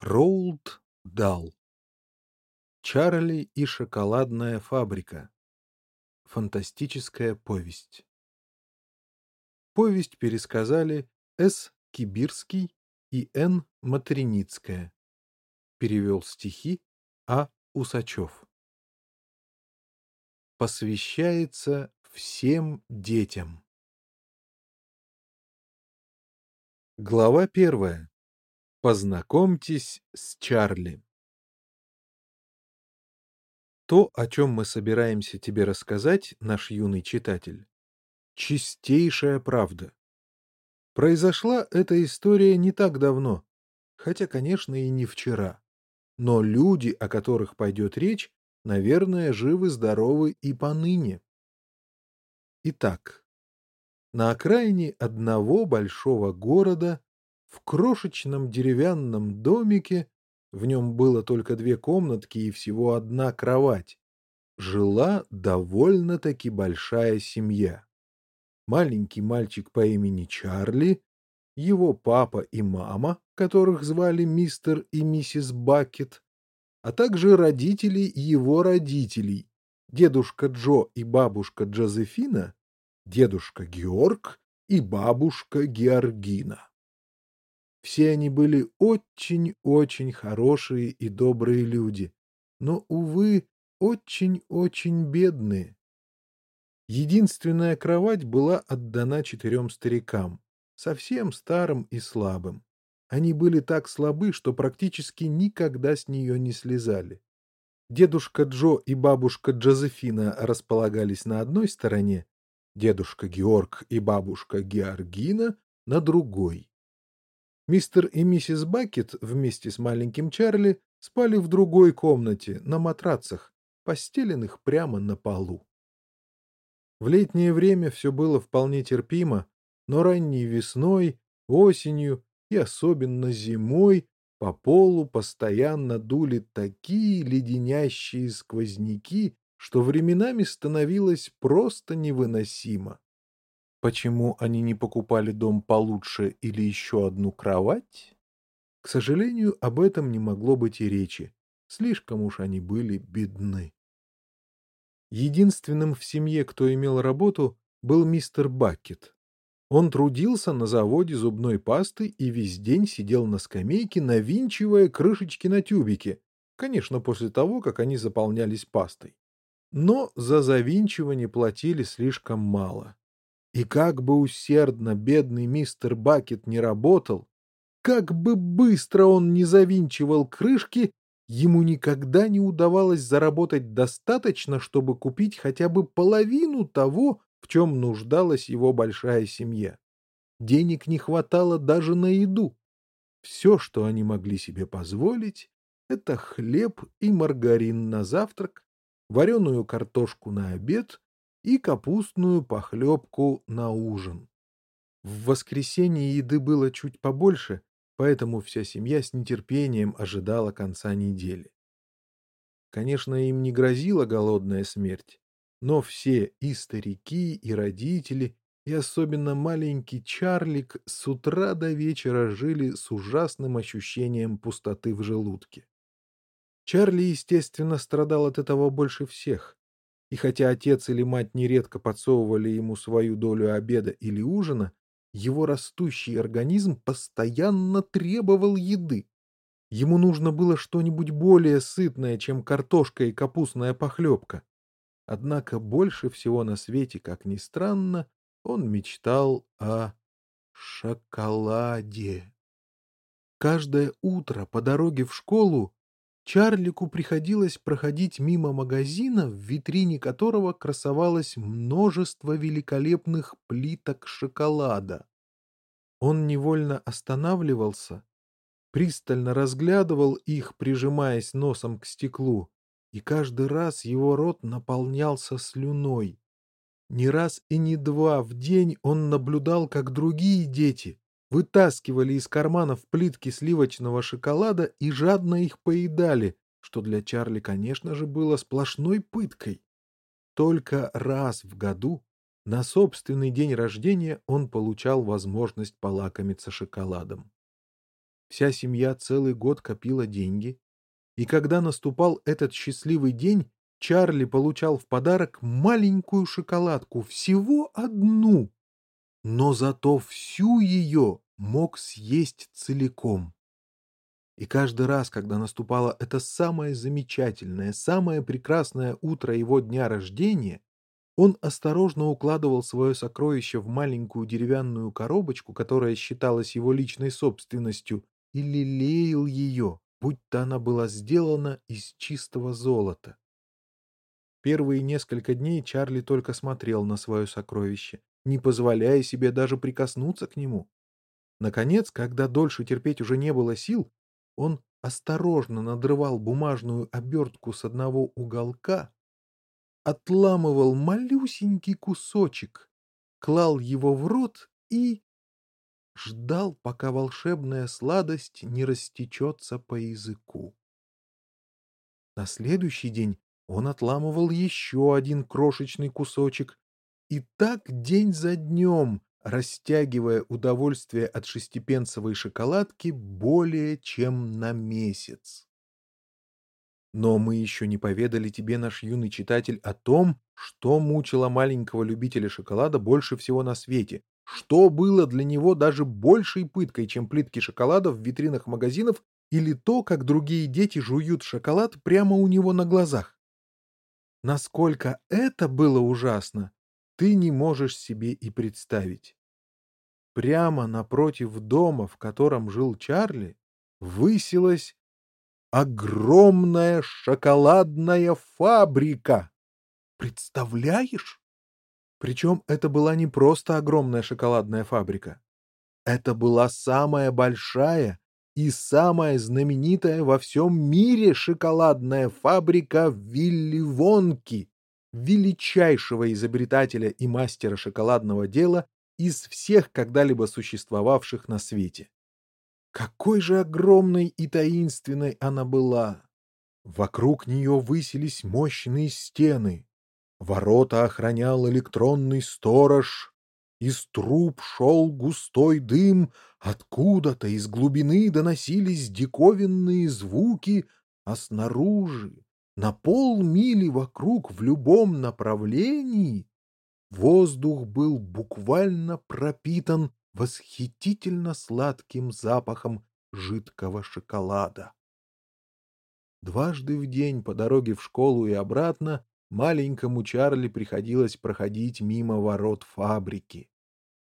Роулд Дал. Чарли и шоколадная фабрика. Фантастическая повесть. Повесть пересказали С. Кибирский и Н. Матриницкая. Перевел стихи А. Усачев. Посвящается всем детям. Глава первая. Познакомьтесь с Чарли. То, о чем мы собираемся тебе рассказать, наш юный читатель, чистейшая правда. Произошла эта история не так давно, хотя, конечно, и не вчера. Но люди, о которых пойдет речь, наверное, живы-здоровы и поныне. Итак, на окраине одного большого города в крошечном деревянном домике, в нем было только две комнатки и всего одна кровать, жила довольно-таки большая семья. Маленький мальчик по имени Чарли, его папа и мама, которых звали мистер и миссис Бакет, а также родители его родителей, дедушка Джо и бабушка Джозефина, дедушка Георг и бабушка Георгина. Все они были очень-очень хорошие и добрые люди, но, увы, очень-очень бедные. Единственная кровать была отдана четырем старикам, совсем старым и слабым. Они были так слабы, что практически никогда с нее не слезали. Дедушка Джо и бабушка Джозефина располагались на одной стороне, дедушка Георг и бабушка Георгина — на другой. Мистер и миссис Бакет вместе с маленьким Чарли спали в другой комнате, на матрацах, постеленных прямо на полу. В летнее время все было вполне терпимо, но ранней весной, осенью и особенно зимой по полу постоянно дули такие леденящие сквозняки, что временами становилось просто невыносимо. Почему они не покупали дом получше или еще одну кровать? К сожалению, об этом не могло быть и речи. Слишком уж они были бедны. Единственным в семье, кто имел работу, был мистер Бакет. Он трудился на заводе зубной пасты и весь день сидел на скамейке, навинчивая крышечки на тюбике, конечно, после того, как они заполнялись пастой. Но за завинчивание платили слишком мало. И как бы усердно бедный мистер Бакет не работал, как бы быстро он не завинчивал крышки, ему никогда не удавалось заработать достаточно, чтобы купить хотя бы половину того, в чем нуждалась его большая семья. Денег не хватало даже на еду. Все, что они могли себе позволить, это хлеб и маргарин на завтрак, вареную картошку на обед и капустную похлебку на ужин. В воскресенье еды было чуть побольше, поэтому вся семья с нетерпением ожидала конца недели. Конечно, им не грозила голодная смерть, но все, и старики, и родители, и особенно маленький Чарлик с утра до вечера жили с ужасным ощущением пустоты в желудке. Чарли, естественно, страдал от этого больше всех. И хотя отец или мать нередко подсовывали ему свою долю обеда или ужина, его растущий организм постоянно требовал еды. Ему нужно было что-нибудь более сытное, чем картошка и капустная похлебка. Однако больше всего на свете, как ни странно, он мечтал о шоколаде. Каждое утро по дороге в школу Чарлику приходилось проходить мимо магазина, в витрине которого красовалось множество великолепных плиток шоколада. Он невольно останавливался, пристально разглядывал их, прижимаясь носом к стеклу, и каждый раз его рот наполнялся слюной. Не раз и не два в день он наблюдал, как другие дети, вытаскивали из карманов плитки сливочного шоколада и жадно их поедали, что для Чарли, конечно же, было сплошной пыткой. Только раз в году, на собственный день рождения, он получал возможность полакомиться шоколадом. Вся семья целый год копила деньги, и когда наступал этот счастливый день, Чарли получал в подарок маленькую шоколадку, всего одну, но зато всю ее мог съесть целиком. И каждый раз, когда наступало это самое замечательное, самое прекрасное утро его дня рождения, он осторожно укладывал свое сокровище в маленькую деревянную коробочку, которая считалась его личной собственностью, и лелеял ее, будто она была сделана из чистого золота. Первые несколько дней Чарли только смотрел на свое сокровище, не позволяя себе даже прикоснуться к нему. Наконец, когда дольше терпеть уже не было сил, он осторожно надрывал бумажную обертку с одного уголка, отламывал малюсенький кусочек, клал его в рот и ждал, пока волшебная сладость не растечется по языку. На следующий день он отламывал еще один крошечный кусочек, и так день за днем, растягивая удовольствие от шестипенсовой шоколадки более чем на месяц. Но мы еще не поведали тебе, наш юный читатель, о том, что мучило маленького любителя шоколада больше всего на свете, что было для него даже большей пыткой, чем плитки шоколада в витринах магазинов или то, как другие дети жуют шоколад прямо у него на глазах. Насколько это было ужасно, ты не можешь себе и представить. Прямо напротив дома, в котором жил Чарли, высилась огромная шоколадная фабрика. Представляешь? Причем это была не просто огромная шоколадная фабрика. Это была самая большая и самая знаменитая во всем мире шоколадная фабрика Вилли Вонки, величайшего изобретателя и мастера шоколадного дела из всех когда-либо существовавших на свете. Какой же огромной и таинственной она была! Вокруг нее высились мощные стены. Ворота охранял электронный сторож. Из труб шел густой дым, откуда-то из глубины доносились диковинные звуки, а снаружи на полмили вокруг в любом направлении воздух был буквально пропитан восхитительно сладким запахом жидкого шоколада. Дважды в день по дороге в школу и обратно маленькому Чарли приходилось проходить мимо ворот фабрики.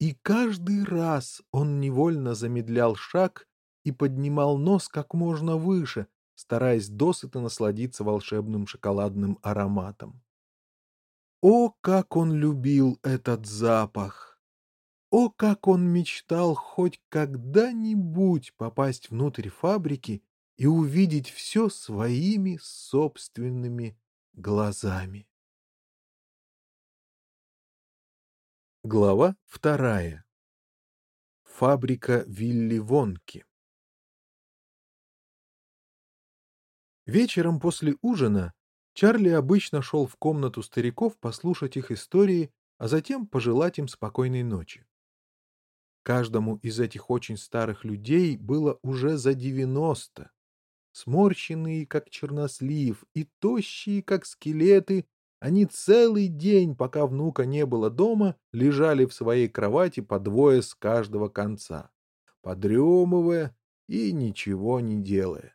И каждый раз он невольно замедлял шаг и поднимал нос как можно выше, стараясь досыта насладиться волшебным шоколадным ароматом. О, как он любил этот запах! О, как он мечтал хоть когда-нибудь попасть внутрь фабрики и увидеть все своими собственными глазами. Глава вторая. Фабрика Вилли Вонки. Вечером после ужина Чарли обычно шел в комнату стариков послушать их истории, а затем пожелать им спокойной ночи. Каждому из этих очень старых людей было уже за девяносто. Сморщенные, как чернослив, и тощие, как скелеты, они целый день, пока внука не было дома, лежали в своей кровати по двое с каждого конца, подремывая и ничего не делая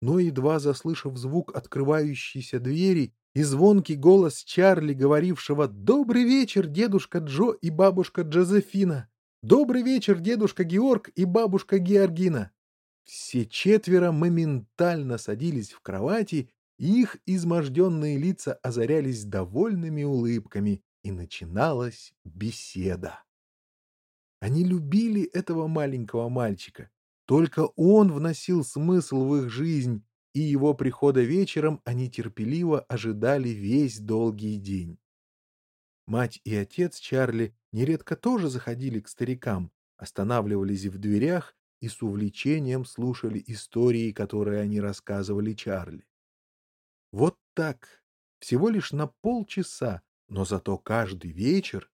но, едва заслышав звук открывающейся двери и звонкий голос Чарли, говорившего «Добрый вечер, дедушка Джо и бабушка Джозефина! Добрый вечер, дедушка Георг и бабушка Георгина!» Все четверо моментально садились в кровати, их изможденные лица озарялись довольными улыбками, и начиналась беседа. Они любили этого маленького мальчика, только он вносил смысл в их жизнь, и его прихода вечером они терпеливо ожидали весь долгий день. Мать и отец Чарли нередко тоже заходили к старикам, останавливались в дверях и с увлечением слушали истории, которые они рассказывали Чарли. Вот так, всего лишь на полчаса, но зато каждый вечер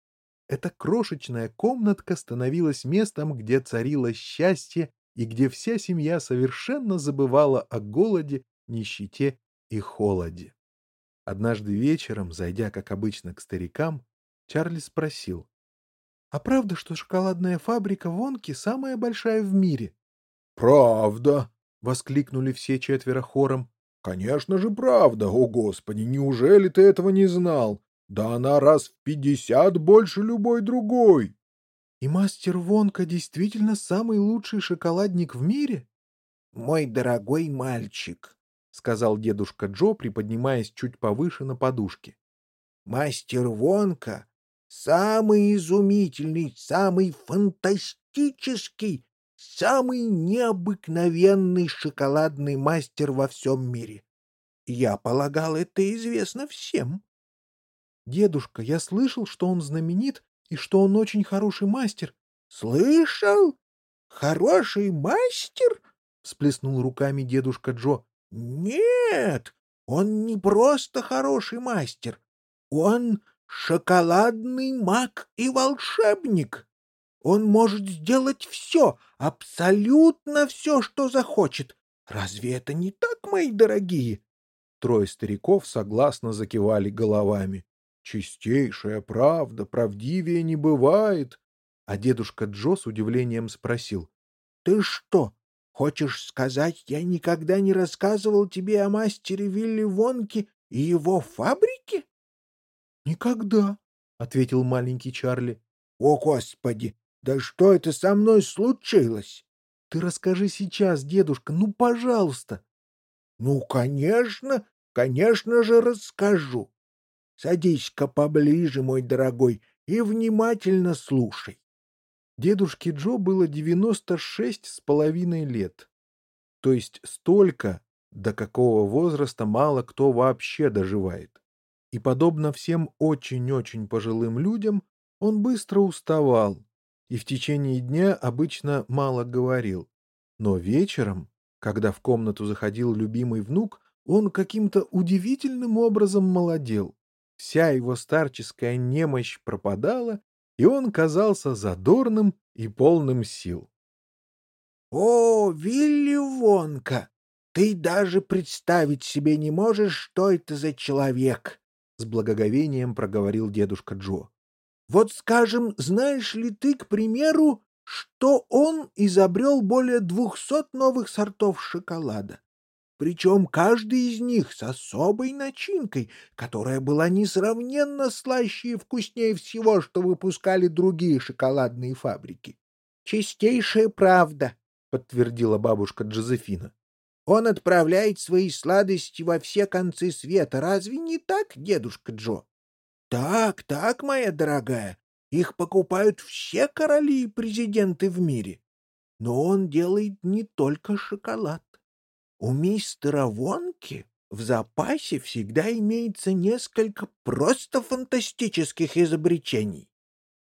эта крошечная комнатка становилась местом, где царило счастье и где вся семья совершенно забывала о голоде, нищете и холоде. Однажды вечером, зайдя, как обычно, к старикам, Чарли спросил. «А правда, что шоколадная фабрика Вонки самая большая в мире?» «Правда!» — воскликнули все четверо хором. «Конечно же правда! О, Господи, неужели ты этого не знал? Да она раз в пятьдесят больше любой другой!» «И мастер Вонка действительно самый лучший шоколадник в мире?» «Мой дорогой мальчик», — сказал дедушка Джо, приподнимаясь чуть повыше на подушке. «Мастер Вонка — самый изумительный, самый фантастический, самый необыкновенный шоколадный мастер во всем мире. Я полагал, это известно всем». «Дедушка, я слышал, что он знаменит и что он очень хороший мастер». «Слышал? Хороший мастер?» — всплеснул руками дедушка Джо. «Нет, он не просто хороший мастер. Он шоколадный маг и волшебник. Он может сделать все, абсолютно все, что захочет. Разве это не так, мои дорогие?» Трое стариков согласно закивали головами. Чистейшая правда, правдивее не бывает. А дедушка Джо с удивлением спросил. — Ты что, хочешь сказать, я никогда не рассказывал тебе о мастере Вилли Вонке и его фабрике? — Никогда, — ответил маленький Чарли. — О, Господи! Да что это со мной случилось? — Ты расскажи сейчас, дедушка, ну, пожалуйста. — Ну, конечно, конечно же расскажу. Садись-ка поближе, мой дорогой, и внимательно слушай. Дедушке Джо было девяносто шесть с половиной лет. То есть столько, до какого возраста мало кто вообще доживает. И, подобно всем очень-очень пожилым людям, он быстро уставал и в течение дня обычно мало говорил. Но вечером, когда в комнату заходил любимый внук, он каким-то удивительным образом молодел. Вся его старческая немощь пропадала, и он казался задорным и полным сил. — О, Вилли Вонка! Ты даже представить себе не можешь, что это за человек! — с благоговением проговорил дедушка Джо. — Вот, скажем, знаешь ли ты, к примеру, что он изобрел более двухсот новых сортов шоколада? Причем каждый из них с особой начинкой, которая была несравненно слаще и вкуснее всего, что выпускали другие шоколадные фабрики. «Чистейшая правда», — подтвердила бабушка Джозефина. «Он отправляет свои сладости во все концы света. Разве не так, дедушка Джо?» «Так, так, моя дорогая. Их покупают все короли и президенты в мире. Но он делает не только шоколад. У мистера Вонки в запасе всегда имеется несколько просто фантастических изобретений.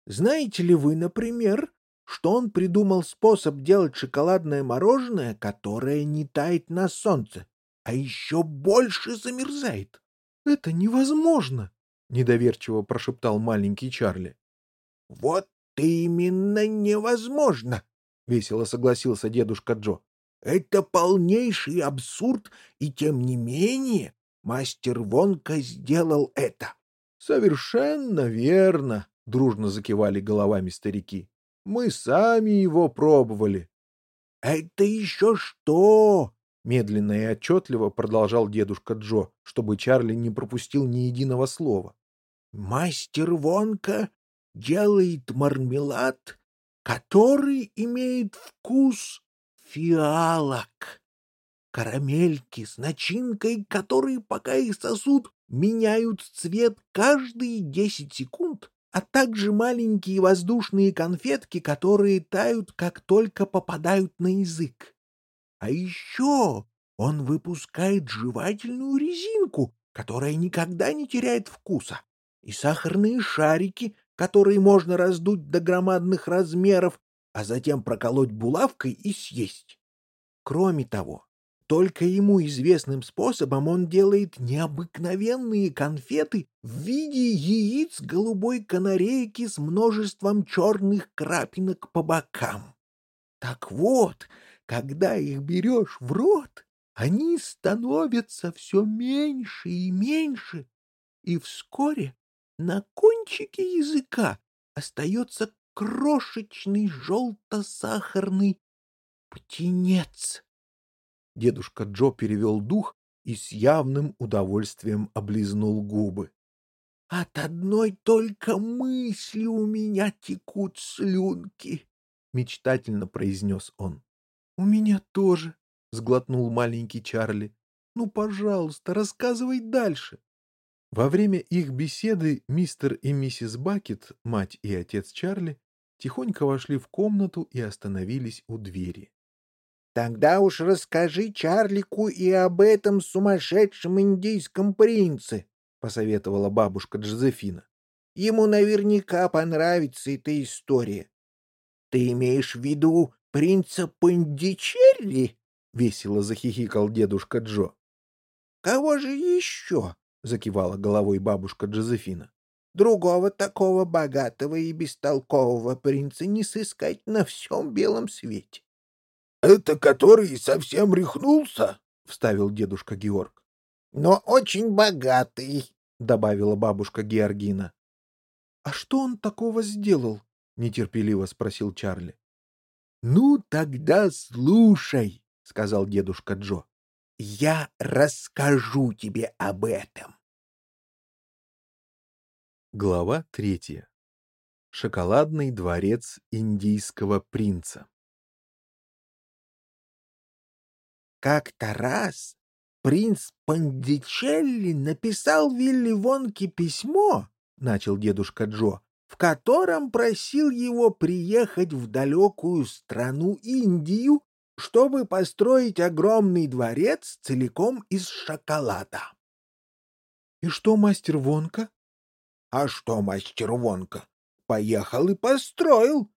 Знаете ли вы, например, что он придумал способ делать шоколадное мороженое, которое не тает на солнце, а еще больше замерзает? — Это невозможно! — недоверчиво прошептал маленький Чарли. — Вот именно невозможно! — весело согласился дедушка Джо. Это полнейший абсурд, и тем не менее мастер Вонка сделал это. — Совершенно верно, — дружно закивали головами старики. — Мы сами его пробовали. — Это еще что? — медленно и отчетливо продолжал дедушка Джо, чтобы Чарли не пропустил ни единого слова. — Мастер Вонка делает мармелад, который имеет вкус фиалок. Карамельки с начинкой, которые, пока их сосут, меняют цвет каждые десять секунд, а также маленькие воздушные конфетки, которые тают, как только попадают на язык. А еще он выпускает жевательную резинку, которая никогда не теряет вкуса, и сахарные шарики, которые можно раздуть до громадных размеров, а затем проколоть булавкой и съесть. Кроме того, только ему известным способом он делает необыкновенные конфеты в виде яиц голубой канарейки с множеством черных крапинок по бокам. Так вот, когда их берешь в рот, они становятся все меньше и меньше, и вскоре на кончике языка остается крошечный желто-сахарный птенец. Дедушка Джо перевел дух и с явным удовольствием облизнул губы. От одной только мысли у меня текут слюнки, мечтательно произнес он. У меня тоже, сглотнул маленький Чарли. Ну, пожалуйста, рассказывай дальше. Во время их беседы мистер и миссис Бакет, мать и отец Чарли, тихонько вошли в комнату и остановились у двери. Тогда уж расскажи Чарлику и об этом сумасшедшем индийском принце, посоветовала бабушка Джозефина. Ему наверняка понравится эта история. Ты имеешь в виду принца Пандичерри? весело захихикал дедушка Джо. Кого же еще? закивала головой бабушка Джозефина. Другого такого богатого и бестолкового принца не сыскать на всем белом свете. Это который совсем рехнулся? — вставил дедушка Георг. — Но очень богатый, — добавила бабушка Георгина. — А что он такого сделал? — нетерпеливо спросил Чарли. — Ну, тогда слушай, — сказал дедушка Джо. — Я расскажу тебе об этом. Глава третья. Шоколадный дворец индийского принца. Как-то раз принц Пандичелли написал Вилли Вонке письмо, — начал дедушка Джо, — в котором просил его приехать в далекую страну Индию, чтобы построить огромный дворец целиком из шоколада. — И что мастер Вонка? — А что мастер Вонка? Поехал и построил.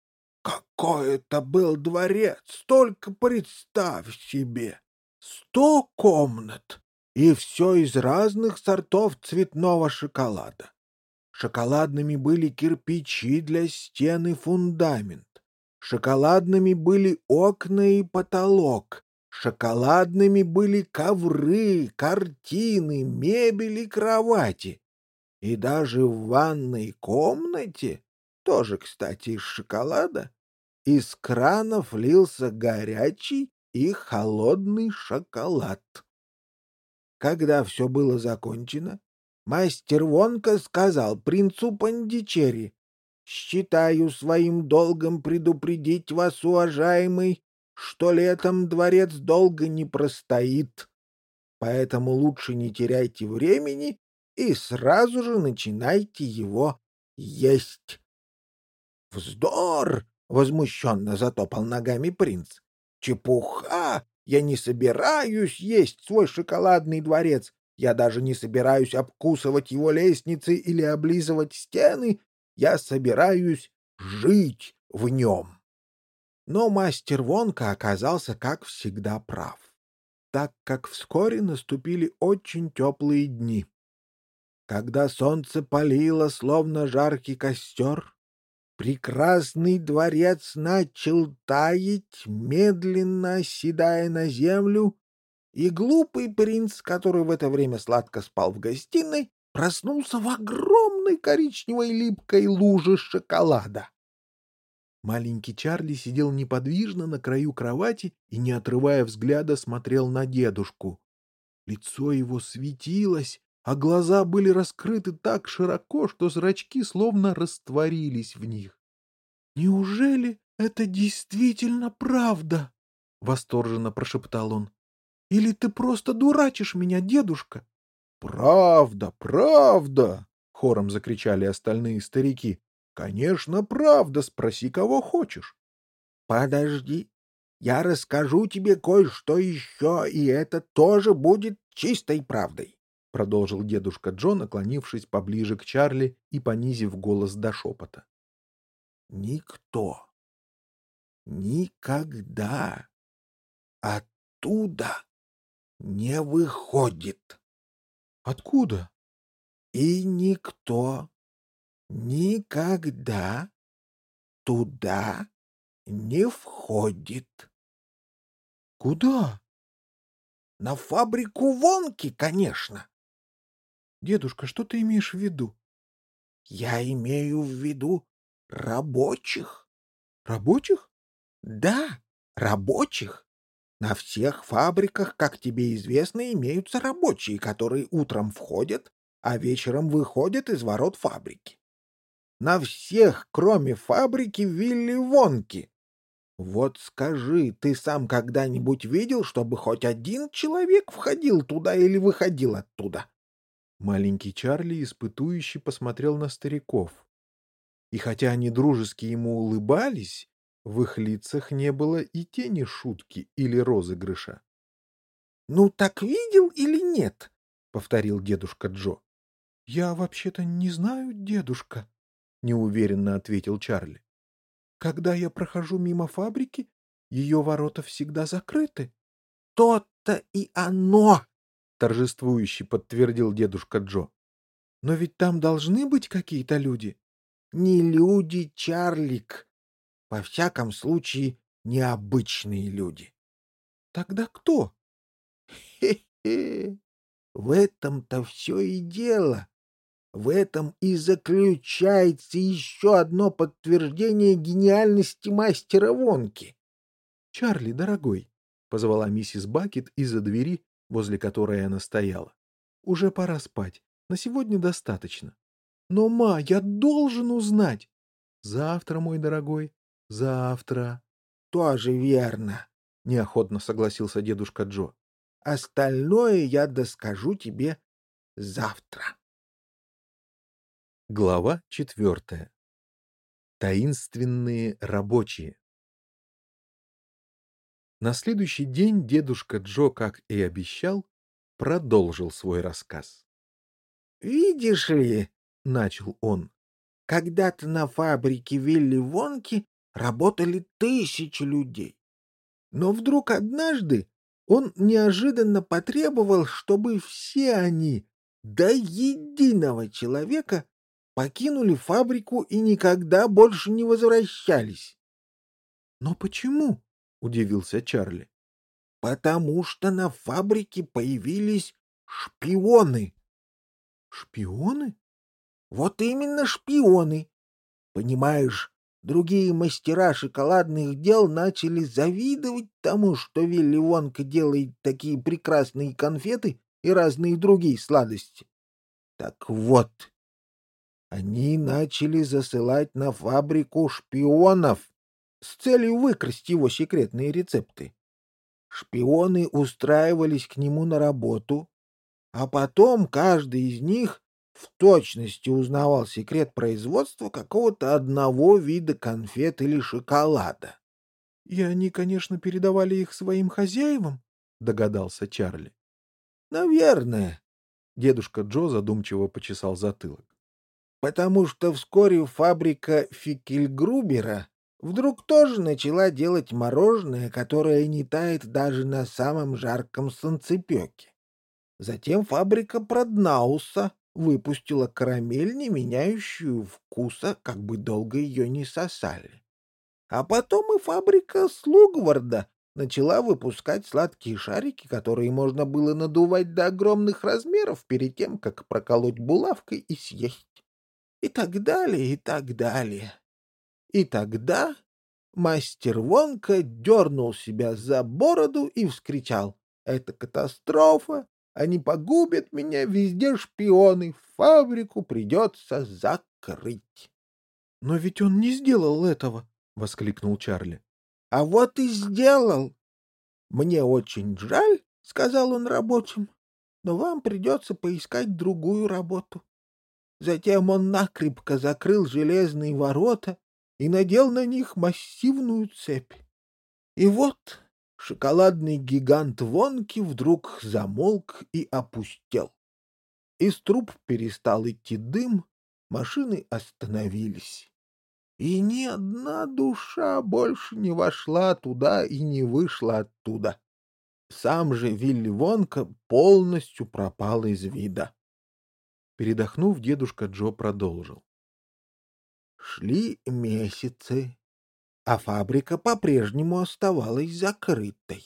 Какой это был дворец, только представь себе! сто комнат, и все из разных сортов цветного шоколада. Шоколадными были кирпичи для стен и фундамент. Шоколадными были окна и потолок. Шоколадными были ковры, картины, мебель и кровати. И даже в ванной комнате, тоже, кстати, из шоколада, из кранов лился горячий и холодный шоколад. Когда все было закончено, мастер Вонка сказал принцу Пандичери, «Считаю своим долгом предупредить вас, уважаемый, что летом дворец долго не простоит, поэтому лучше не теряйте времени и сразу же начинайте его есть». «Вздор!» — возмущенно затопал ногами принц. Чепуха! Я не собираюсь есть свой шоколадный дворец. Я даже не собираюсь обкусывать его лестницы или облизывать стены. Я собираюсь жить в нем. Но мастер Вонка оказался, как всегда, прав, так как вскоре наступили очень теплые дни. Когда солнце палило, словно жаркий костер, Прекрасный дворец начал таять, медленно оседая на землю, и глупый принц, который в это время сладко спал в гостиной, проснулся в огромной коричневой липкой луже шоколада. Маленький Чарли сидел неподвижно на краю кровати и, не отрывая взгляда, смотрел на дедушку. Лицо его светилось, а глаза были раскрыты так широко, что зрачки словно растворились в них. «Неужели это действительно правда?» — восторженно прошептал он. «Или ты просто дурачишь меня, дедушка?» «Правда, правда!» — хором закричали остальные старики. «Конечно, правда, спроси, кого хочешь». «Подожди, я расскажу тебе кое-что еще, и это тоже будет чистой правдой продолжил дедушка Джо, наклонившись поближе к Чарли и понизив голос до шепота. Никто никогда оттуда не выходит. Откуда? И никто никогда туда не входит. — Куда? — На фабрику Вонки, конечно. — Дедушка, что ты имеешь в виду? — Я имею в виду рабочих. — Рабочих? — Да, рабочих. На всех фабриках, как тебе известно, имеются рабочие, которые утром входят, а вечером выходят из ворот фабрики. На всех, кроме фабрики Вилли Вонки. Вот скажи, ты сам когда-нибудь видел, чтобы хоть один человек входил туда или выходил оттуда? Маленький Чарли испытующий посмотрел на стариков. И хотя они дружески ему улыбались, в их лицах не было и тени шутки или розыгрыша. — Ну так видел или нет? — повторил дедушка Джо. — Я вообще-то не знаю, дедушка, — неуверенно ответил Чарли. — Когда я прохожу мимо фабрики, ее ворота всегда закрыты. — То-то и оно! — торжествующе подтвердил дедушка Джо. — Но ведь там должны быть какие-то люди. — Не люди, Чарлик, во всяком случае, необычные люди. Тогда кто? Хе-хе. В этом-то все и дело. В этом и заключается еще одно подтверждение гениальности мастера Вонки. — Чарли, дорогой, — позвала миссис Бакет из-за двери, возле которой она стояла. — Уже пора спать. На сегодня достаточно. — Но, ма, я должен узнать. — Завтра, мой дорогой, Завтра. Тоже верно, неохотно согласился дедушка Джо. Остальное я доскажу тебе завтра. Глава четвертая. Таинственные рабочие. На следующий день дедушка Джо, как и обещал, продолжил свой рассказ. «Видишь ли, — начал он, — когда-то на фабрике Вилли Вонки работали тысячи людей. Но вдруг однажды он неожиданно потребовал, чтобы все они до единого человека покинули фабрику и никогда больше не возвращались. — Но почему? — удивился Чарли. — Потому что на фабрике появились шпионы. — Шпионы? — Вот именно шпионы. Понимаешь, Другие мастера шоколадных дел начали завидовать тому, что Вилли Вонка делает такие прекрасные конфеты и разные другие сладости. Так вот, они начали засылать на фабрику шпионов с целью выкрасть его секретные рецепты. Шпионы устраивались к нему на работу, а потом каждый из них в точности узнавал секрет производства какого-то одного вида конфет или шоколада. — И они, конечно, передавали их своим хозяевам? — догадался Чарли. — Наверное. Дедушка Джо задумчиво почесал затылок. — Потому что вскоре фабрика Фикельгрубера вдруг тоже начала делать мороженое, которое не тает даже на самом жарком солнцепеке. Затем фабрика Проднауса выпустила карамель, не меняющую вкуса, как бы долго ее не сосали. А потом и фабрика Слугварда начала выпускать сладкие шарики, которые можно было надувать до огромных размеров перед тем, как проколоть булавкой и съесть. И так далее, и так далее. И тогда мастер Вонка дернул себя за бороду и вскричал «Это катастрофа! Они погубят меня, везде шпионы, фабрику придется закрыть. — Но ведь он не сделал этого, — воскликнул Чарли. — А вот и сделал. — Мне очень жаль, — сказал он рабочим, — но вам придется поискать другую работу. Затем он накрепко закрыл железные ворота и надел на них массивную цепь. И вот шоколадный гигант Вонки вдруг замолк и опустел. Из труб перестал идти дым, машины остановились. И ни одна душа больше не вошла туда и не вышла оттуда. Сам же Вилли Вонка полностью пропал из вида. Передохнув, дедушка Джо продолжил. Шли месяцы, а фабрика по-прежнему оставалась закрытой.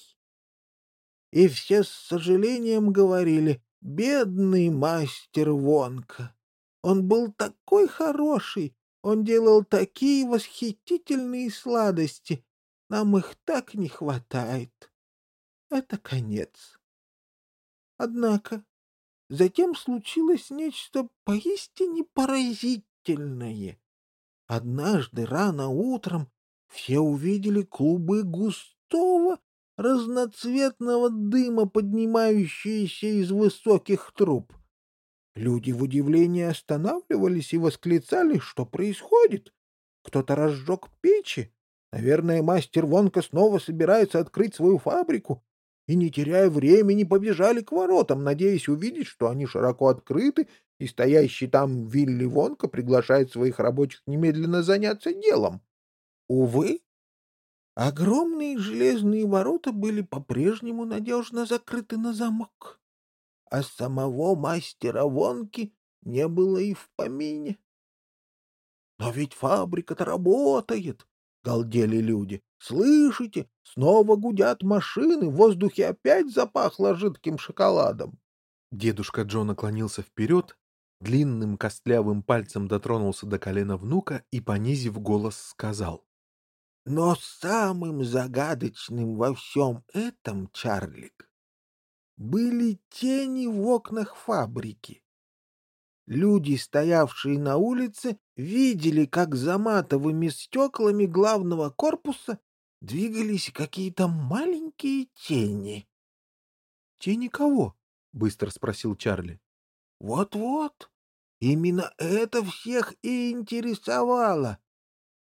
и все с сожалением говорили «бедный мастер Вонка». Он был такой хороший, он делал такие восхитительные сладости. Нам их так не хватает. Это конец. Однако затем случилось нечто поистине поразительное. Однажды рано утром все увидели клубы густого разноцветного дыма, поднимающиеся из высоких труб. Люди в удивлении останавливались и восклицали, что происходит. Кто-то разжег печи. Наверное, мастер Вонка снова собирается открыть свою фабрику. И, не теряя времени, побежали к воротам, надеясь увидеть, что они широко открыты, и стоящий там Вилли Вонка приглашает своих рабочих немедленно заняться делом. Увы, огромные железные ворота были по-прежнему надежно закрыты на замок а самого мастера Вонки не было и в помине. — Но ведь фабрика-то работает, — галдели люди. — Слышите, снова гудят машины, в воздухе опять запахло жидким шоколадом. Дедушка Джо наклонился вперед, длинным костлявым пальцем дотронулся до колена внука и, понизив голос, сказал. — Но самым загадочным во всем этом, Чарлик, были тени в окнах фабрики. Люди, стоявшие на улице, видели, как за матовыми стеклами главного корпуса двигались какие-то маленькие тени. — Тени кого? — быстро спросил Чарли. Вот — Вот-вот. Именно это всех и интересовало.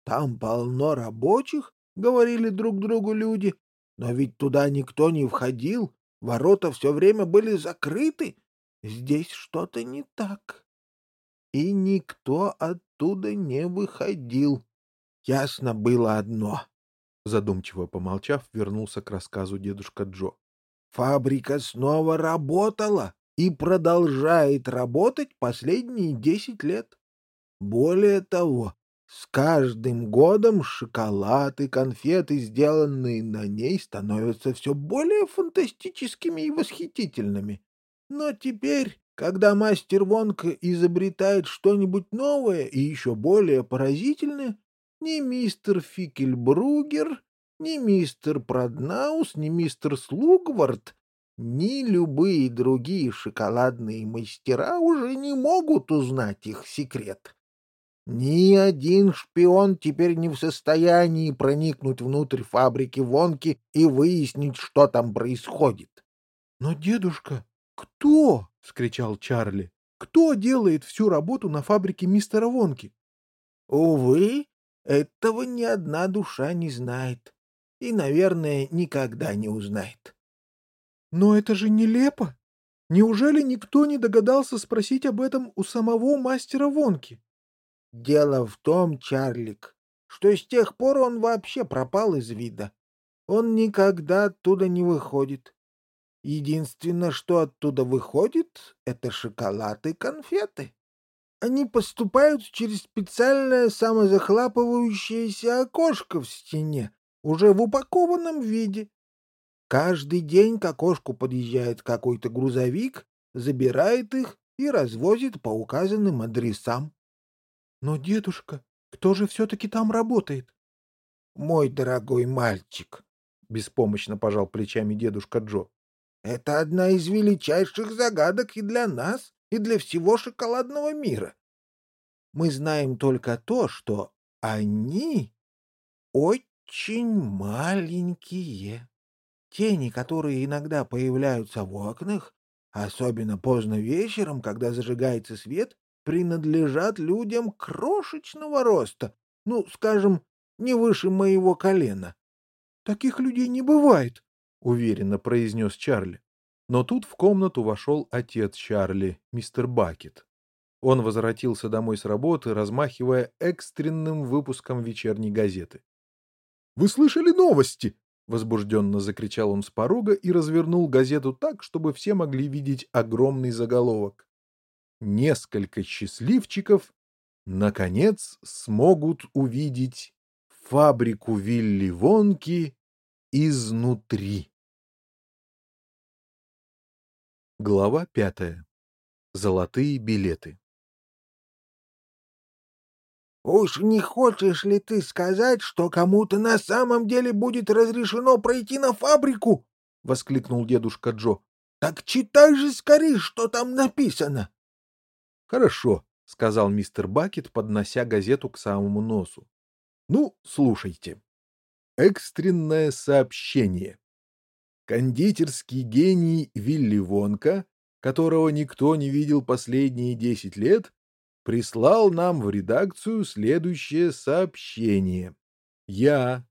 Там полно рабочих, — говорили друг другу люди, — но ведь туда никто не входил, Ворота все время были закрыты. Здесь что-то не так. И никто оттуда не выходил. Ясно было одно. Задумчиво помолчав, вернулся к рассказу дедушка Джо. Фабрика снова работала и продолжает работать последние десять лет. Более того, с каждым годом шоколад и конфеты, сделанные на ней, становятся все более фантастическими и восхитительными. Но теперь, когда мастер Вонка изобретает что-нибудь новое и еще более поразительное, ни мистер Фикельбругер, ни мистер Проднаус, ни мистер Слугвард, ни любые другие шоколадные мастера уже не могут узнать их секрет. Ни один шпион теперь не в состоянии проникнуть внутрь фабрики Вонки и выяснить, что там происходит. — Но, дедушка, кто? — скричал Чарли. — Кто делает всю работу на фабрике мистера Вонки? — Увы, этого ни одна душа не знает. И, наверное, никогда не узнает. — Но это же нелепо! Неужели никто не догадался спросить об этом у самого мастера Вонки? Дело в том, Чарлик, что с тех пор он вообще пропал из вида. Он никогда оттуда не выходит. Единственное, что оттуда выходит, — это шоколад и конфеты. Они поступают через специальное самозахлапывающееся окошко в стене, уже в упакованном виде. Каждый день к окошку подъезжает какой-то грузовик, забирает их и развозит по указанным адресам. Но, дедушка, кто же все-таки там работает? — Мой дорогой мальчик, — беспомощно пожал плечами дедушка Джо. — Это одна из величайших загадок и для нас, и для всего шоколадного мира. Мы знаем только то, что они очень маленькие. Тени, которые иногда появляются в окнах, особенно поздно вечером, когда зажигается свет, принадлежат людям крошечного роста, ну, скажем, не выше моего колена. — Таких людей не бывает, — уверенно произнес Чарли. Но тут в комнату вошел отец Чарли, мистер Бакет. Он возвратился домой с работы, размахивая экстренным выпуском вечерней газеты. — Вы слышали новости? — возбужденно закричал он с порога и развернул газету так, чтобы все могли видеть огромный заголовок несколько счастливчиков наконец смогут увидеть фабрику Вилли Вонки изнутри. Глава пятая. Золотые билеты. «Уж не хочешь ли ты сказать, что кому-то на самом деле будет разрешено пройти на фабрику?» — воскликнул дедушка Джо. «Так читай же скорее, что там написано!» «Хорошо», — сказал мистер Бакет, поднося газету к самому носу. «Ну, слушайте. Экстренное сообщение. Кондитерский гений Вилли Вонка, которого никто не видел последние десять лет, прислал нам в редакцию следующее сообщение. Я,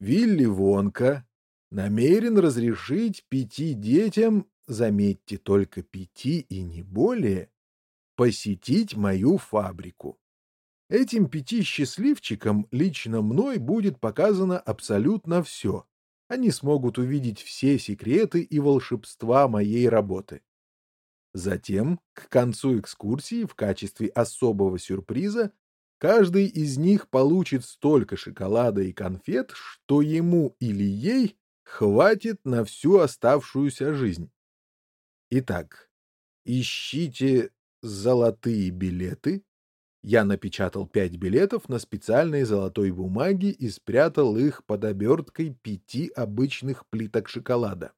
Вилли Вонка, намерен разрешить пяти детям, заметьте, только пяти и не более, посетить мою фабрику. Этим пяти счастливчикам лично мной будет показано абсолютно все они смогут увидеть все секреты и волшебства моей работы. Затем, к концу экскурсии, в качестве особого сюрприза, каждый из них получит столько шоколада и конфет, что ему или ей хватит на всю оставшуюся жизнь. Итак, ищите золотые билеты, я напечатал пять билетов на специальной золотой бумаге и спрятал их под оберткой пяти обычных плиток шоколада.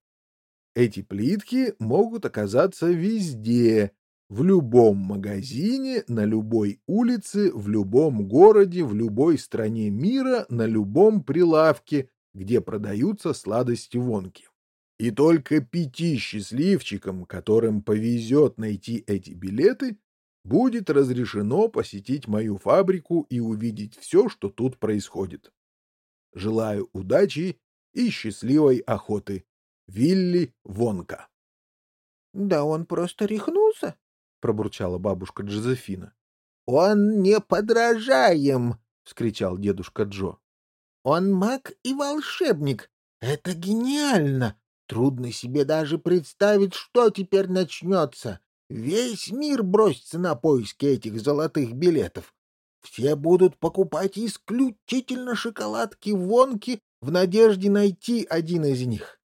Эти плитки могут оказаться везде, в любом магазине, на любой улице, в любом городе, в любой стране мира, на любом прилавке, где продаются сладости вонки. И только пяти счастливчикам, которым повезет найти эти билеты, будет разрешено посетить мою фабрику и увидеть все, что тут происходит. Желаю удачи и счастливой охоты. Вилли Вонка. — Да он просто рехнулся, — пробурчала бабушка Джозефина. — Он не подражаем, — вскричал дедушка Джо. — Он маг и волшебник. Это гениально. Трудно себе даже представить, что теперь начнется. Весь мир бросится на поиски этих золотых билетов. Все будут покупать исключительно шоколадки-вонки в надежде найти один из них.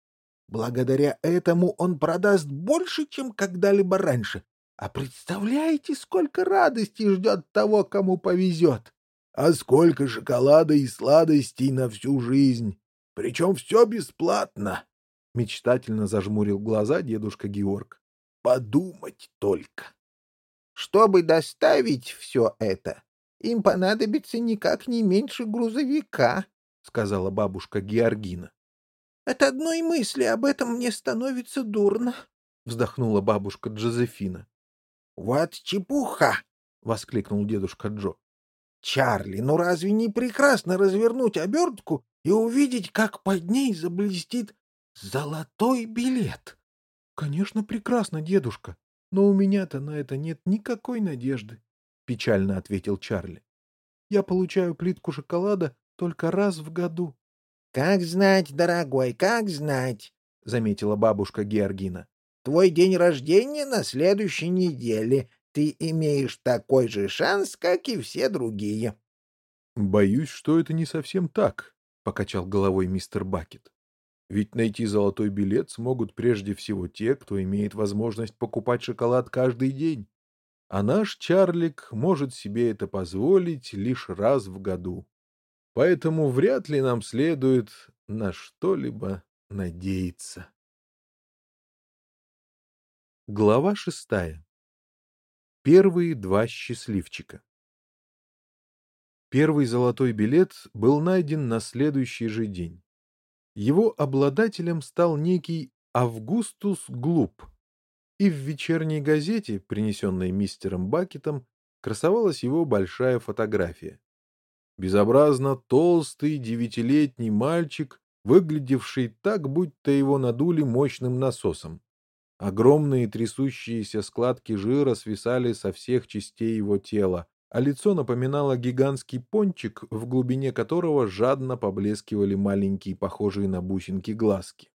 Благодаря этому он продаст больше, чем когда-либо раньше. А представляете, сколько радости ждет того, кому повезет? А сколько шоколада и сладостей на всю жизнь. Причем все бесплатно. Мечтательно зажмурил глаза дедушка Георг. Подумать только. Чтобы доставить все это, им понадобится никак не меньше грузовика, — сказала бабушка Георгина. — От одной мысли об этом мне становится дурно, — вздохнула бабушка Джозефина. — Вот чепуха! — воскликнул дедушка Джо. — Чарли, ну разве не прекрасно развернуть обертку и увидеть, как под ней заблестит золотой билет? —— Конечно, прекрасно, дедушка, но у меня-то на это нет никакой надежды, — печально ответил Чарли. — Я получаю плитку шоколада только раз в году. — Как знать, дорогой, как знать, — заметила бабушка Георгина. — Твой день рождения на следующей неделе. Ты имеешь такой же шанс, как и все другие. — Боюсь, что это не совсем так, — покачал головой мистер Бакет. Ведь найти золотой билет смогут прежде всего те, кто имеет возможность покупать шоколад каждый день. А наш Чарлик может себе это позволить лишь раз в году. Поэтому вряд ли нам следует на что-либо надеяться. Глава шестая. Первые два счастливчика. Первый золотой билет был найден на следующий же день. Его обладателем стал некий Августус Глуп, и в вечерней газете, принесенной мистером Бакетом, красовалась его большая фотография. Безобразно толстый девятилетний мальчик, выглядевший так, будто его надули мощным насосом. Огромные трясущиеся складки жира свисали со всех частей его тела, а лицо напоминало гигантский пончик, в глубине которого жадно поблескивали маленькие, похожие на бусинки, глазки.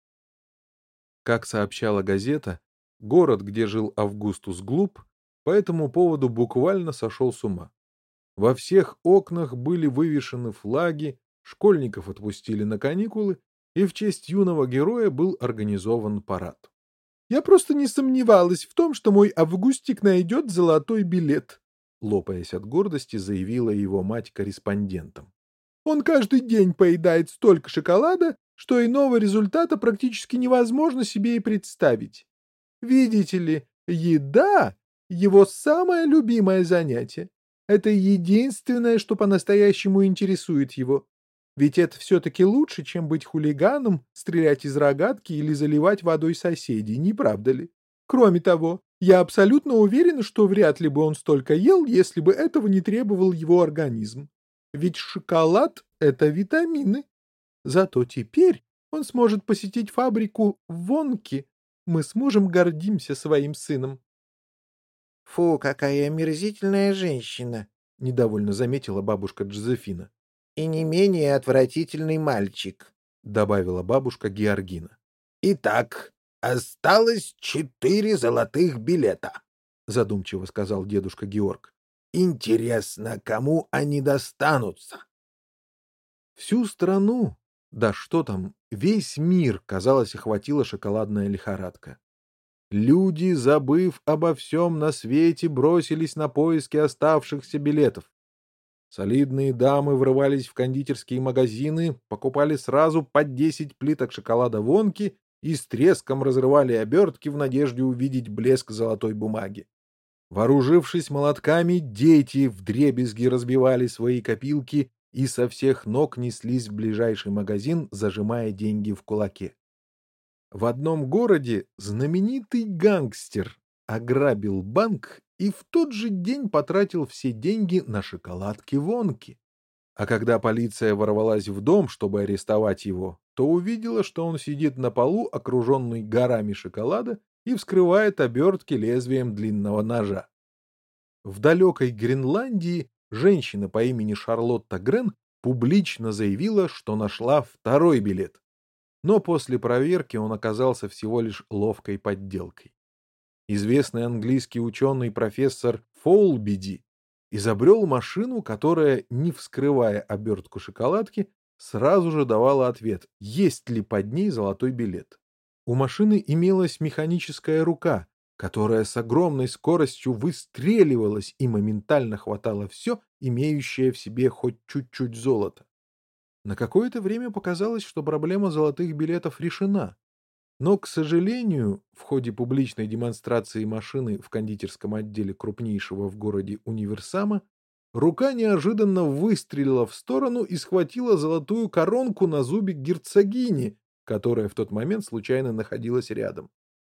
Как сообщала газета, город, где жил Августус Глуп, по этому поводу буквально сошел с ума. Во всех окнах были вывешены флаги, школьников отпустили на каникулы, и в честь юного героя был организован парад. Я просто не сомневалась в том, что мой Августик найдет золотой билет», лопаясь от гордости, заявила его мать корреспондентам. «Он каждый день поедает столько шоколада, что иного результата практически невозможно себе и представить. Видите ли, еда — его самое любимое занятие. Это единственное, что по-настоящему интересует его. Ведь это все-таки лучше, чем быть хулиганом, стрелять из рогатки или заливать водой соседей, не правда ли? Кроме того, я абсолютно уверена, что вряд ли бы он столько ел, если бы этого не требовал его организм. Ведь шоколад — это витамины. Зато теперь он сможет посетить фабрику Вонки. Мы сможем гордимся своим сыном. — Фу, какая омерзительная женщина! — недовольно заметила бабушка Джозефина и не менее отвратительный мальчик», — добавила бабушка Георгина. «Итак, осталось четыре золотых билета», — задумчиво сказал дедушка Георг. «Интересно, кому они достанутся?» Всю страну, да что там, весь мир, казалось, охватила шоколадная лихорадка. Люди, забыв обо всем на свете, бросились на поиски оставшихся билетов. Солидные дамы врывались в кондитерские магазины, покупали сразу по 10 плиток шоколада вонки и с треском разрывали обертки в надежде увидеть блеск золотой бумаги. Вооружившись молотками, дети вдребезги разбивали свои копилки и со всех ног неслись в ближайший магазин, зажимая деньги в кулаке. В одном городе знаменитый гангстер ограбил банк и в тот же день потратил все деньги на шоколадки Вонки. А когда полиция ворвалась в дом, чтобы арестовать его, то увидела, что он сидит на полу, окруженный горами шоколада, и вскрывает обертки лезвием длинного ножа. В далекой Гренландии женщина по имени Шарлотта Грен публично заявила, что нашла второй билет. Но после проверки он оказался всего лишь ловкой подделкой известный английский ученый профессор Фолбиди изобрел машину, которая, не вскрывая обертку шоколадки, сразу же давала ответ, есть ли под ней золотой билет. У машины имелась механическая рука, которая с огромной скоростью выстреливалась и моментально хватала все, имеющее в себе хоть чуть-чуть золота. На какое-то время показалось, что проблема золотых билетов решена, но, к сожалению, в ходе публичной демонстрации машины в кондитерском отделе крупнейшего в городе универсама рука неожиданно выстрелила в сторону и схватила золотую коронку на зубе герцогини, которая в тот момент случайно находилась рядом.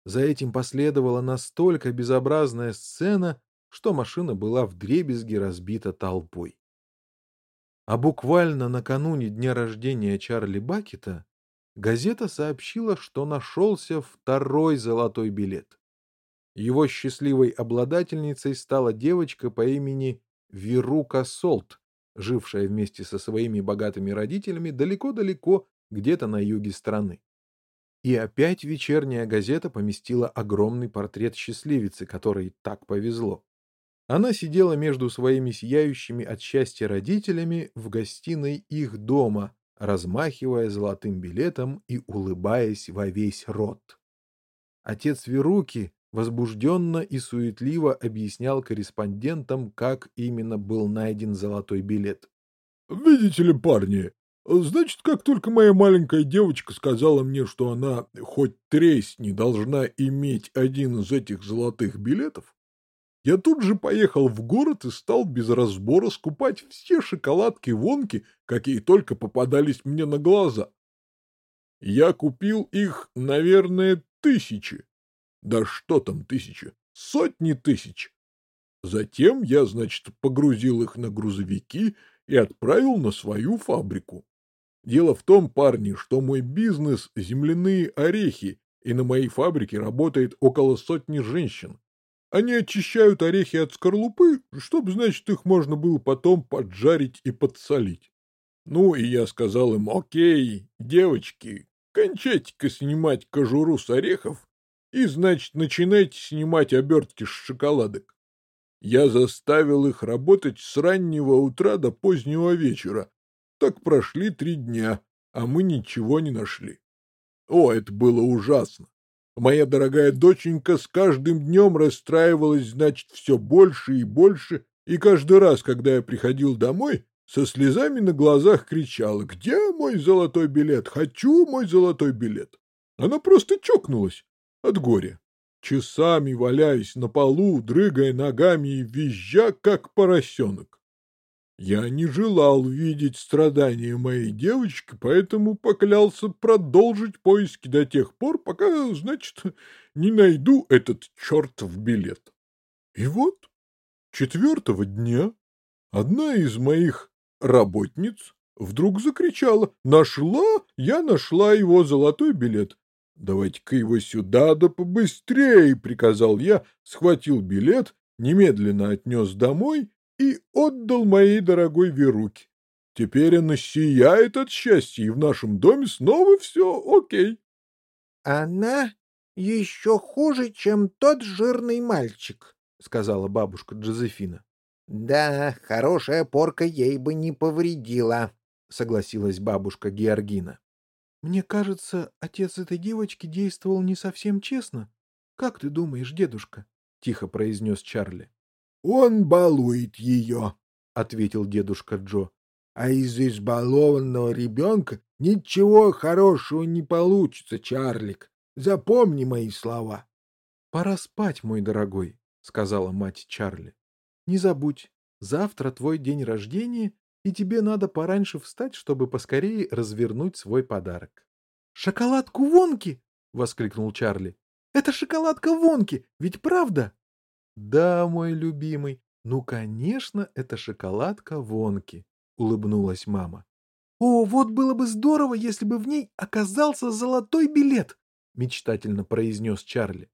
За этим последовала настолько безобразная сцена, что машина была вдребезги разбита толпой. А буквально накануне дня рождения Чарли Бакета газета сообщила, что нашелся второй золотой билет. Его счастливой обладательницей стала девочка по имени Верука Солт, жившая вместе со своими богатыми родителями далеко-далеко, где-то на юге страны. И опять вечерняя газета поместила огромный портрет счастливицы, которой так повезло. Она сидела между своими сияющими от счастья родителями в гостиной их дома, размахивая золотым билетом и улыбаясь во весь рот. Отец Веруки возбужденно и суетливо объяснял корреспондентам, как именно был найден золотой билет. — Видите ли, парни, значит, как только моя маленькая девочка сказала мне, что она хоть тресни должна иметь один из этих золотых билетов, я тут же поехал в город и стал без разбора скупать все шоколадки-вонки, какие только попадались мне на глаза. Я купил их, наверное, тысячи. Да что там тысячи? Сотни тысяч. Затем я, значит, погрузил их на грузовики и отправил на свою фабрику. Дело в том, парни, что мой бизнес — земляные орехи, и на моей фабрике работает около сотни женщин. Они очищают орехи от скорлупы, чтобы, значит, их можно было потом поджарить и подсолить. Ну, и я сказал им, окей, девочки, кончайте-ка снимать кожуру с орехов и, значит, начинайте снимать обертки с шоколадок. Я заставил их работать с раннего утра до позднего вечера. Так прошли три дня, а мы ничего не нашли. О, это было ужасно. Моя дорогая доченька с каждым днем расстраивалась, значит, все больше и больше, и каждый раз, когда я приходил домой, со слезами на глазах кричала «Где мой золотой билет? Хочу мой золотой билет!» Она просто чокнулась от горя, часами валяясь на полу, дрыгая ногами и визжа, как поросенок. Я не желал видеть страдания моей девочки, поэтому поклялся продолжить поиски до тех пор, пока, значит, не найду этот чертов билет. И вот, четвертого дня одна из моих работниц вдруг закричала «Нашла! Я нашла его золотой билет!» «Давайте-ка его сюда, да побыстрее!» — приказал я, схватил билет, немедленно отнес домой и отдал моей дорогой Веруке. Теперь она сияет от счастья, и в нашем доме снова все окей. — Она еще хуже, чем тот жирный мальчик, — сказала бабушка Джозефина. — Да, хорошая порка ей бы не повредила, — согласилась бабушка Георгина. — Мне кажется, отец этой девочки действовал не совсем честно. Как ты думаешь, дедушка? — тихо произнес Чарли. «Он балует ее», — ответил дедушка Джо. «А из избалованного ребенка ничего хорошего не получится, Чарлик. Запомни мои слова». «Пора спать, мой дорогой», — сказала мать Чарли. «Не забудь, завтра твой день рождения, и тебе надо пораньше встать, чтобы поскорее развернуть свой подарок». «Шоколадку Вонки!» — воскликнул Чарли. «Это шоколадка Вонки, ведь правда?» «Да, мой любимый, ну, конечно, это шоколадка Вонки», — улыбнулась мама. «О, вот было бы здорово, если бы в ней оказался золотой билет», — мечтательно произнес Чарли.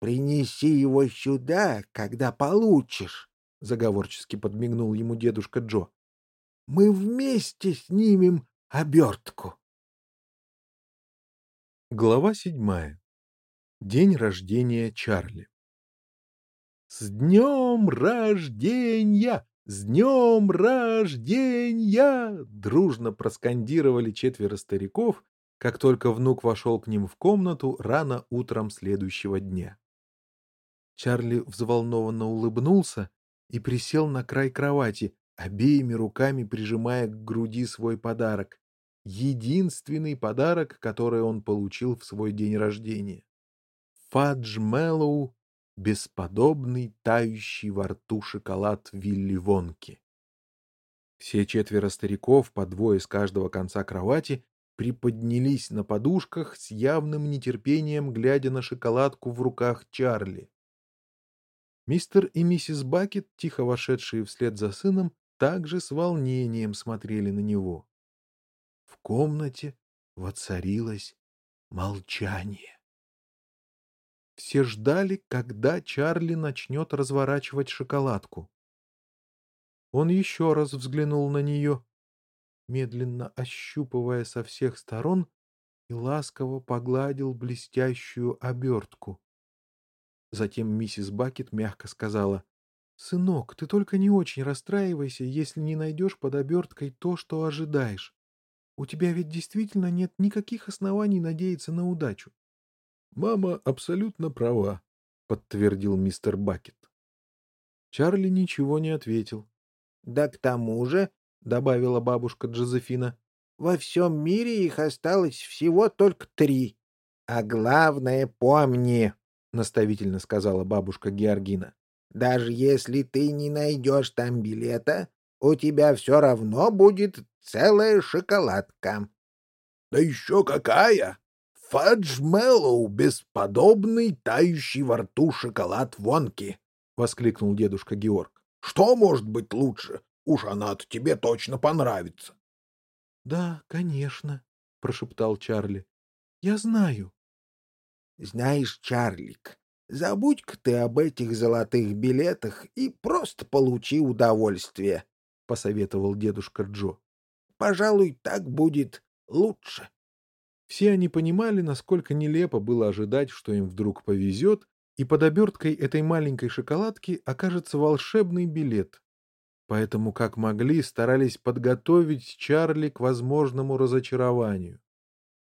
«Принеси его сюда, когда получишь», — заговорчески подмигнул ему дедушка Джо. «Мы вместе снимем обертку». Глава седьмая. День рождения Чарли. «С днем рождения! С днем рождения!» Дружно проскандировали четверо стариков, как только внук вошел к ним в комнату рано утром следующего дня. Чарли взволнованно улыбнулся и присел на край кровати, обеими руками прижимая к груди свой подарок. Единственный подарок, который он получил в свой день рождения. Фадж Мэллоу бесподобный тающий во рту шоколад Вилли Вонки. Все четверо стариков, по двое с каждого конца кровати, приподнялись на подушках с явным нетерпением, глядя на шоколадку в руках Чарли. Мистер и миссис Бакет, тихо вошедшие вслед за сыном, также с волнением смотрели на него. В комнате воцарилось молчание. Все ждали, когда Чарли начнет разворачивать шоколадку. Он еще раз взглянул на нее, медленно ощупывая со всех сторон, и ласково погладил блестящую обертку. Затем миссис Бакет мягко сказала, «Сынок, ты только не очень расстраивайся, если не найдешь под оберткой то, что ожидаешь. У тебя ведь действительно нет никаких оснований надеяться на удачу. Мама абсолютно права, подтвердил мистер Бакет. Чарли ничего не ответил. Да к тому же, добавила бабушка Джозефина, во всем мире их осталось всего только три. А главное, помни, наставительно сказала бабушка Георгина, даже если ты не найдешь там билета, у тебя все равно будет целая шоколадка. — Да еще какая! Фадж Мэллоу, бесподобный, тающий во рту шоколад Вонки! — воскликнул дедушка Георг. — Что может быть лучше? Уж она-то тебе точно понравится. — Да, конечно, — прошептал Чарли. — Я знаю. — Знаешь, Чарлик, забудь-ка ты об этих золотых билетах и просто получи удовольствие, — посоветовал дедушка Джо. — Пожалуй, так будет лучше. — все они понимали, насколько нелепо было ожидать, что им вдруг повезет, и под оберткой этой маленькой шоколадки окажется волшебный билет. Поэтому, как могли, старались подготовить Чарли к возможному разочарованию.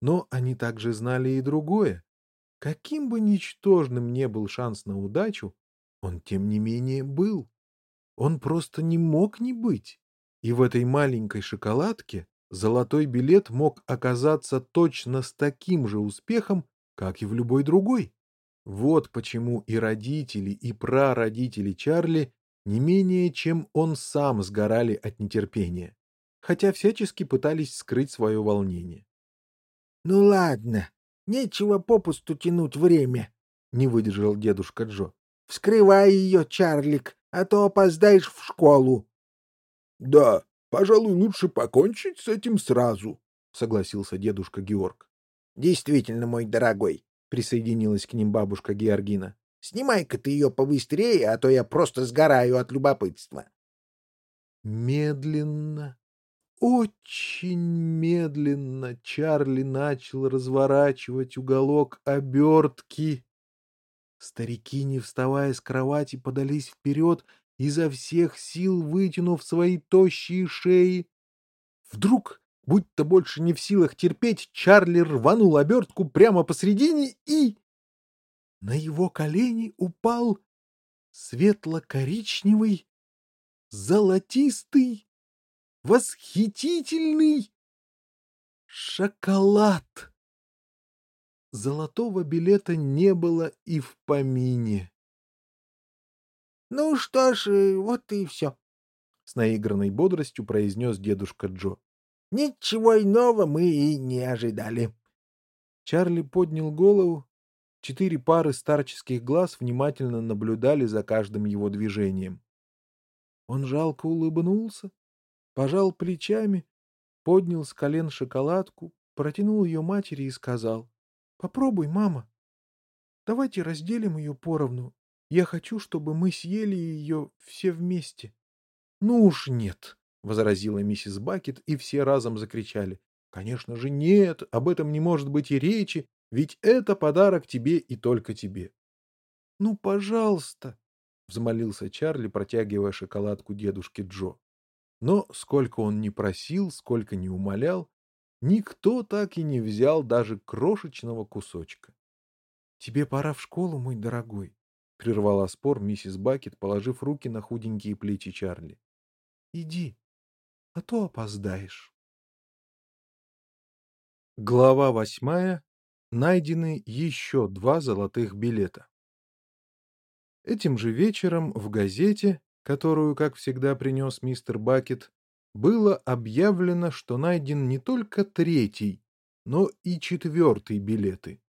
Но они также знали и другое. Каким бы ничтожным не был шанс на удачу, он тем не менее был. Он просто не мог не быть. И в этой маленькой шоколадке золотой билет мог оказаться точно с таким же успехом, как и в любой другой. Вот почему и родители, и прародители Чарли не менее, чем он сам сгорали от нетерпения, хотя всячески пытались скрыть свое волнение. — Ну ладно, нечего попусту тянуть время, — не выдержал дедушка Джо. — Вскрывай ее, Чарлик, а то опоздаешь в школу. — Да, пожалуй, лучше покончить с этим сразу, — согласился дедушка Георг. — Действительно, мой дорогой, — присоединилась к ним бабушка Георгина. — Снимай-ка ты ее побыстрее, а то я просто сгораю от любопытства. Медленно, очень медленно Чарли начал разворачивать уголок обертки. Старики, не вставая с кровати, подались вперед, изо всех сил вытянув свои тощие шеи. Вдруг Будь-то больше не в силах терпеть, Чарли рванул обертку прямо посредине и... На его колени упал светло-коричневый, золотистый, восхитительный шоколад. Золотого билета не было и в помине. — Ну что ж, вот и все, — с наигранной бодростью произнес дедушка Джо. Ничего иного мы и не ожидали. Чарли поднял голову. Четыре пары старческих глаз внимательно наблюдали за каждым его движением. Он жалко улыбнулся, пожал плечами, поднял с колен шоколадку, протянул ее матери и сказал. — Попробуй, мама. Давайте разделим ее поровну. Я хочу, чтобы мы съели ее все вместе. — Ну уж нет, возразила миссис Бакет, и все разом закричали. «Конечно же нет, об этом не может быть и речи, ведь это подарок тебе и только тебе». «Ну, пожалуйста», — взмолился Чарли, протягивая шоколадку дедушке Джо. Но сколько он ни просил, сколько ни умолял, никто так и не взял даже крошечного кусочка. «Тебе пора в школу, мой дорогой», — прервала спор миссис Бакет, положив руки на худенькие плечи Чарли. «Иди, а то опоздаешь. Глава восьмая. Найдены еще два золотых билета. Этим же вечером в газете, которую, как всегда, принес мистер Бакет, было объявлено, что найден не только третий, но и четвертый билеты.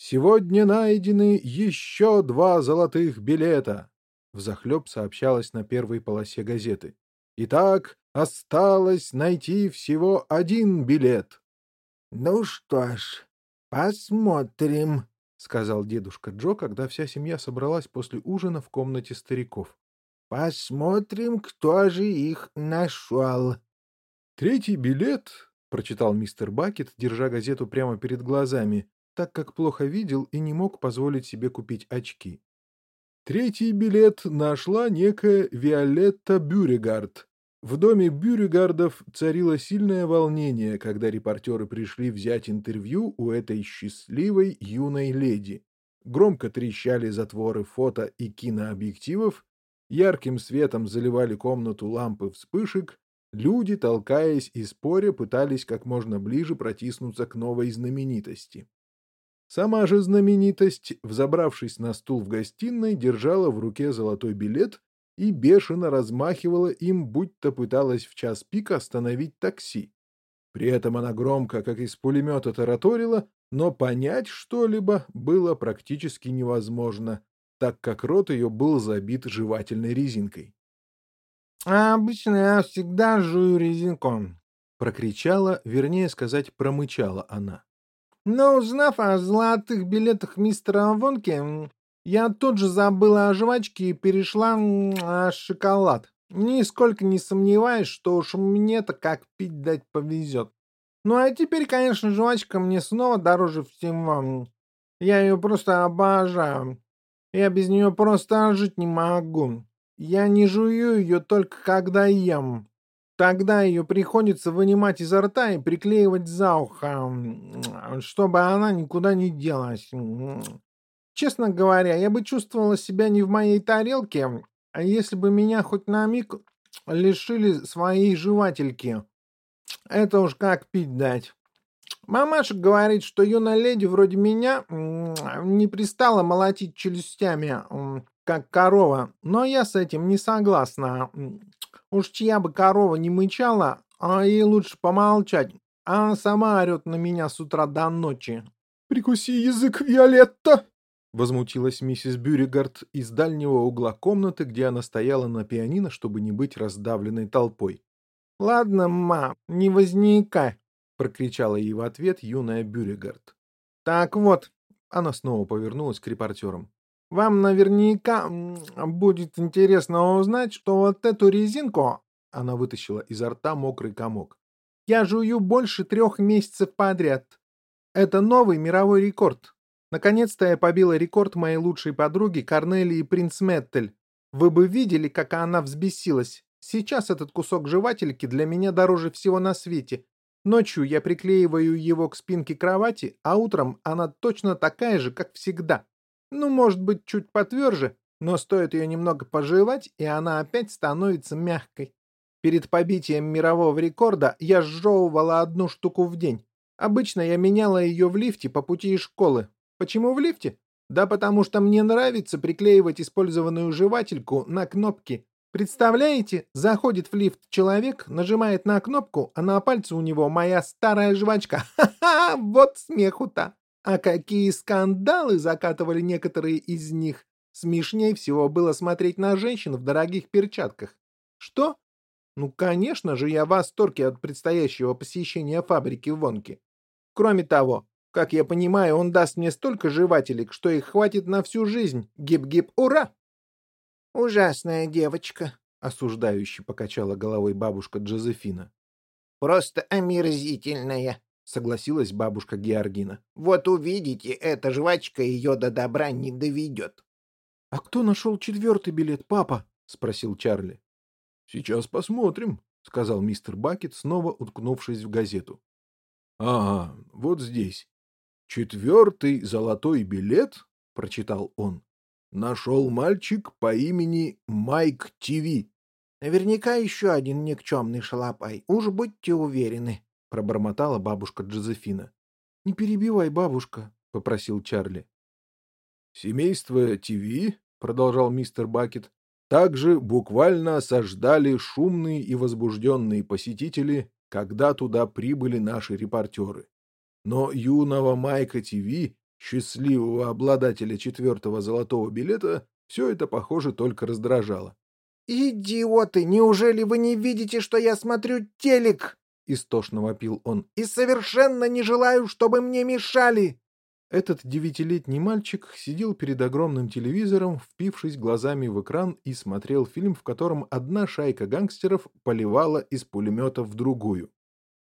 «Сегодня найдены еще два золотых билета», — взахлеб сообщалось на первой полосе газеты. Итак, осталось найти всего один билет. — Ну что ж, посмотрим, — сказал дедушка Джо, когда вся семья собралась после ужина в комнате стариков. — Посмотрим, кто же их нашел. — Третий билет, — прочитал мистер Бакет, держа газету прямо перед глазами, так как плохо видел и не мог позволить себе купить очки. Третий билет нашла некая Виолетта Бюрегард, в доме Бюригардов царило сильное волнение, когда репортеры пришли взять интервью у этой счастливой юной леди. Громко трещали затворы фото и кинообъективов, ярким светом заливали комнату лампы вспышек, люди, толкаясь и споря, пытались как можно ближе протиснуться к новой знаменитости. Сама же знаменитость, взобравшись на стул в гостиной, держала в руке золотой билет и бешено размахивала им, будто пыталась в час пик остановить такси. При этом она громко, как из пулемета, тараторила, но понять что-либо было практически невозможно, так как рот ее был забит жевательной резинкой. «А обычно я всегда жую резинку», — прокричала, вернее сказать, промычала она. Но узнав о золотых билетах мистера Вонки, я тут же забыла о жвачке и перешла на шоколад. Нисколько не сомневаюсь, что уж мне-то как пить дать повезет. Ну а теперь, конечно, жвачка мне снова дороже всего. Я ее просто обожаю. Я без нее просто жить не могу. Я не жую ее только когда ем. Тогда ее приходится вынимать изо рта и приклеивать за ухо, чтобы она никуда не делась. Честно говоря, я бы чувствовала себя не в моей тарелке, а если бы меня хоть на миг лишили своей жевательки. Это уж как пить дать. Мамаша говорит, что юная леди вроде меня не пристала молотить челюстями, как корова, но я с этим не согласна. Уж чья бы корова не мычала, а ей лучше помолчать. Она сама орет на меня с утра до ночи. «Прикуси язык, Виолетта!» Возмутилась миссис Бюригард из дальнего угла комнаты, где она стояла на пианино, чтобы не быть раздавленной толпой. «Ладно, ма, не возникай!» — прокричала ей в ответ юная Бюригард. «Так вот», — она снова повернулась к репортерам. Вам наверняка будет интересно узнать, что вот эту резинку, она вытащила изо рта мокрый комок, я жую больше трех месяцев подряд. Это новый мировой рекорд. Наконец-то я побила рекорд моей лучшей подруги Корнелии Принцметтель. Вы бы видели, как она взбесилась. Сейчас этот кусок жевательки для меня дороже всего на свете. Ночью я приклеиваю его к спинке кровати, а утром она точно такая же, как всегда. Ну, может быть, чуть потверже, но стоит ее немного пожевать, и она опять становится мягкой. Перед побитием мирового рекорда я сжевывала одну штуку в день. Обычно я меняла ее в лифте по пути из школы. Почему в лифте? Да потому что мне нравится приклеивать использованную жевательку на кнопки. Представляете, заходит в лифт человек, нажимает на кнопку, а на пальце у него моя старая жвачка. Ха-ха, вот смеху-то. А какие скандалы закатывали некоторые из них. Смешнее всего было смотреть на женщин в дорогих перчатках. Что? Ну, конечно же, я в восторге от предстоящего посещения фабрики Вонки. Кроме того, как я понимаю, он даст мне столько жевателек, что их хватит на всю жизнь. Гип-гип, ура! Ужасная девочка, — осуждающе покачала головой бабушка Джозефина. Просто омерзительная согласилась бабушка Георгина. Вот увидите, эта жвачка ее до добра не доведет. — А кто нашел четвертый билет, папа? — спросил Чарли. — Сейчас посмотрим, — сказал мистер Бакет, снова уткнувшись в газету. — Ага, вот здесь. Четвертый золотой билет, — прочитал он, — нашел мальчик по имени Майк Тиви. — Наверняка еще один никчемный шалопай, уж будьте уверены, — пробормотала бабушка Джозефина. — Не перебивай, бабушка, — попросил Чарли. — Семейство ТВ, — продолжал мистер Бакет, — также буквально осаждали шумные и возбужденные посетители, когда туда прибыли наши репортеры. Но юного Майка ТВ, счастливого обладателя четвертого золотого билета, все это, похоже, только раздражало. «Идиоты! Неужели вы не видите, что я смотрю телек?» Истошно вопил он, — и совершенно не желаю, чтобы мне мешали. Этот девятилетний мальчик сидел перед огромным телевизором, впившись глазами в экран и смотрел фильм, в котором одна шайка гангстеров поливала из пулемета в другую.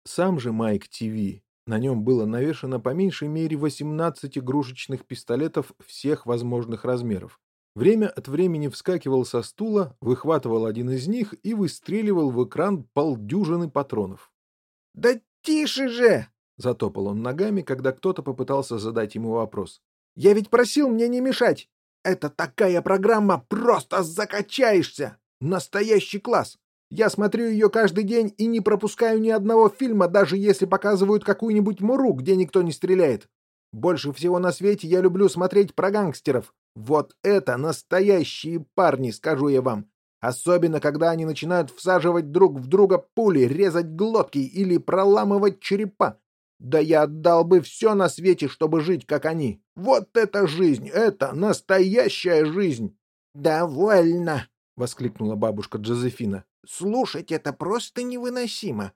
Сам же Майк ТВ, на нем было навешано по меньшей мере 18 игрушечных пистолетов всех возможных размеров. Время от времени вскакивал со стула, выхватывал один из них и выстреливал в экран полдюжины патронов. «Да тише же!» — затопал он ногами, когда кто-то попытался задать ему вопрос. «Я ведь просил мне не мешать! Это такая программа, просто закачаешься! Настоящий класс! Я смотрю ее каждый день и не пропускаю ни одного фильма, даже если показывают какую-нибудь муру, где никто не стреляет. Больше всего на свете я люблю смотреть про гангстеров. Вот это настоящие парни, скажу я вам. Особенно, когда они начинают всаживать друг в друга пули, резать глотки или проламывать черепа. Да я отдал бы все на свете, чтобы жить, как они. Вот это жизнь! Это настоящая жизнь! «Довольно!» — воскликнула бабушка Джозефина. «Слушать это просто невыносимо!»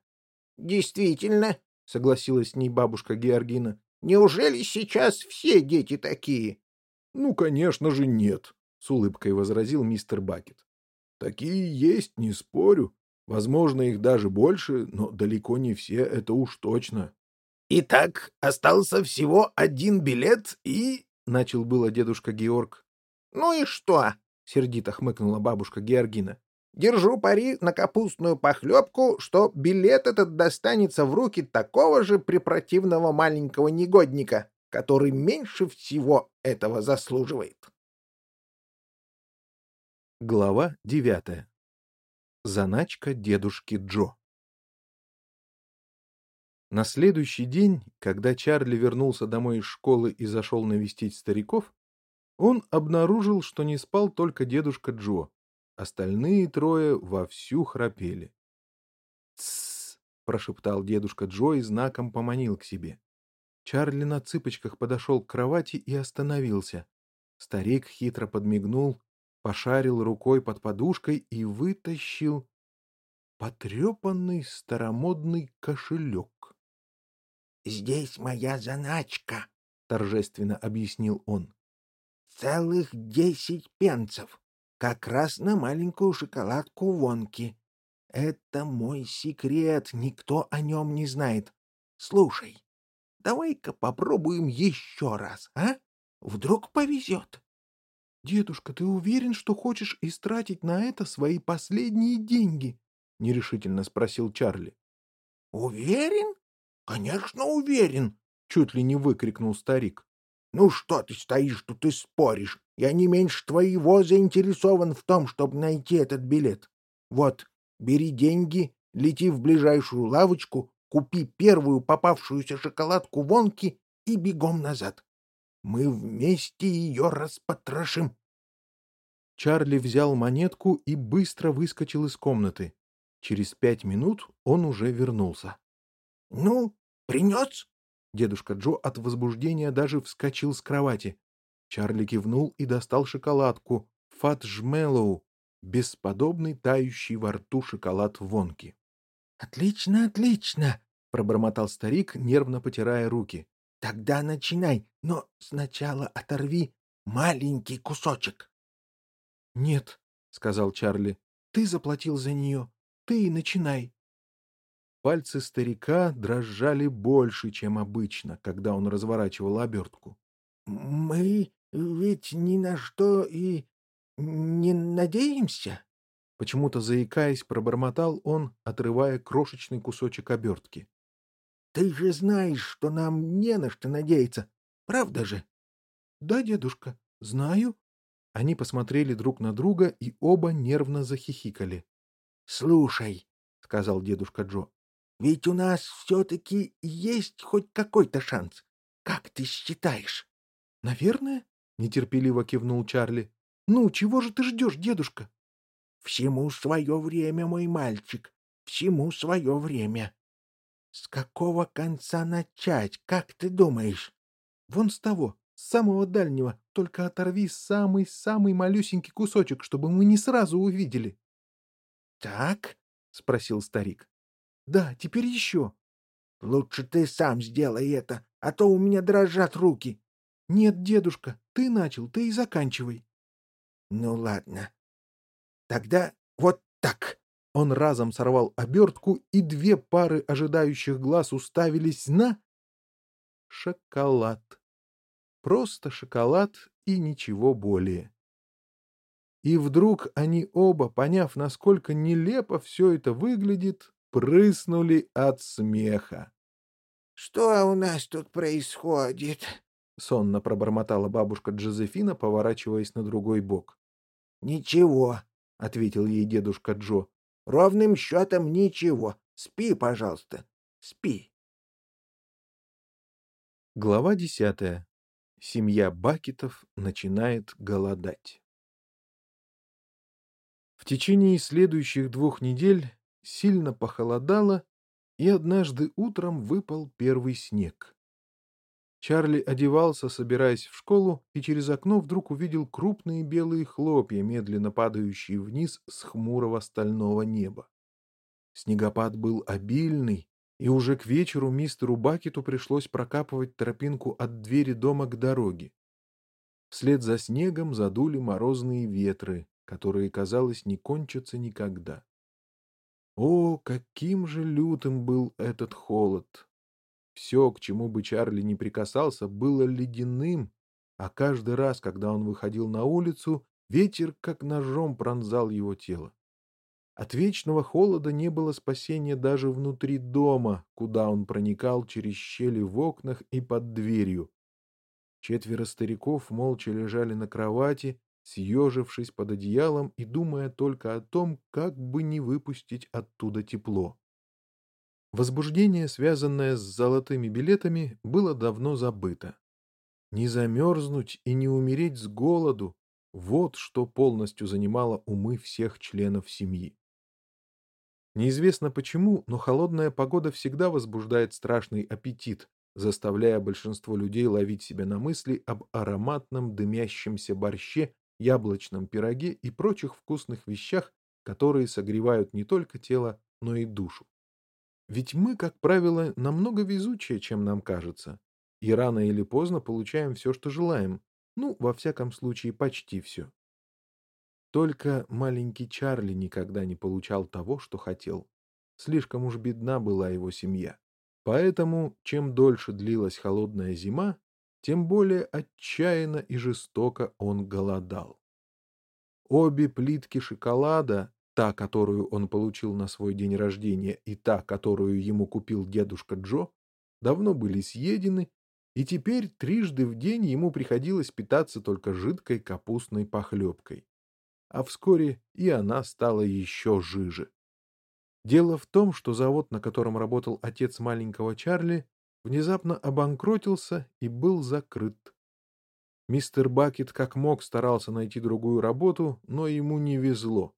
«Действительно!» — согласилась с ней бабушка Георгина. «Неужели сейчас все дети такие?» «Ну, конечно же, нет!» — с улыбкой возразил мистер Бакет. Такие есть, не спорю. Возможно, их даже больше, но далеко не все, это уж точно. — Итак, остался всего один билет и... — начал было дедушка Георг. — Ну и что? — сердито хмыкнула бабушка Георгина. Держу пари на капустную похлебку, что билет этот достанется в руки такого же препротивного маленького негодника, который меньше всего этого заслуживает. Глава девятая. Заначка дедушки Джо. На следующий день, когда Чарли вернулся домой из школы и зашел навестить стариков, он обнаружил, что не спал только дедушка Джо. Остальные трое вовсю храпели. «Тссс!» — прошептал дедушка Джо и знаком поманил к себе. Чарли на цыпочках подошел к кровати и остановился. Старик хитро подмигнул, пошарил рукой под подушкой и вытащил потрепанный старомодный кошелек. «Здесь моя заначка», — торжественно объяснил он. «Целых десять пенцев, как раз на маленькую шоколадку Вонки. Это мой секрет, никто о нем не знает. Слушай, давай-ка попробуем еще раз, а? Вдруг повезет». «Дедушка, ты уверен, что хочешь истратить на это свои последние деньги?» — нерешительно спросил Чарли. «Уверен? «Конечно, уверен!» — чуть ли не выкрикнул старик. «Ну что ты стоишь тут и споришь? Я не меньше твоего заинтересован в том, чтобы найти этот билет. Вот, бери деньги, лети в ближайшую лавочку, купи первую попавшуюся шоколадку Вонки и бегом назад. Мы вместе ее распотрошим». Чарли взял монетку и быстро выскочил из комнаты. Через пять минут он уже вернулся. «Ну, принес?» Дедушка Джо от возбуждения даже вскочил с кровати. Чарли кивнул и достал шоколадку «Фатжмеллоу», бесподобный тающий во рту шоколад Вонки. «Отлично, отлично!» — пробормотал старик, нервно потирая руки. «Тогда начинай, но сначала оторви маленький кусочек». «Нет», — сказал Чарли, — «ты заплатил за нее. Ты и начинай». Пальцы старика дрожали больше, чем обычно, когда он разворачивал обертку. — Мы ведь ни на что и не надеемся? Почему-то заикаясь, пробормотал он, отрывая крошечный кусочек обертки. — Ты же знаешь, что нам не на что надеяться, правда же? — Да, дедушка, знаю. Они посмотрели друг на друга и оба нервно захихикали. — Слушай, — сказал дедушка Джо, ведь у нас все-таки есть хоть какой-то шанс. Как ты считаешь? — Наверное, — нетерпеливо кивнул Чарли. — Ну, чего же ты ждешь, дедушка? — Всему свое время, мой мальчик, всему свое время. С какого конца начать, как ты думаешь? — Вон с того, с самого дальнего, только оторви самый-самый малюсенький кусочек, чтобы мы не сразу увидели. — Так? — спросил старик. Да, теперь еще. Лучше ты сам сделай это, а то у меня дрожат руки. Нет, дедушка, ты начал, ты и заканчивай. Ну ладно. Тогда вот так. Он разом сорвал обертку, и две пары ожидающих глаз уставились на... Шоколад. Просто шоколад и ничего более. И вдруг они оба, поняв, насколько нелепо все это выглядит, прыснули от смеха. — Что у нас тут происходит? — сонно пробормотала бабушка Джозефина, поворачиваясь на другой бок. — Ничего, — ответил ей дедушка Джо. — Ровным счетом ничего. Спи, пожалуйста, спи. Глава десятая. Семья Бакетов начинает голодать. В течение следующих двух недель сильно похолодало, и однажды утром выпал первый снег. Чарли одевался, собираясь в школу, и через окно вдруг увидел крупные белые хлопья, медленно падающие вниз с хмурого стального неба. Снегопад был обильный, и уже к вечеру мистеру Бакету пришлось прокапывать тропинку от двери дома к дороге. Вслед за снегом задули морозные ветры, которые, казалось, не кончатся никогда. О, каким же лютым был этот холод! Все, к чему бы Чарли не прикасался, было ледяным, а каждый раз, когда он выходил на улицу, ветер как ножом пронзал его тело. От вечного холода не было спасения даже внутри дома, куда он проникал через щели в окнах и под дверью. Четверо стариков молча лежали на кровати, съежившись под одеялом и думая только о том, как бы не выпустить оттуда тепло. Возбуждение, связанное с золотыми билетами, было давно забыто. Не замерзнуть и не умереть с голоду — вот что полностью занимало умы всех членов семьи. Неизвестно почему, но холодная погода всегда возбуждает страшный аппетит, заставляя большинство людей ловить себя на мысли об ароматном дымящемся борще, яблочном пироге и прочих вкусных вещах, которые согревают не только тело, но и душу. Ведь мы, как правило, намного везучее, чем нам кажется, и рано или поздно получаем все, что желаем, ну, во всяком случае, почти все. Только маленький Чарли никогда не получал того, что хотел. Слишком уж бедна была его семья. Поэтому, чем дольше длилась холодная зима, тем более отчаянно и жестоко он голодал. Обе плитки шоколада, та, которую он получил на свой день рождения, и та, которую ему купил дедушка Джо, давно были съедены, и теперь трижды в день ему приходилось питаться только жидкой капустной похлебкой а вскоре и она стала еще жиже. Дело в том, что завод, на котором работал отец маленького Чарли, внезапно обанкротился и был закрыт. Мистер Бакет как мог старался найти другую работу, но ему не везло.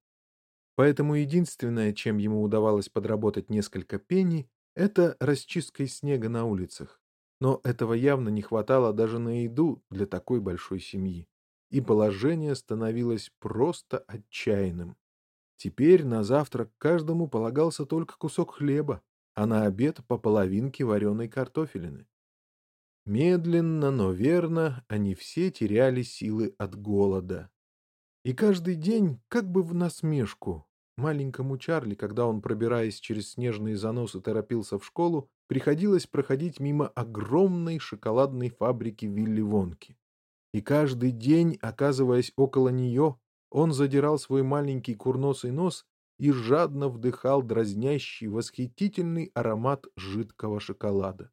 Поэтому единственное, чем ему удавалось подработать несколько пенни, это расчисткой снега на улицах. Но этого явно не хватало даже на еду для такой большой семьи и положение становилось просто отчаянным. Теперь на завтрак каждому полагался только кусок хлеба, а на обед по половинке вареной картофелины. Медленно, но верно они все теряли силы от голода. И каждый день, как бы в насмешку, маленькому Чарли, когда он, пробираясь через снежные заносы, торопился в школу, приходилось проходить мимо огромной шоколадной фабрики Вилли Вонки и каждый день, оказываясь около нее, он задирал свой маленький курносый нос и жадно вдыхал дразнящий, восхитительный аромат жидкого шоколада.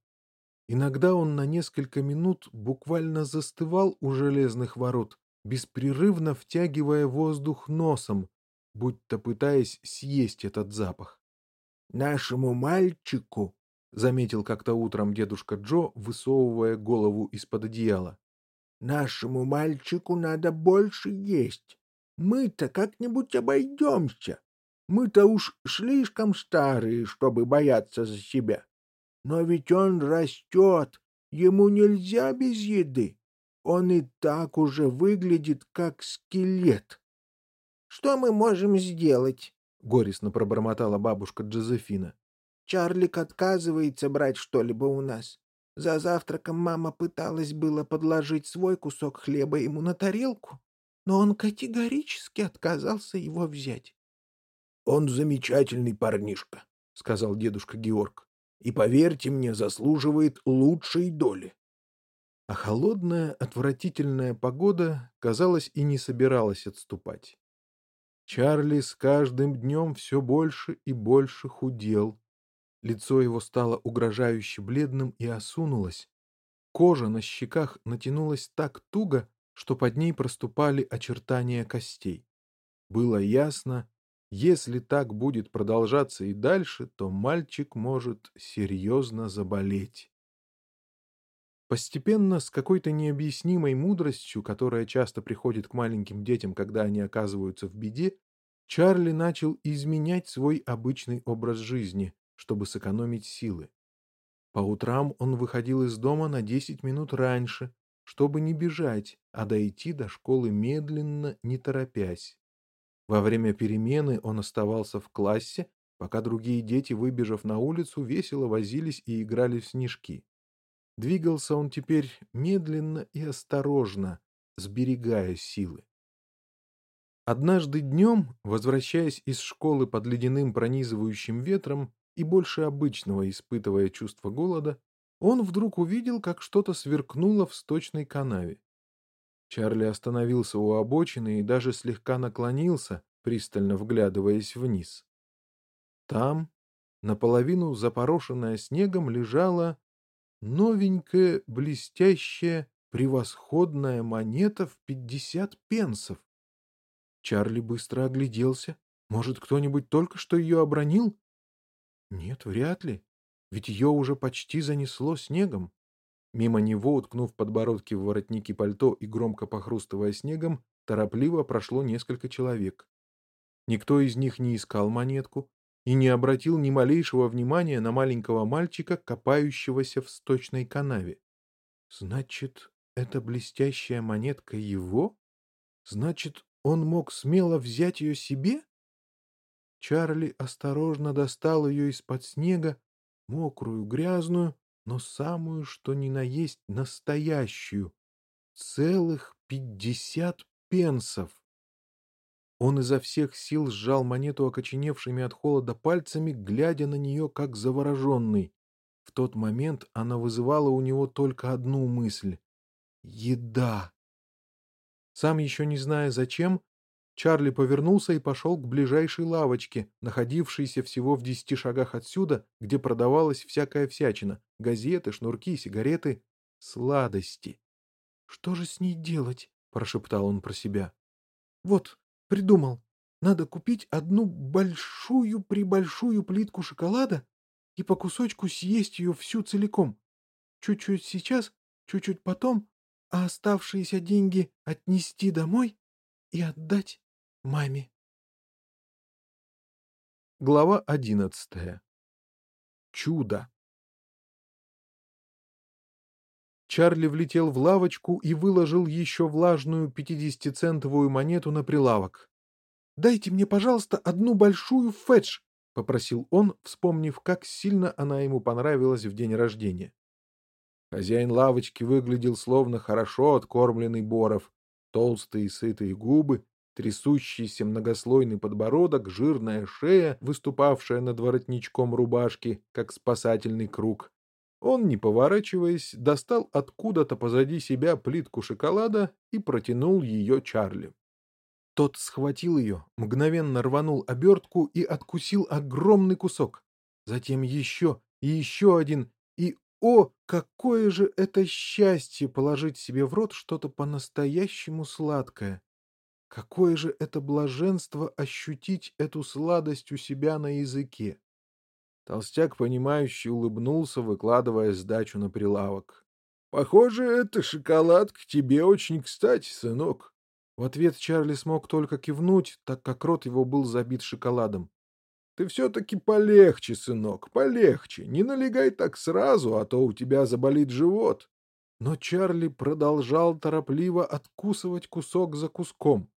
Иногда он на несколько минут буквально застывал у железных ворот, беспрерывно втягивая воздух носом, будто пытаясь съесть этот запах. «Нашему мальчику», — заметил как-то утром дедушка Джо, высовывая голову из-под одеяла, Нашему мальчику надо больше есть. Мы-то как-нибудь обойдемся. Мы-то уж слишком старые, чтобы бояться за себя. Но ведь он растет, ему нельзя без еды. Он и так уже выглядит как скелет. — Что мы можем сделать? — горестно пробормотала бабушка Джозефина. — Чарлик отказывается брать что-либо у нас. За завтраком мама пыталась было подложить свой кусок хлеба ему на тарелку, но он категорически отказался его взять. — Он замечательный парнишка, — сказал дедушка Георг, — и, поверьте мне, заслуживает лучшей доли. А холодная, отвратительная погода, казалось, и не собиралась отступать. Чарли с каждым днем все больше и больше худел, Лицо его стало угрожающе бледным и осунулось. Кожа на щеках натянулась так туго, что под ней проступали очертания костей. Было ясно, если так будет продолжаться и дальше, то мальчик может серьезно заболеть. Постепенно, с какой-то необъяснимой мудростью, которая часто приходит к маленьким детям, когда они оказываются в беде, Чарли начал изменять свой обычный образ жизни, чтобы сэкономить силы. По утрам он выходил из дома на 10 минут раньше, чтобы не бежать, а дойти до школы медленно, не торопясь. Во время перемены он оставался в классе, пока другие дети, выбежав на улицу, весело возились и играли в снежки. Двигался он теперь медленно и осторожно, сберегая силы. Однажды днем, возвращаясь из школы под ледяным пронизывающим ветром, и больше обычного испытывая чувство голода, он вдруг увидел, как что-то сверкнуло в сточной канаве. Чарли остановился у обочины и даже слегка наклонился, пристально вглядываясь вниз. Там, наполовину запорошенная снегом, лежала новенькая, блестящая, превосходная монета в пятьдесят пенсов. Чарли быстро огляделся. Может, кто-нибудь только что ее обронил? Нет, вряд ли, ведь ее уже почти занесло снегом. Мимо него, уткнув подбородки в воротники пальто и громко похрустывая снегом, торопливо прошло несколько человек. Никто из них не искал монетку и не обратил ни малейшего внимания на маленького мальчика, копающегося в сточной канаве. Значит, эта блестящая монетка его? Значит, он мог смело взять ее себе? Чарли осторожно достал ее из-под снега, мокрую, грязную, но самую, что ни на есть, настоящую. Целых пятьдесят пенсов. Он изо всех сил сжал монету окоченевшими от холода пальцами, глядя на нее как завороженный. В тот момент она вызывала у него только одну мысль — еда. Сам еще не зная зачем, Чарли повернулся и пошел к ближайшей лавочке, находившейся всего в десяти шагах отсюда, где продавалась всякая всячина — газеты, шнурки, сигареты, сладости. «Что же с ней делать?» — прошептал он про себя. «Вот, придумал. Надо купить одну большую-пребольшую плитку шоколада и по кусочку съесть ее всю целиком. Чуть-чуть сейчас, чуть-чуть потом, а оставшиеся деньги отнести домой и отдать маме. Глава одиннадцатая. Чудо. Чарли влетел в лавочку и выложил еще влажную пятидесятицентовую монету на прилавок. «Дайте мне, пожалуйста, одну большую фетч», — попросил он, вспомнив, как сильно она ему понравилась в день рождения. Хозяин лавочки выглядел словно хорошо откормленный Боров. Толстые сытые губы, трясущийся многослойный подбородок, жирная шея, выступавшая над воротничком рубашки, как спасательный круг. Он, не поворачиваясь, достал откуда-то позади себя плитку шоколада и протянул ее Чарли. Тот схватил ее, мгновенно рванул обертку и откусил огромный кусок. Затем еще и еще один, и, о, какое же это счастье положить себе в рот что-то по-настоящему сладкое! Какое же это блаженство ощутить эту сладость у себя на языке! Толстяк, понимающе улыбнулся, выкладывая сдачу на прилавок. — Похоже, это шоколад к тебе очень кстати, сынок. В ответ Чарли смог только кивнуть, так как рот его был забит шоколадом. — Ты все-таки полегче, сынок, полегче. Не налегай так сразу, а то у тебя заболит живот. Но Чарли продолжал торопливо откусывать кусок за куском.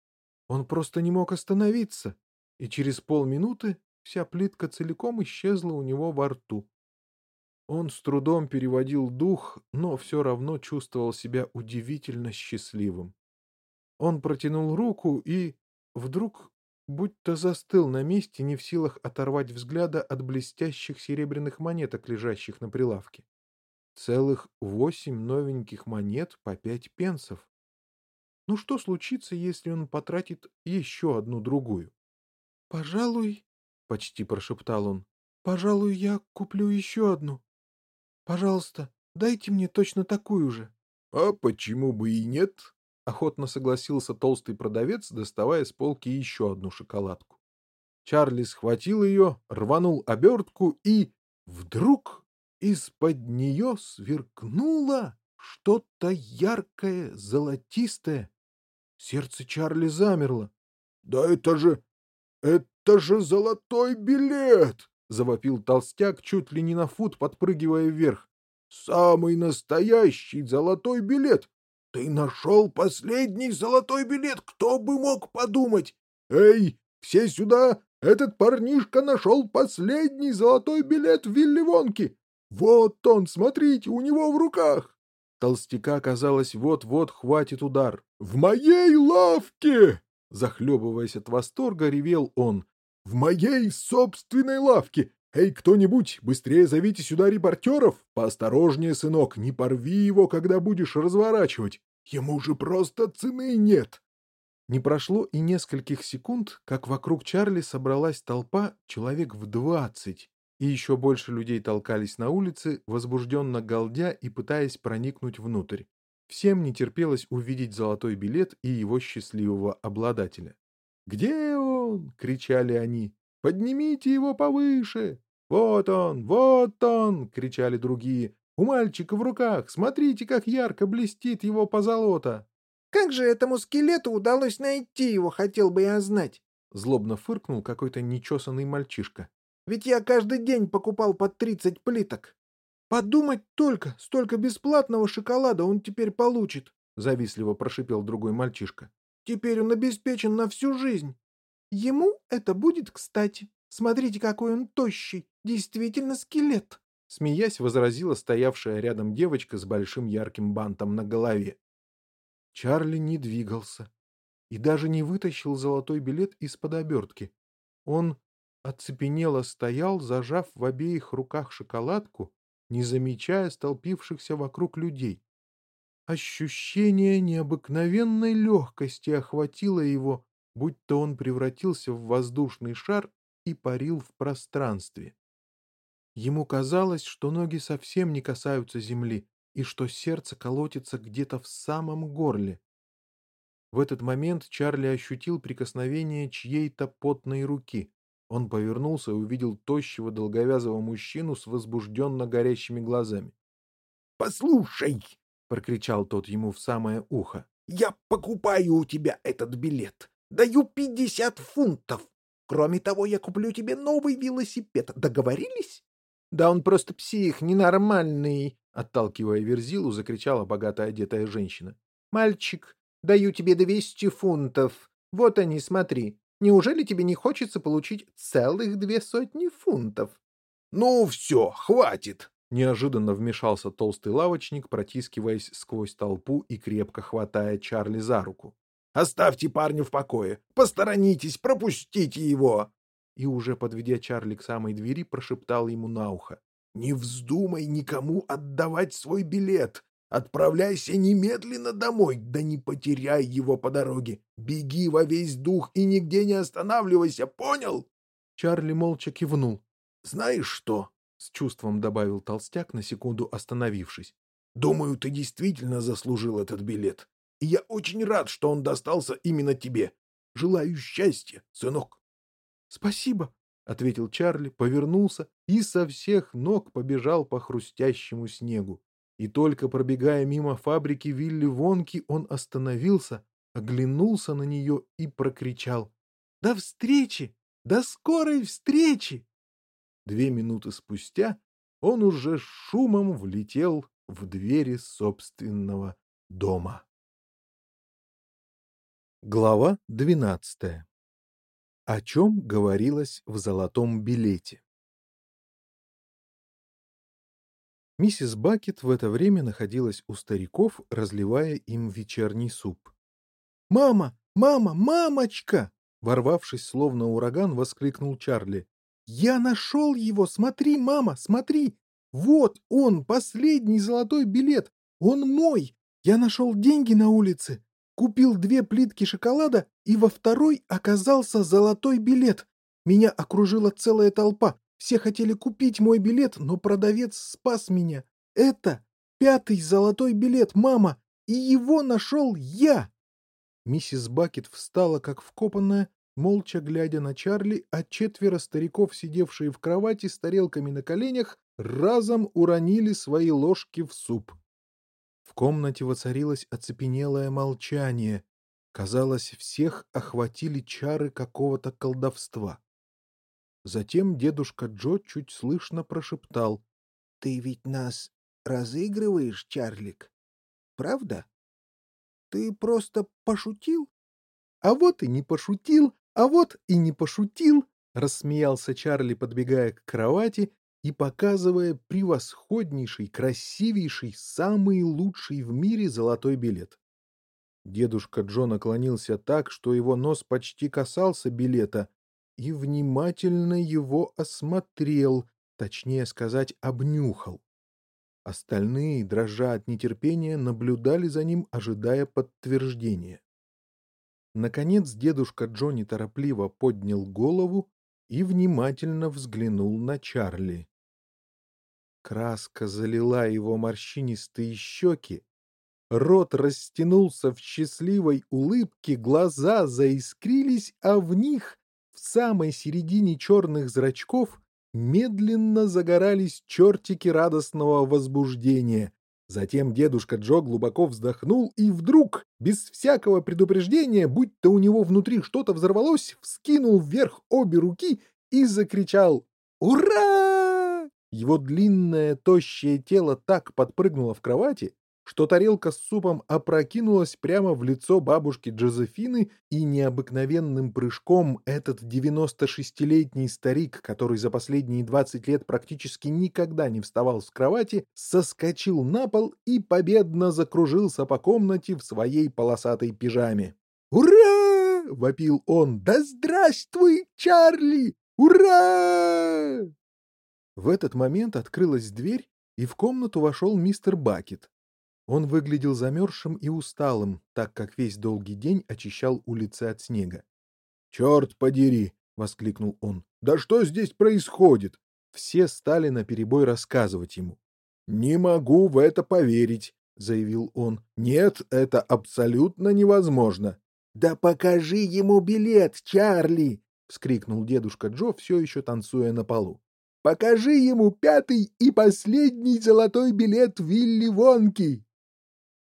Он просто не мог остановиться, и через полминуты вся плитка целиком исчезла у него во рту. Он с трудом переводил дух, но все равно чувствовал себя удивительно счастливым. Он протянул руку и вдруг будто застыл на месте, не в силах оторвать взгляда от блестящих серебряных монеток, лежащих на прилавке. Целых восемь новеньких монет по пять пенсов. Ну что случится, если он потратит еще одну другую? — Пожалуй, — почти прошептал он, — пожалуй, я куплю еще одну. Пожалуйста, дайте мне точно такую же. — А почему бы и нет? — охотно согласился толстый продавец, доставая с полки еще одну шоколадку. Чарли схватил ее, рванул обертку и... Вдруг из-под нее сверкнуло что-то яркое, золотистое. Сердце Чарли замерло. — Да это же... это же золотой билет! — завопил толстяк, чуть ли не на фут подпрыгивая вверх. — Самый настоящий золотой билет! Ты нашел последний золотой билет! Кто бы мог подумать? Эй, все сюда! Этот парнишка нашел последний золотой билет в Вилли Вот он, смотрите, у него в руках! Толстяка, казалось, вот-вот хватит удар. «В моей лавке!» Захлебываясь от восторга, ревел он. «В моей собственной лавке! Эй, кто-нибудь, быстрее зовите сюда репортеров! Поосторожнее, сынок, не порви его, когда будешь разворачивать! Ему же просто цены нет!» Не прошло и нескольких секунд, как вокруг Чарли собралась толпа человек в двадцать, и еще больше людей толкались на улице, возбужденно галдя и пытаясь проникнуть внутрь. Всем не терпелось увидеть золотой билет и его счастливого обладателя. «Где он?» — кричали они. «Поднимите его повыше!» «Вот он! Вот он!» — кричали другие. «У мальчика в руках! Смотрите, как ярко блестит его позолота!» «Как же этому скелету удалось найти его, хотел бы я знать!» Злобно фыркнул какой-то нечесанный мальчишка. «Ведь я каждый день покупал по тридцать плиток!» «Подумать только, столько бесплатного шоколада он теперь получит!» — завистливо прошипел другой мальчишка. «Теперь он обеспечен на всю жизнь!» «Ему это будет кстати!» Смотрите, какой он тощий! Действительно скелет!» Смеясь, возразила стоявшая рядом девочка с большим ярким бантом на голове. Чарли не двигался и даже не вытащил золотой билет из-под обертки. Он оцепенело стоял, зажав в обеих руках шоколадку, не замечая столпившихся вокруг людей. Ощущение необыкновенной легкости охватило его, будь то он превратился в воздушный шар и парил в пространстве. Ему казалось, что ноги совсем не касаются земли и что сердце колотится где-то в самом горле. В этот момент Чарли ощутил прикосновение чьей-то потной руки. Он повернулся и увидел тощего долговязого мужчину с возбужденно горящими глазами. «Послушай!» — прокричал тот ему в самое ухо. «Я покупаю у тебя этот билет. Даю пятьдесят фунтов. Кроме того, я куплю тебе новый велосипед. Договорились? Да он просто псих, ненормальный, отталкивая Верзилу, закричала богато одетая женщина. Мальчик, даю тебе двести фунтов. Вот они, смотри. Неужели тебе не хочется получить целых две сотни фунтов? Ну все, хватит. Неожиданно вмешался толстый лавочник, протискиваясь сквозь толпу и крепко хватая Чарли за руку. Оставьте парня в покое. Посторонитесь, пропустите его!» И уже подведя Чарли к самой двери, прошептал ему на ухо. «Не вздумай никому отдавать свой билет. Отправляйся немедленно домой, да не потеряй его по дороге. Беги во весь дух и нигде не останавливайся, понял?» Чарли молча кивнул. «Знаешь что?» — с чувством добавил толстяк, на секунду остановившись. «Думаю, ты действительно заслужил этот билет и я очень рад, что он достался именно тебе. Желаю счастья, сынок. — Спасибо, — ответил Чарли, повернулся и со всех ног побежал по хрустящему снегу. И только пробегая мимо фабрики Вилли Вонки, он остановился, оглянулся на нее и прокричал. — До встречи! До скорой встречи! Две минуты спустя он уже шумом влетел в двери собственного дома. Глава 12. О чем говорилось в золотом билете? Миссис Бакет в это время находилась у стариков, разливая им вечерний суп. «Мама! Мама! Мамочка!» Ворвавшись словно ураган, воскликнул Чарли. «Я нашел его! Смотри, мама, смотри! Вот он, последний золотой билет! Он мой! Я нашел деньги на улице! Купил две плитки шоколада, и во второй оказался золотой билет. Меня окружила целая толпа. Все хотели купить мой билет, но продавец спас меня. Это пятый золотой билет, мама, и его нашел я. Миссис Бакет встала, как вкопанная, молча глядя на Чарли, а четверо стариков, сидевшие в кровати с тарелками на коленях, разом уронили свои ложки в суп. В комнате воцарилось оцепенелое молчание. Казалось, всех охватили чары какого-то колдовства. Затем дедушка Джо чуть слышно прошептал. — Ты ведь нас разыгрываешь, Чарлик? Правда? Ты просто пошутил? — А вот и не пошутил, а вот и не пошутил, — рассмеялся Чарли, подбегая к кровати и показывая превосходнейший, красивейший, самый лучший в мире золотой билет. Дедушка Джо наклонился так, что его нос почти касался билета, и внимательно его осмотрел, точнее сказать, обнюхал. Остальные, дрожа от нетерпения, наблюдали за ним, ожидая подтверждения. Наконец дедушка Джонни торопливо поднял голову и внимательно взглянул на Чарли. Краска залила его морщинистые щеки, рот растянулся в счастливой улыбке, глаза заискрились, а в них, в самой середине черных зрачков, медленно загорались чертики радостного возбуждения. Затем дедушка Джо глубоко вздохнул и вдруг, без всякого предупреждения, будь то у него внутри что-то взорвалось, вскинул вверх обе руки и закричал «Ура!». Его длинное, тощее тело так подпрыгнуло в кровати, что тарелка с супом опрокинулась прямо в лицо бабушки Джозефины, и необыкновенным прыжком этот 96-летний старик, который за последние 20 лет практически никогда не вставал с кровати, соскочил на пол и победно закружился по комнате в своей полосатой пижаме. «Ура!» — вопил он. «Да здравствуй, Чарли! Ура!» В этот момент открылась дверь, и в комнату вошел мистер Бакет. Он выглядел замерзшим и усталым, так как весь долгий день очищал улицы от снега. «Черт подери!» — воскликнул он. «Да что здесь происходит?» Все стали наперебой рассказывать ему. «Не могу в это поверить», — заявил он. «Нет, это абсолютно невозможно». «Да покажи ему билет, Чарли!» — вскрикнул дедушка Джо, все еще танцуя на полу. «Покажи ему пятый и последний золотой билет Вилли Вонки!»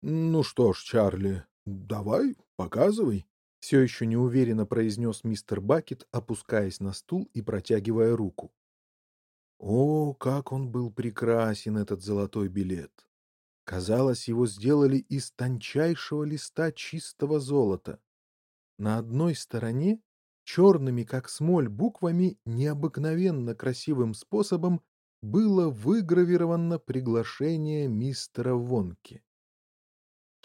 «Ну что ж, Чарли, давай, показывай», — все еще неуверенно произнес мистер Бакет, опускаясь на стул и протягивая руку. О, как он был прекрасен, этот золотой билет! Казалось, его сделали из тончайшего листа чистого золота. На одной стороне, черными, как смоль, буквами, необыкновенно красивым способом было выгравировано приглашение мистера Вонки.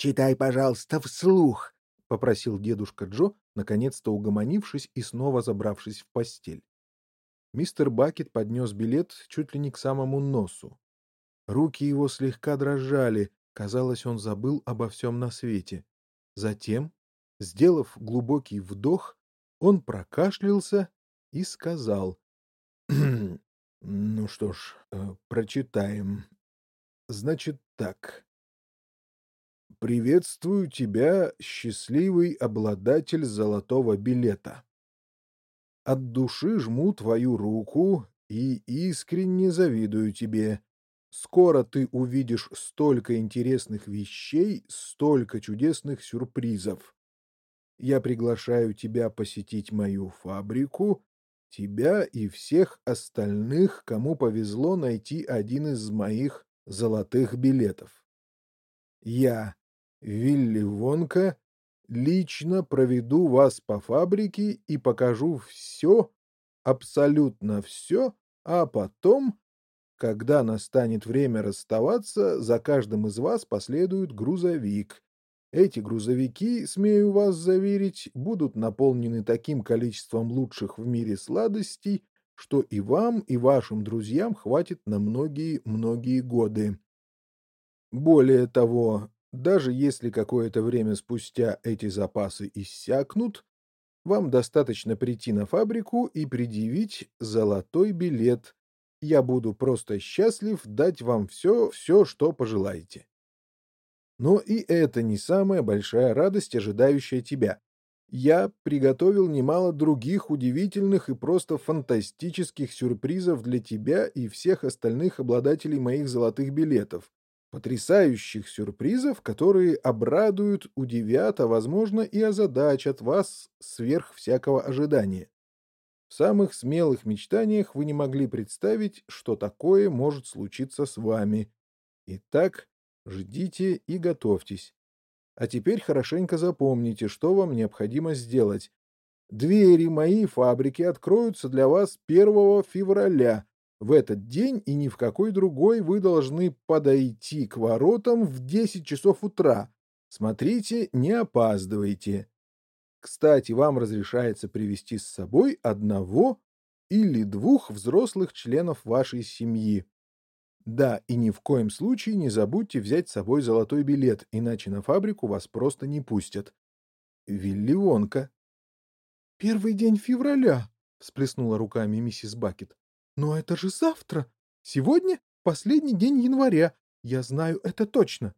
«Читай, пожалуйста, вслух», — попросил дедушка Джо, наконец-то угомонившись и снова забравшись в постель. Мистер Бакет поднес билет чуть ли не к самому носу. Руки его слегка дрожали, казалось, он забыл обо всем на свете. Затем, сделав глубокий вдох, он прокашлялся и сказал. «Ну что ж, э, прочитаем. Значит так. Приветствую тебя, счастливый обладатель золотого билета. От души жму твою руку и искренне завидую тебе. Скоро ты увидишь столько интересных вещей, столько чудесных сюрпризов. Я приглашаю тебя посетить мою фабрику, тебя и всех остальных, кому повезло найти один из моих золотых билетов. Я Вилли Вонка, лично проведу вас по фабрике и покажу все, абсолютно все, а потом, когда настанет время расставаться, за каждым из вас последует грузовик. Эти грузовики, смею вас заверить, будут наполнены таким количеством лучших в мире сладостей, что и вам, и вашим друзьям хватит на многие-многие годы. Более того, даже если какое-то время спустя эти запасы иссякнут, вам достаточно прийти на фабрику и предъявить золотой билет. Я буду просто счастлив дать вам все, все, что пожелаете. Но и это не самая большая радость, ожидающая тебя. Я приготовил немало других удивительных и просто фантастических сюрпризов для тебя и всех остальных обладателей моих золотых билетов потрясающих сюрпризов, которые обрадуют, удивят, а, возможно, и озадачат вас сверх всякого ожидания. В самых смелых мечтаниях вы не могли представить, что такое может случиться с вами. Итак, ждите и готовьтесь. А теперь хорошенько запомните, что вам необходимо сделать. Двери моей фабрики откроются для вас 1 февраля, в этот день и ни в какой другой вы должны подойти к воротам в 10 часов утра. Смотрите, не опаздывайте. Кстати, вам разрешается привести с собой одного или двух взрослых членов вашей семьи. Да, и ни в коем случае не забудьте взять с собой золотой билет, иначе на фабрику вас просто не пустят. Вилли Вонка. «Первый день февраля», — всплеснула руками миссис Бакет. «Но это же завтра. Сегодня последний день января. Я знаю это точно».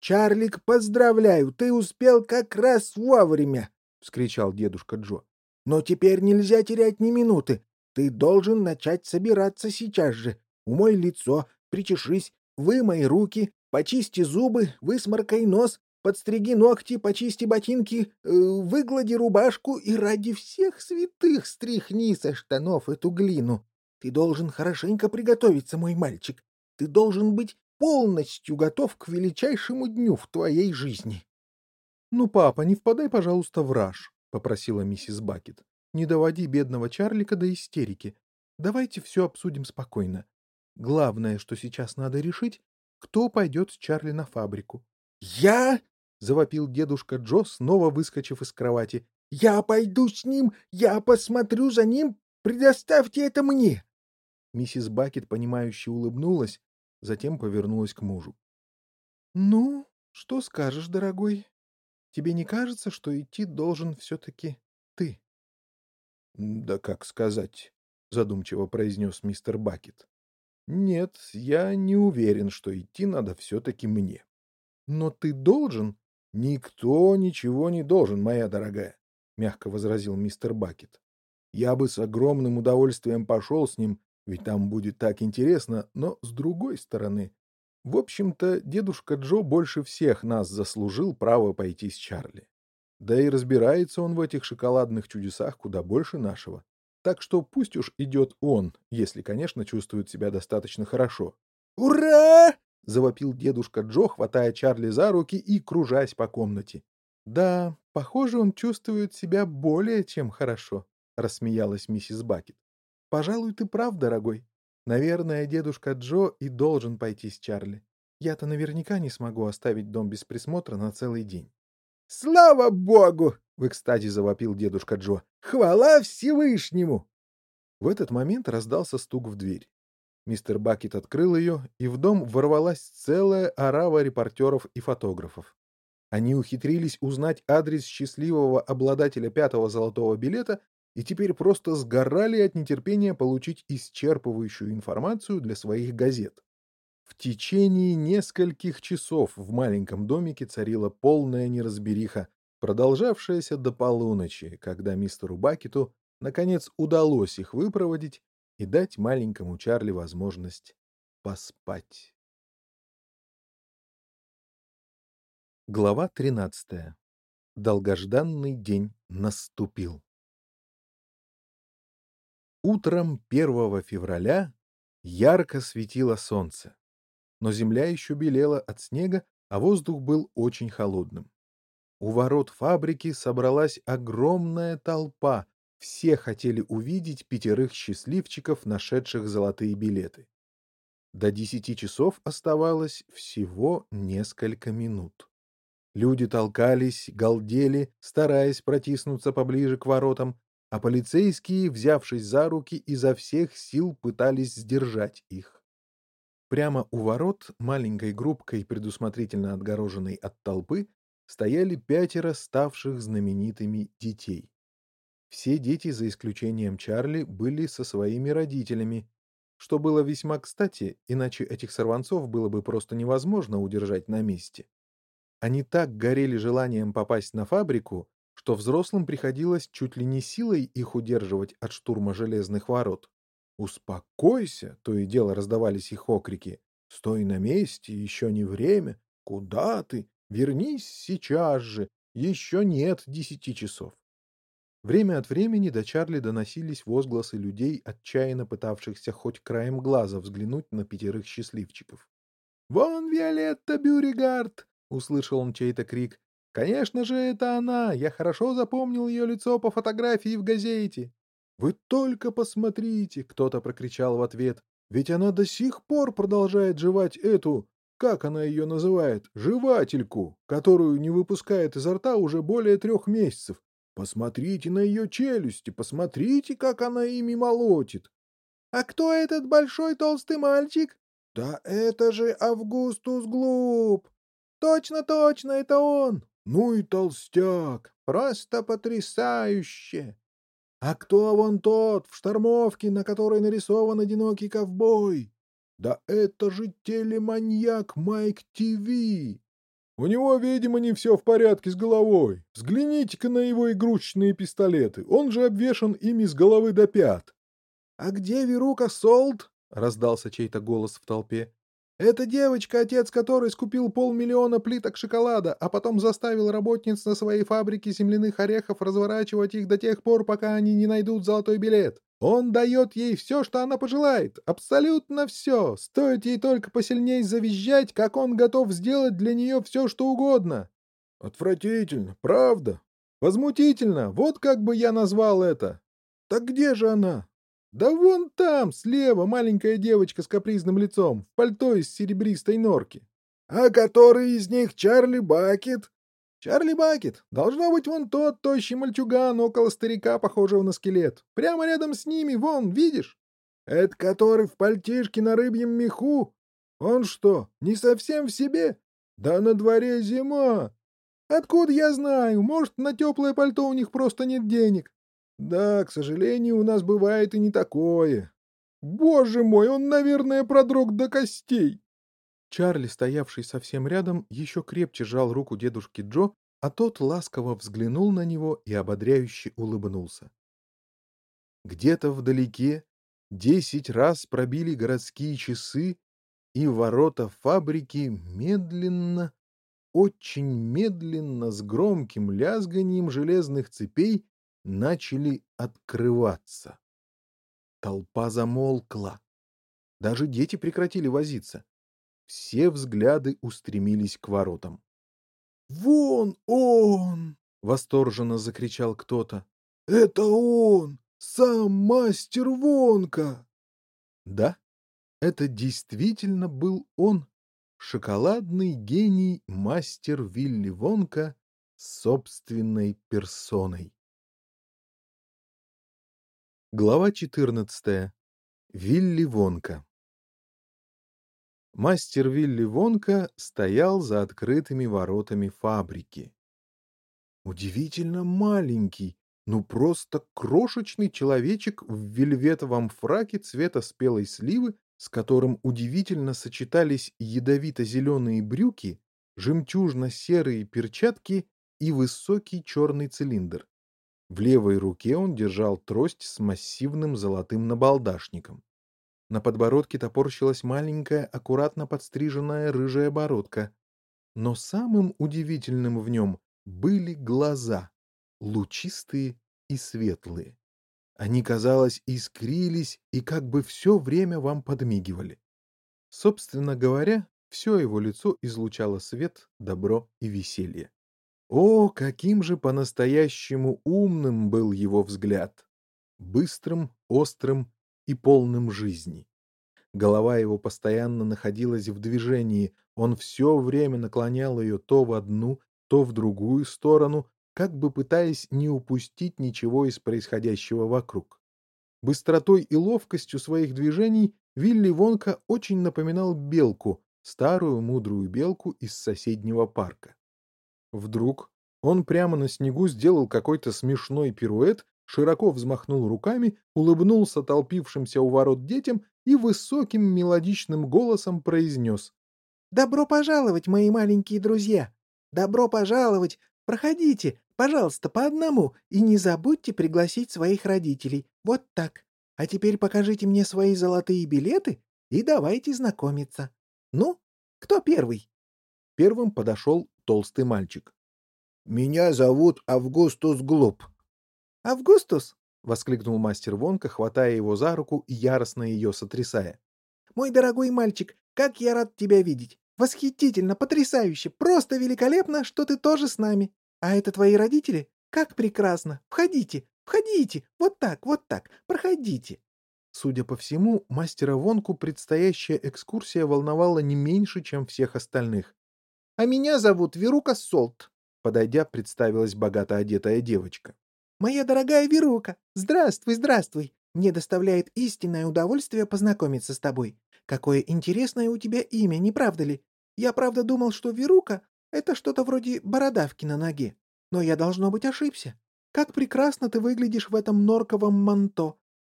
«Чарлик, поздравляю, ты успел как раз вовремя!» — вскричал дедушка Джо. «Но теперь нельзя терять ни минуты. Ты должен начать собираться сейчас же. Умой лицо, причешись, вымой руки, почисти зубы, высморкай нос, подстриги ногти, почисти ботинки, э, выглади рубашку и ради всех святых стряхни со штанов эту глину. Ты должен хорошенько приготовиться, мой мальчик. Ты должен быть полностью готов к величайшему дню в твоей жизни. — Ну, папа, не впадай, пожалуйста, в раж, — попросила миссис Бакет. — Не доводи бедного Чарлика до истерики. Давайте все обсудим спокойно. Главное, что сейчас надо решить, кто пойдет с Чарли на фабрику. — Я? — завопил дедушка Джо, снова выскочив из кровати. — Я пойду с ним, я посмотрю за ним, предоставьте это мне. Миссис Бакет, понимающе улыбнулась, затем повернулась к мужу. — Ну, что скажешь, дорогой? Тебе не кажется, что идти должен все-таки ты? — Да как сказать, — задумчиво произнес мистер Бакет. — Нет, я не уверен, что идти надо все-таки мне. — Но ты должен? — Никто ничего не должен, моя дорогая, — мягко возразил мистер Бакет. — Я бы с огромным удовольствием пошел с ним, ведь там будет так интересно, но с другой стороны... В общем-то, дедушка Джо больше всех нас заслужил право пойти с Чарли. Да и разбирается он в этих шоколадных чудесах куда больше нашего. Так что пусть уж идет он, если, конечно, чувствует себя достаточно хорошо. «Ура!» — завопил дедушка Джо, хватая Чарли за руки и кружась по комнате. «Да, похоже, он чувствует себя более чем хорошо», — рассмеялась миссис Бакет. Пожалуй, ты прав, дорогой. Наверное, дедушка Джо и должен пойти с Чарли. Я-то наверняка не смогу оставить дом без присмотра на целый день. «Слава богу!» — в экстазе завопил дедушка Джо. «Хвала Всевышнему!» В этот момент раздался стук в дверь. Мистер Бакет открыл ее, и в дом ворвалась целая орава репортеров и фотографов. Они ухитрились узнать адрес счастливого обладателя пятого золотого билета и теперь просто сгорали от нетерпения получить исчерпывающую информацию для своих газет. В течение нескольких часов в маленьком домике царила полная неразбериха, продолжавшаяся до полуночи, когда мистеру Бакету наконец удалось их выпроводить и дать маленькому Чарли возможность поспать. Глава 13. Долгожданный день наступил. Утром 1 февраля ярко светило солнце, но земля еще белела от снега, а воздух был очень холодным. У ворот фабрики собралась огромная толпа, все хотели увидеть пятерых счастливчиков, нашедших золотые билеты. До десяти часов оставалось всего несколько минут. Люди толкались, галдели, стараясь протиснуться поближе к воротам, а полицейские, взявшись за руки, изо всех сил пытались сдержать их. Прямо у ворот, маленькой группкой, предусмотрительно отгороженной от толпы, стояли пятеро ставших знаменитыми детей. Все дети, за исключением Чарли, были со своими родителями, что было весьма кстати, иначе этих сорванцов было бы просто невозможно удержать на месте. Они так горели желанием попасть на фабрику, что взрослым приходилось чуть ли не силой их удерживать от штурма железных ворот. «Успокойся!» — то и дело раздавались их окрики. «Стой на месте, еще не время! Куда ты? Вернись сейчас же! Еще нет десяти часов!» Время от времени до Чарли доносились возгласы людей, отчаянно пытавшихся хоть краем глаза взглянуть на пятерых счастливчиков. «Вон Виолетта Бюригард!» — услышал он чей-то крик. Конечно же, это она. Я хорошо запомнил ее лицо по фотографии в газете. Вы только посмотрите, кто-то прокричал в ответ. Ведь она до сих пор продолжает жевать эту, как она ее называет, жевательку, которую не выпускает изо рта уже более трех месяцев. Посмотрите на ее челюсти, посмотрите, как она ими молотит. А кто этот большой толстый мальчик? Да это же Августус Глуп. Точно, точно, это он. Ну и толстяк! Просто потрясающе! А кто вон тот в штормовке, на которой нарисован одинокий ковбой? Да это же телеманьяк Майк ТВ! У него, видимо, не все в порядке с головой. Взгляните-ка на его игрушечные пистолеты. Он же обвешан ими с головы до пят. — А где Верука Солт? — раздался чей-то голос в толпе. — Это девочка, отец которой скупил полмиллиона плиток шоколада, а потом заставил работниц на своей фабрике земляных орехов разворачивать их до тех пор, пока они не найдут золотой билет. Он дает ей все, что она пожелает, абсолютно все. Стоит ей только посильней завизжать, как он готов сделать для нее все, что угодно. Отвратительно, правда? Возмутительно, вот как бы я назвал это. Так где же она? Да вон там, слева, маленькая девочка с капризным лицом, в пальто из серебристой норки. А который из них Чарли Бакет? Чарли Бакет. Должно быть вон тот тощий мальчуган около старика, похожего на скелет. Прямо рядом с ними, вон, видишь? Это который в пальтишке на рыбьем меху? Он что, не совсем в себе? Да на дворе зима. Откуда я знаю? Может, на теплое пальто у них просто нет денег. Да, к сожалению, у нас бывает и не такое. Боже мой, он, наверное, продрог до костей. Чарли, стоявший совсем рядом, еще крепче жал руку дедушки Джо, а тот ласково взглянул на него и ободряюще улыбнулся. Где-то вдалеке десять раз пробили городские часы, и ворота фабрики медленно, очень медленно, с громким лязганием железных цепей начали открываться. Толпа замолкла. Даже дети прекратили возиться. Все взгляды устремились к воротам. «Вон он!» — восторженно закричал кто-то. «Это он! Сам мастер Вонка!» Да, это действительно был он, шоколадный гений мастер Вилли Вонка собственной персоной. Глава 14. Вилли Вонка Мастер Вилли Вонка стоял за открытыми воротами фабрики. Удивительно маленький, ну просто крошечный человечек в вельветовом фраке цвета спелой сливы, с которым удивительно сочетались ядовито-зеленые брюки, жемчужно-серые перчатки и высокий черный цилиндр. В левой руке он держал трость с массивным золотым набалдашником. На подбородке топорщилась маленькая, аккуратно подстриженная рыжая бородка. Но самым удивительным в нем были глаза, лучистые и светлые. Они, казалось, искрились и как бы все время вам подмигивали. Собственно говоря, все его лицо излучало свет, добро и веселье. О, каким же по-настоящему умным был его взгляд! Быстрым, острым и полным жизни. Голова его постоянно находилась в движении, он все время наклонял ее то в одну, то в другую сторону, как бы пытаясь не упустить ничего из происходящего вокруг. Быстротой и ловкостью своих движений Вилли Вонка очень напоминал белку, старую мудрую белку из соседнего парка. Вдруг он прямо на снегу сделал какой-то смешной пируэт широко взмахнул руками, улыбнулся толпившимся у ворот детям и высоким мелодичным голосом произнес. «Добро пожаловать, мои маленькие друзья! Добро пожаловать! Проходите, пожалуйста, по одному, и не забудьте пригласить своих родителей. Вот так. А теперь покажите мне свои золотые билеты и давайте знакомиться. Ну, кто первый?» Первым подошел толстый мальчик. «Меня зовут Августус Глуп», «Августус!» — воскликнул мастер Вонка, хватая его за руку и яростно ее сотрясая. «Мой дорогой мальчик, как я рад тебя видеть! Восхитительно, потрясающе, просто великолепно, что ты тоже с нами. А это твои родители? Как прекрасно! Входите, входите! Вот так, вот так, проходите!» Судя по всему, мастера Вонку предстоящая экскурсия волновала не меньше, чем всех остальных. «А меня зовут Верука Солт», — подойдя, представилась богато одетая девочка. «Моя дорогая Верука! Здравствуй, здравствуй! Мне доставляет истинное удовольствие познакомиться с тобой. Какое интересное у тебя имя, не правда ли? Я правда думал, что Верука — Это что-то вроде бородавки на ноге. Но я, должно быть, ошибся. Как прекрасно ты выглядишь в этом норковом манто.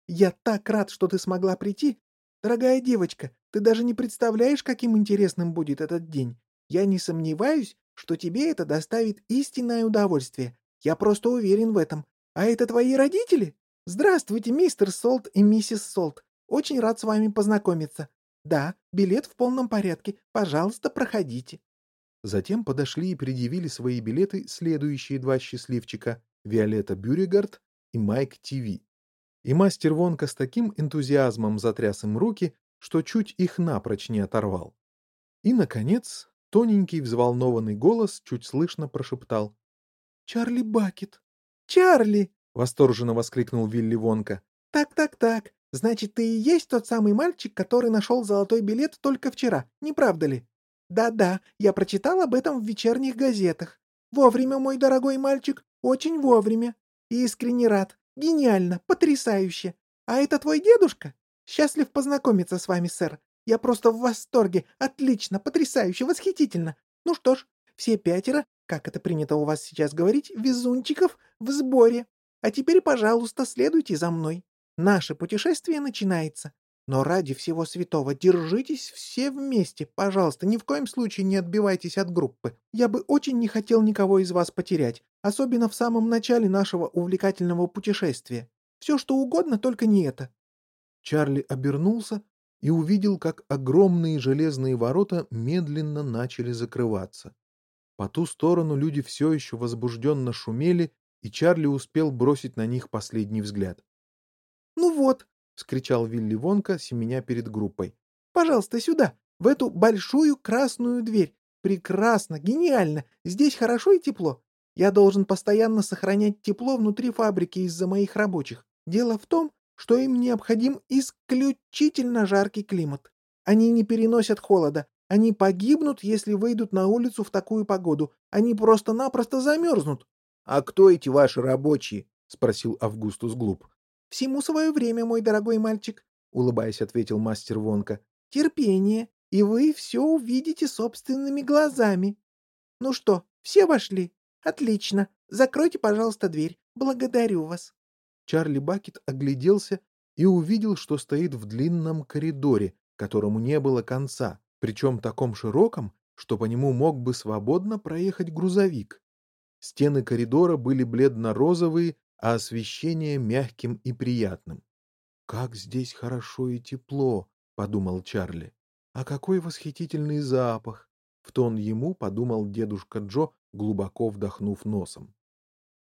Я так рад, что ты смогла прийти. Дорогая девочка, ты даже не представляешь, каким интересным будет этот день. Я не сомневаюсь, что тебе это доставит истинное удовольствие. Я просто уверен в этом. А это твои родители? Здравствуйте, мистер Солт и миссис Солт. Очень рад с вами познакомиться. Да, билет в полном порядке. Пожалуйста, проходите. Затем подошли и предъявили свои билеты следующие два счастливчика — Виолетта Бюригард и Майк ТВ. И мастер Вонка с таким энтузиазмом затряс им руки, что чуть их напрочь не оторвал. И, наконец, тоненький взволнованный голос чуть слышно прошептал. «Чарли Бакет!» «Чарли!» — восторженно воскликнул Вилли Вонка. «Так-так-так, значит, ты и есть тот самый мальчик, который нашел золотой билет только вчера, не правда ли?» «Да-да, я прочитал об этом в вечерних газетах. Вовремя, мой дорогой мальчик, очень вовремя. Искренне рад. Гениально, потрясающе. А это твой дедушка? Счастлив познакомиться с вами, сэр. Я просто в восторге. Отлично, потрясающе, восхитительно. Ну что ж, все пятеро, как это принято у вас сейчас говорить, везунчиков в сборе. А теперь, пожалуйста, следуйте за мной. Наше путешествие начинается. Но ради всего святого держитесь все вместе, пожалуйста, ни в коем случае не отбивайтесь от группы. Я бы очень не хотел никого из вас потерять, особенно в самом начале нашего увлекательного путешествия. Все что угодно, только не это. Чарли обернулся и увидел, как огромные железные ворота медленно начали закрываться. По ту сторону люди все еще возбужденно шумели, и Чарли успел бросить на них последний взгляд. «Ну вот», — вскричал Вилли Вонка, семеня перед группой. «Пожалуйста, сюда, в эту большую красную дверь. Прекрасно, гениально, здесь хорошо и тепло. Я должен постоянно сохранять тепло внутри фабрики из-за моих рабочих. Дело в том, что им необходим исключительно жаркий климат. Они не переносят холода. Они погибнут, если выйдут на улицу в такую погоду. Они просто-напросто замерзнут. — А кто эти ваши рабочие? — спросил Августус Глуп. «Всему свое время, мой дорогой мальчик», — улыбаясь, ответил мастер Вонка. «Терпение, и вы все увидите собственными глазами. Ну что, все вошли? Отлично. Закройте, пожалуйста, дверь. Благодарю вас». Чарли Бакет огляделся и увидел, что стоит в длинном коридоре, которому не было конца, причем таком широком, что по нему мог бы свободно проехать грузовик. Стены коридора были бледно-розовые а освещение мягким и приятным. «Как здесь хорошо и тепло!» — подумал Чарли. «А какой восхитительный запах!» — в тон ему подумал дедушка Джо, глубоко вдохнув носом.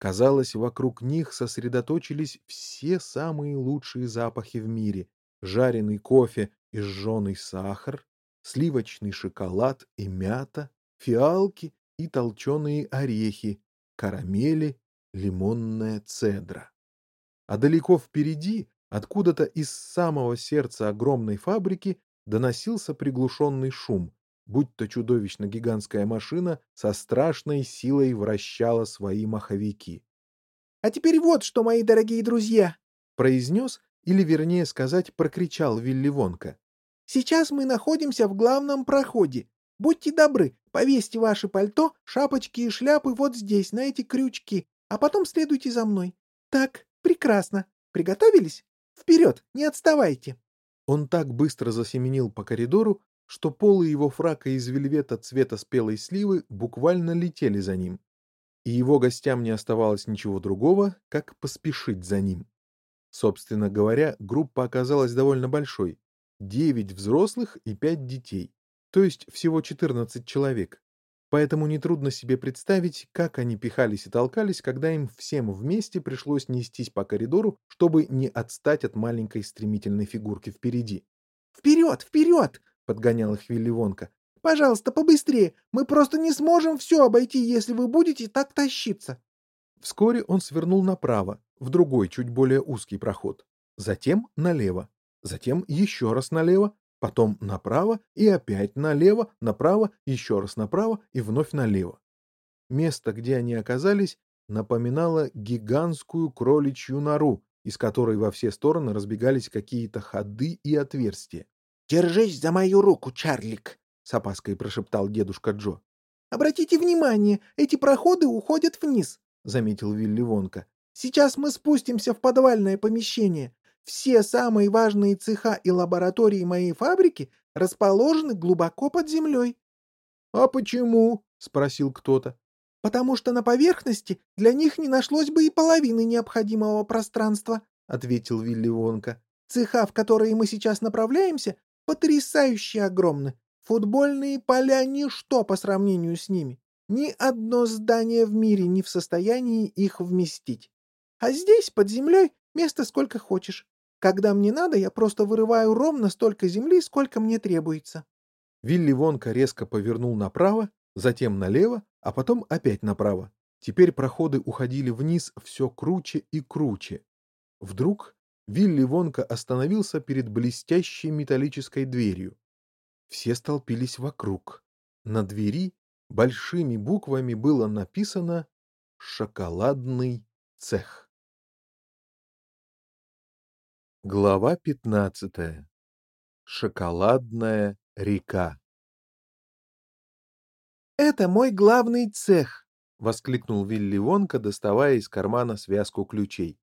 Казалось, вокруг них сосредоточились все самые лучшие запахи в мире. Жареный кофе и жженый сахар, сливочный шоколад и мята, фиалки и толченые орехи, карамели лимонная цедра. А далеко впереди, откуда-то из самого сердца огромной фабрики, доносился приглушенный шум, будто чудовищно-гигантская машина со страшной силой вращала свои маховики. — А теперь вот что, мои дорогие друзья! — произнес, или, вернее сказать, прокричал Вилли Вонка. — Сейчас мы находимся в главном проходе. Будьте добры, повесьте ваши пальто, шапочки и шляпы вот здесь, на эти крючки, а потом следуйте за мной. Так, прекрасно. Приготовились? Вперед, не отставайте. Он так быстро засеменил по коридору, что полы его фрака из вельвета цвета спелой сливы буквально летели за ним. И его гостям не оставалось ничего другого, как поспешить за ним. Собственно говоря, группа оказалась довольно большой. Девять взрослых и пять детей. То есть всего 14 человек поэтому нетрудно себе представить, как они пихались и толкались, когда им всем вместе пришлось нестись по коридору, чтобы не отстать от маленькой стремительной фигурки впереди. «Вперед, вперед!» — подгонял их Вилли Вонка. «Пожалуйста, побыстрее! Мы просто не сможем все обойти, если вы будете так тащиться!» Вскоре он свернул направо, в другой, чуть более узкий проход. Затем налево. Затем еще раз налево, потом направо и опять налево, направо, еще раз направо и вновь налево. Место, где они оказались, напоминало гигантскую кроличью нору, из которой во все стороны разбегались какие-то ходы и отверстия. — Держись за мою руку, Чарлик! — с опаской прошептал дедушка Джо. Обратите внимание, эти проходы уходят вниз, — заметил Вилли Вонка. Сейчас мы спустимся в подвальное помещение. Все самые важные цеха и лаборатории моей фабрики расположены глубоко под землей. — А почему? — спросил кто-то. — Потому что на поверхности для них не нашлось бы и половины необходимого пространства, — ответил Вилли Вонка. — Цеха, в которые мы сейчас направляемся, потрясающе огромны. Футбольные поля — ничто по сравнению с ними. Ни одно здание в мире не в состоянии их вместить. А здесь, под землей, места сколько хочешь. Когда мне надо, я просто вырываю ровно столько земли, сколько мне требуется. Вилли Вонка резко повернул направо, затем налево, а потом опять направо. Теперь проходы уходили вниз все круче и круче. Вдруг Вилли Вонка остановился перед блестящей металлической дверью. Все столпились вокруг. На двери большими буквами было написано «Шоколадный цех». Глава пятнадцатая. Шоколадная река. «Это мой главный цех!» — воскликнул Вилли Вонка, доставая из кармана связку ключей.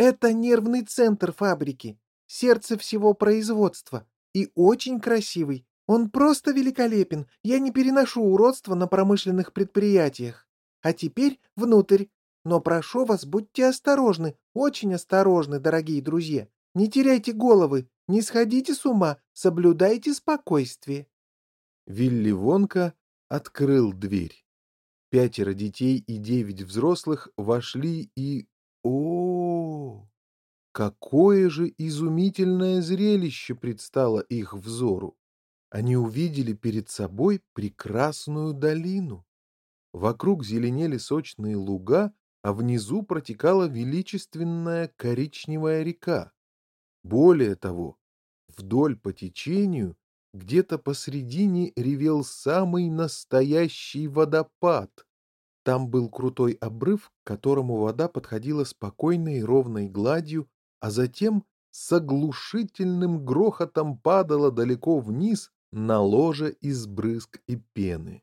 «Это нервный центр фабрики, сердце всего производства, и очень красивый. Он просто великолепен. Я не переношу уродства на промышленных предприятиях. А теперь внутрь. Но прошу вас, будьте осторожны, очень осторожны, дорогие друзья. Не теряйте головы, не сходите с ума, соблюдайте спокойствие. Вилли Вонка открыл дверь. Пятеро детей и девять взрослых вошли и... О, какое же изумительное зрелище предстало их взору! Они увидели перед собой прекрасную долину. Вокруг зеленели сочные луга, а внизу протекала величественная коричневая река. Более того, вдоль по течению где-то посредине ревел самый настоящий водопад. Там был крутой обрыв, к которому вода подходила спокойной и ровной гладью, а затем с оглушительным грохотом падала далеко вниз на ложе из брызг и пены.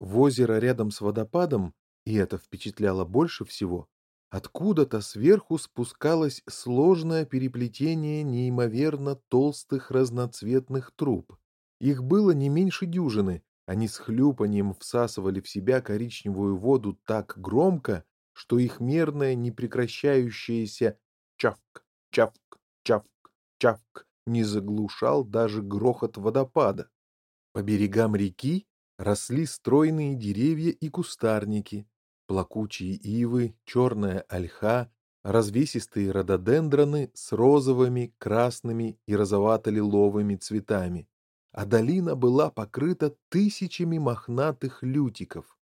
В озеро рядом с водопадом, и это впечатляло больше всего, Откуда-то сверху спускалось сложное переплетение неимоверно толстых разноцветных труб. Их было не меньше дюжины, они с хлюпанием всасывали в себя коричневую воду так громко, что их мерное непрекращающееся чавк, чавк, чавк, чавк не заглушал даже грохот водопада. По берегам реки росли стройные деревья и кустарники, плакучие ивы, черная ольха, развесистые рододендроны с розовыми, красными и розовато-лиловыми цветами, а долина была покрыта тысячами мохнатых лютиков.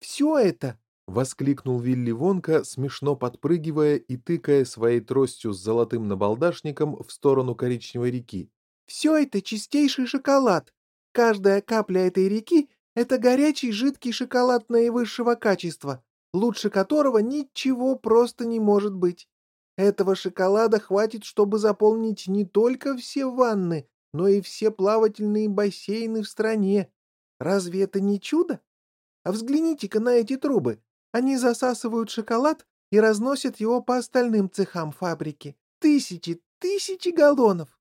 «Все это!» — воскликнул Вилли Вонка, смешно подпрыгивая и тыкая своей тростью с золотым набалдашником в сторону коричневой реки. «Все это чистейший шоколад! Каждая капля этой реки это горячий жидкий шоколад наивысшего качества, лучше которого ничего просто не может быть. Этого шоколада хватит, чтобы заполнить не только все ванны, но и все плавательные бассейны в стране. Разве это не чудо? А взгляните-ка на эти трубы. Они засасывают шоколад и разносят его по остальным цехам фабрики. Тысячи, тысячи галлонов.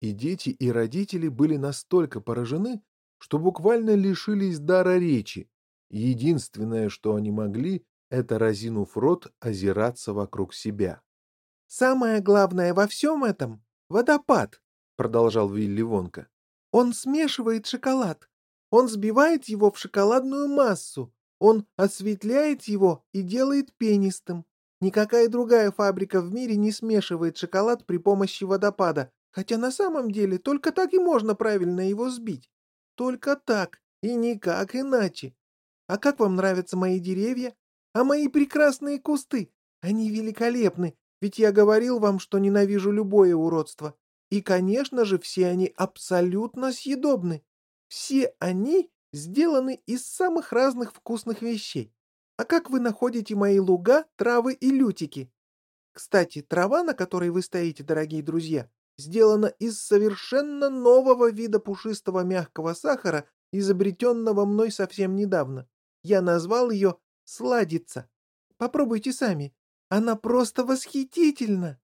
И дети, и родители были настолько поражены, что буквально лишились дара речи. Единственное, что они могли, это, разинув рот, озираться вокруг себя. «Самое главное во всем этом — водопад», — продолжал Вилли Вонка. «Он смешивает шоколад. Он сбивает его в шоколадную массу. Он осветляет его и делает пенистым. Никакая другая фабрика в мире не смешивает шоколад при помощи водопада, хотя на самом деле только так и можно правильно его сбить. Только так и никак иначе. А как вам нравятся мои деревья? А мои прекрасные кусты? Они великолепны, ведь я говорил вам, что ненавижу любое уродство. И, конечно же, все они абсолютно съедобны. Все они сделаны из самых разных вкусных вещей. А как вы находите мои луга, травы и лютики? Кстати, трава, на которой вы стоите, дорогие друзья, сделана из совершенно нового вида пушистого мягкого сахара, изобретенного мной совсем недавно. Я назвал ее «Сладица». Попробуйте сами. Она просто восхитительна.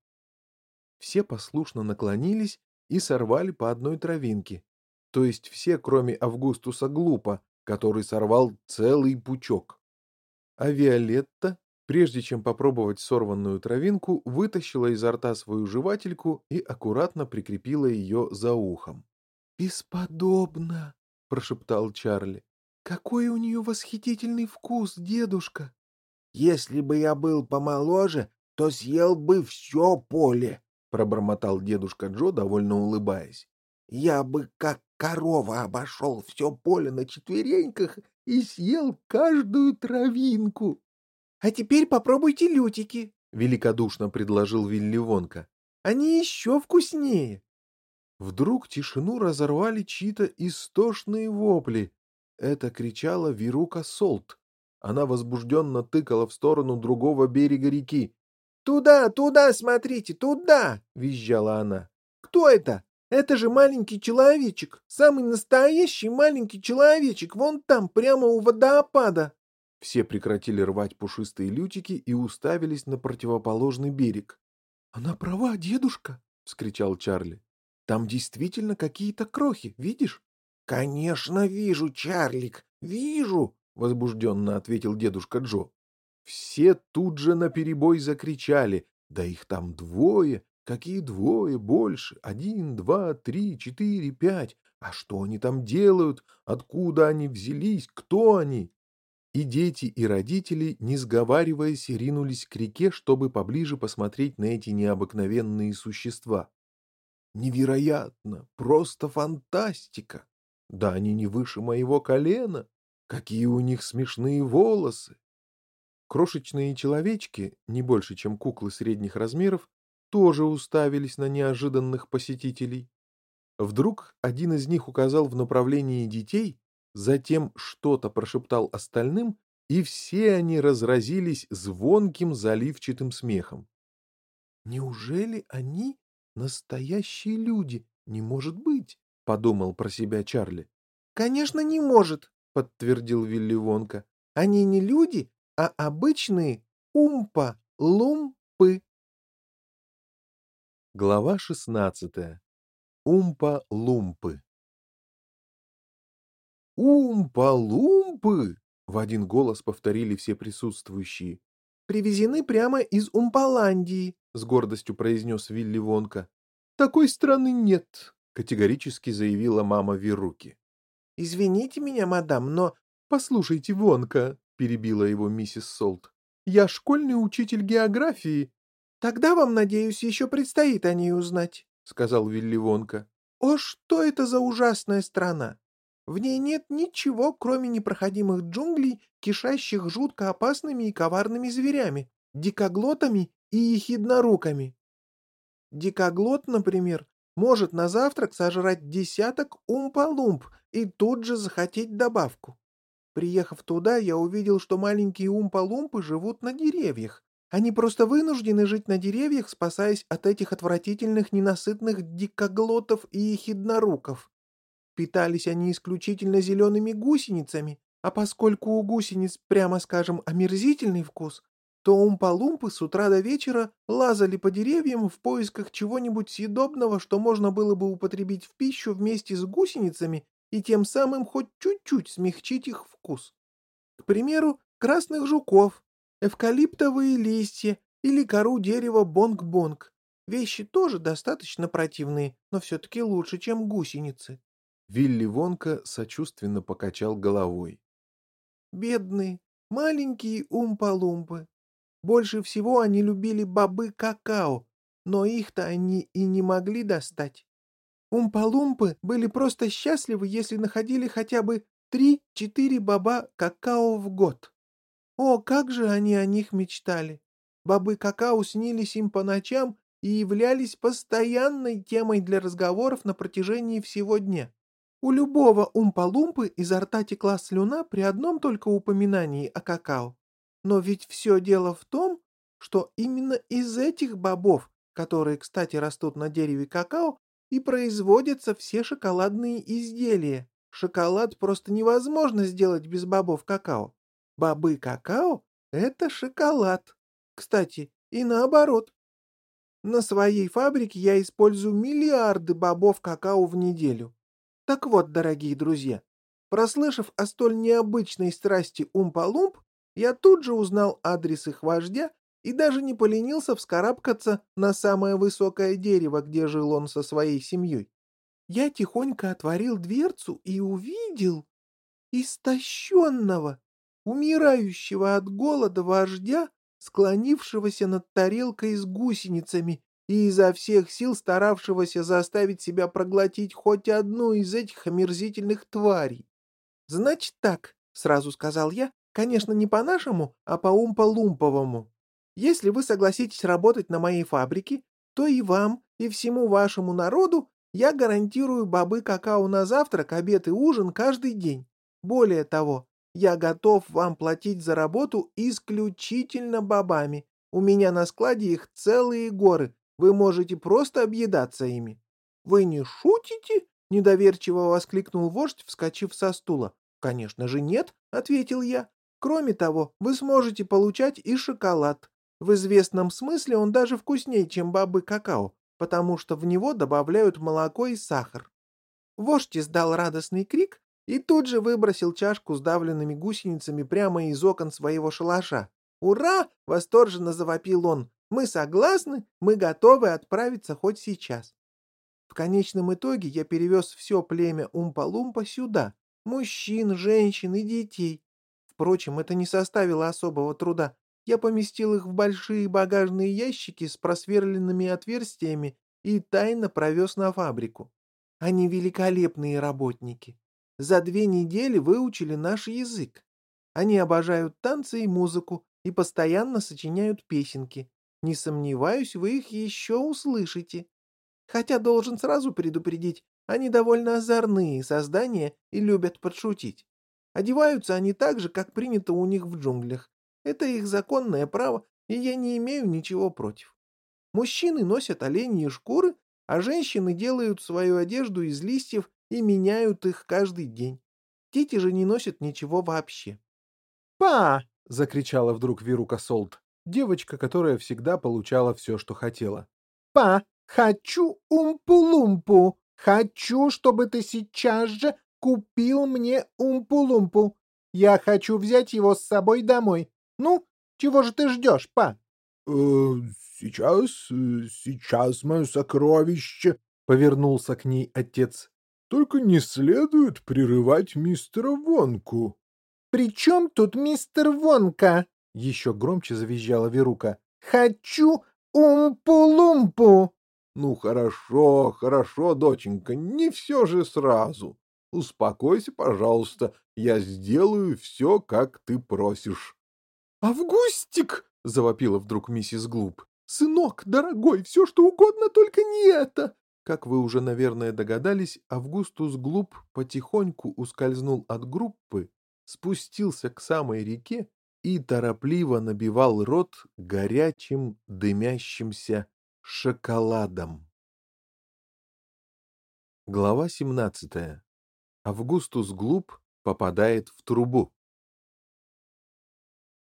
Все послушно наклонились и сорвали по одной травинке. То есть все, кроме Августуса Глупа, который сорвал целый пучок. А Виолетта, прежде чем попробовать сорванную травинку, вытащила изо рта свою жевательку и аккуратно прикрепила ее за ухом. «Бесподобно!» — прошептал Чарли. «Какой у нее восхитительный вкус, дедушка!» «Если бы я был помоложе, то съел бы все поле!» — пробормотал дедушка Джо, довольно улыбаясь. «Я бы, как корова, обошел все поле на четвереньках и съел каждую травинку!» «А теперь попробуйте лютики!» — великодушно предложил Вилли Вонка. «Они еще вкуснее!» Вдруг тишину разорвали чьи-то истошные вопли. Это кричала Вирука Солт. Она возбужденно тыкала в сторону другого берега реки. «Туда, туда, смотрите, туда!» — визжала она. «Кто это? Это же маленький человечек, самый настоящий маленький человечек, вон там, прямо у водопада!» Все прекратили рвать пушистые лютики и уставились на противоположный берег. «Она права, дедушка!» — вскричал Чарли. Там действительно какие-то крохи, видишь? — Конечно, вижу, Чарлик, вижу, — возбужденно ответил дедушка Джо. Все тут же наперебой закричали. Да их там двое. Какие двое? Больше. Один, два, три, четыре, пять. А что они там делают? Откуда они взялись? Кто они? И дети, и родители, не сговариваясь, ринулись к реке, чтобы поближе посмотреть на эти необыкновенные существа. Невероятно, просто фантастика. Да они не выше моего колена. Какие у них смешные волосы. Крошечные человечки, не больше, чем куклы средних размеров, тоже уставились на неожиданных посетителей. Вдруг один из них указал в направлении детей, затем что-то прошептал остальным, и все они разразились звонким заливчатым смехом. «Неужели они Настоящие люди, не может быть, подумал про себя Чарли. Конечно, не может, подтвердил Вилли Вонка. Они не люди, а обычные умпа-лумпы. Глава шестнадцатая. Умпа-лумпы. «Умпа-лумпы!» — в один голос повторили все присутствующие. «Привезены прямо из Умпаландии», с гордостью произнес Вилли Вонка. Такой страны нет, категорически заявила мама Веруки. Извините меня, мадам, но... Послушайте, Вонка, перебила его миссис Солт. Я школьный учитель географии. Тогда вам, надеюсь, еще предстоит о ней узнать, сказал Вилли Вонка. О, что это за ужасная страна! В ней нет ничего, кроме непроходимых джунглей, кишащих жутко опасными и коварными зверями, дикоглотами и ехидноруками. Дикоглот, например, может на завтрак сожрать десяток умпа-лумп и тут же захотеть добавку. Приехав туда, я увидел, что маленькие умпа-лумпы живут на деревьях. Они просто вынуждены жить на деревьях, спасаясь от этих отвратительных ненасытных дикоглотов и ехидноруков. Питались они исключительно зелеными гусеницами, а поскольку у гусениц, прямо скажем, омерзительный вкус, то умпа-лумпы с утра до вечера лазали по деревьям в поисках чего-нибудь съедобного, что можно было бы употребить в пищу вместе с гусеницами и тем самым хоть чуть-чуть смягчить их вкус. К примеру, красных жуков, эвкалиптовые листья или кору дерева бонг-бонг. Вещи тоже достаточно противные, но все-таки лучше, чем гусеницы. Вилли Вонка сочувственно покачал головой. Бедные, маленькие умпа-лумпы. Больше всего они любили бобы какао, но их-то они и не могли достать. Умпа-лумпы были просто счастливы, если находили хотя бы три-четыре боба какао в год. О, как же они о них мечтали! Бобы какао снились им по ночам и являлись постоянной темой для разговоров на протяжении всего дня. У любого умпа-лумпы изо рта текла слюна при одном только упоминании о какао. Но ведь все дело в том, что именно из этих бобов, которые, кстати, растут на дереве какао, и производятся все шоколадные изделия. Шоколад просто невозможно сделать без бобов какао. Бобы какао — это шоколад. Кстати, и наоборот. На своей фабрике я использую миллиарды бобов какао в неделю. Так вот, дорогие друзья, прослышав о столь необычной страсти Умпа-Лумп, я тут же узнал адрес их вождя и даже не поленился вскарабкаться на самое высокое дерево, где жил он со своей семьей. Я тихонько отворил дверцу и увидел истощенного, умирающего от голода вождя, склонившегося над тарелкой с гусеницами и изо всех сил старавшегося заставить себя проглотить хоть одну из этих омерзительных тварей. «Значит так», — сразу сказал я, — «конечно, не по-нашему, а по умпа-лумповому. Если вы согласитесь работать на моей фабрике, то и вам, и всему вашему народу я гарантирую бобы какао на завтрак, обед и ужин каждый день. Более того, я готов вам платить за работу исключительно бобами. У меня на складе их целые горы. Вы можете просто объедаться ими. — Вы не шутите? — недоверчиво воскликнул вождь, вскочив со стула. — Конечно же нет, — ответил я. Кроме того, вы сможете получать и шоколад. В известном смысле он даже вкуснее, чем бобы какао, потому что в него добавляют молоко и сахар. Вождь издал радостный крик и тут же выбросил чашку с давленными гусеницами прямо из окон своего шалаша. «Ура!» — восторженно завопил он. «Мы согласны, мы готовы отправиться хоть сейчас». В конечном итоге я перевез все племя Умпа-Лумпа сюда. Мужчин, женщин и детей. Впрочем, это не составило особого труда. Я поместил их в большие багажные ящики с просверленными отверстиями и тайно провез на фабрику. Они великолепные работники. За две недели выучили наш язык. Они обожают танцы и музыку и постоянно сочиняют песенки. Не сомневаюсь, вы их еще услышите. Хотя должен сразу предупредить, они довольно озорные создания и любят подшутить. Одеваются они так же, как принято у них в джунглях, это их законное право, и я не имею ничего против. Мужчины носят оленьи шкуры, а женщины делают свою одежду из листьев и меняют их каждый день. Дети же не носят ничего вообще. «Па!» — закричала вдруг Вирука Солт, девочка, которая всегда получала все, что хотела. «Па, хочу умпу-лумпу! Хочу, чтобы ты сейчас же купил мне умпу-лумпу! Я хочу взять его с собой домой. Ну, чего же ты ждешь, па? Э, сейчас, э, сейчас, мое сокровище, — повернулся к ней отец. Только не следует прерывать мистера Вонку. — При чем тут мистер Вонка? — еще громче завизжала Верука. — Хочу умпу-лумпу! — Ну, хорошо, хорошо, доченька, не все же сразу. Успокойся, пожалуйста, я сделаю все, как ты просишь. «Августик!» — завопила вдруг миссис Глуп. «Сынок, дорогой, все что угодно, только не это!» Как вы уже, наверное, догадались, Августус Глуп потихоньку ускользнул от группы, спустился к самой реке и торопливо набивал рот горячим дымящимся шоколадом. Глава 17. Августус Глуп попадает в трубу.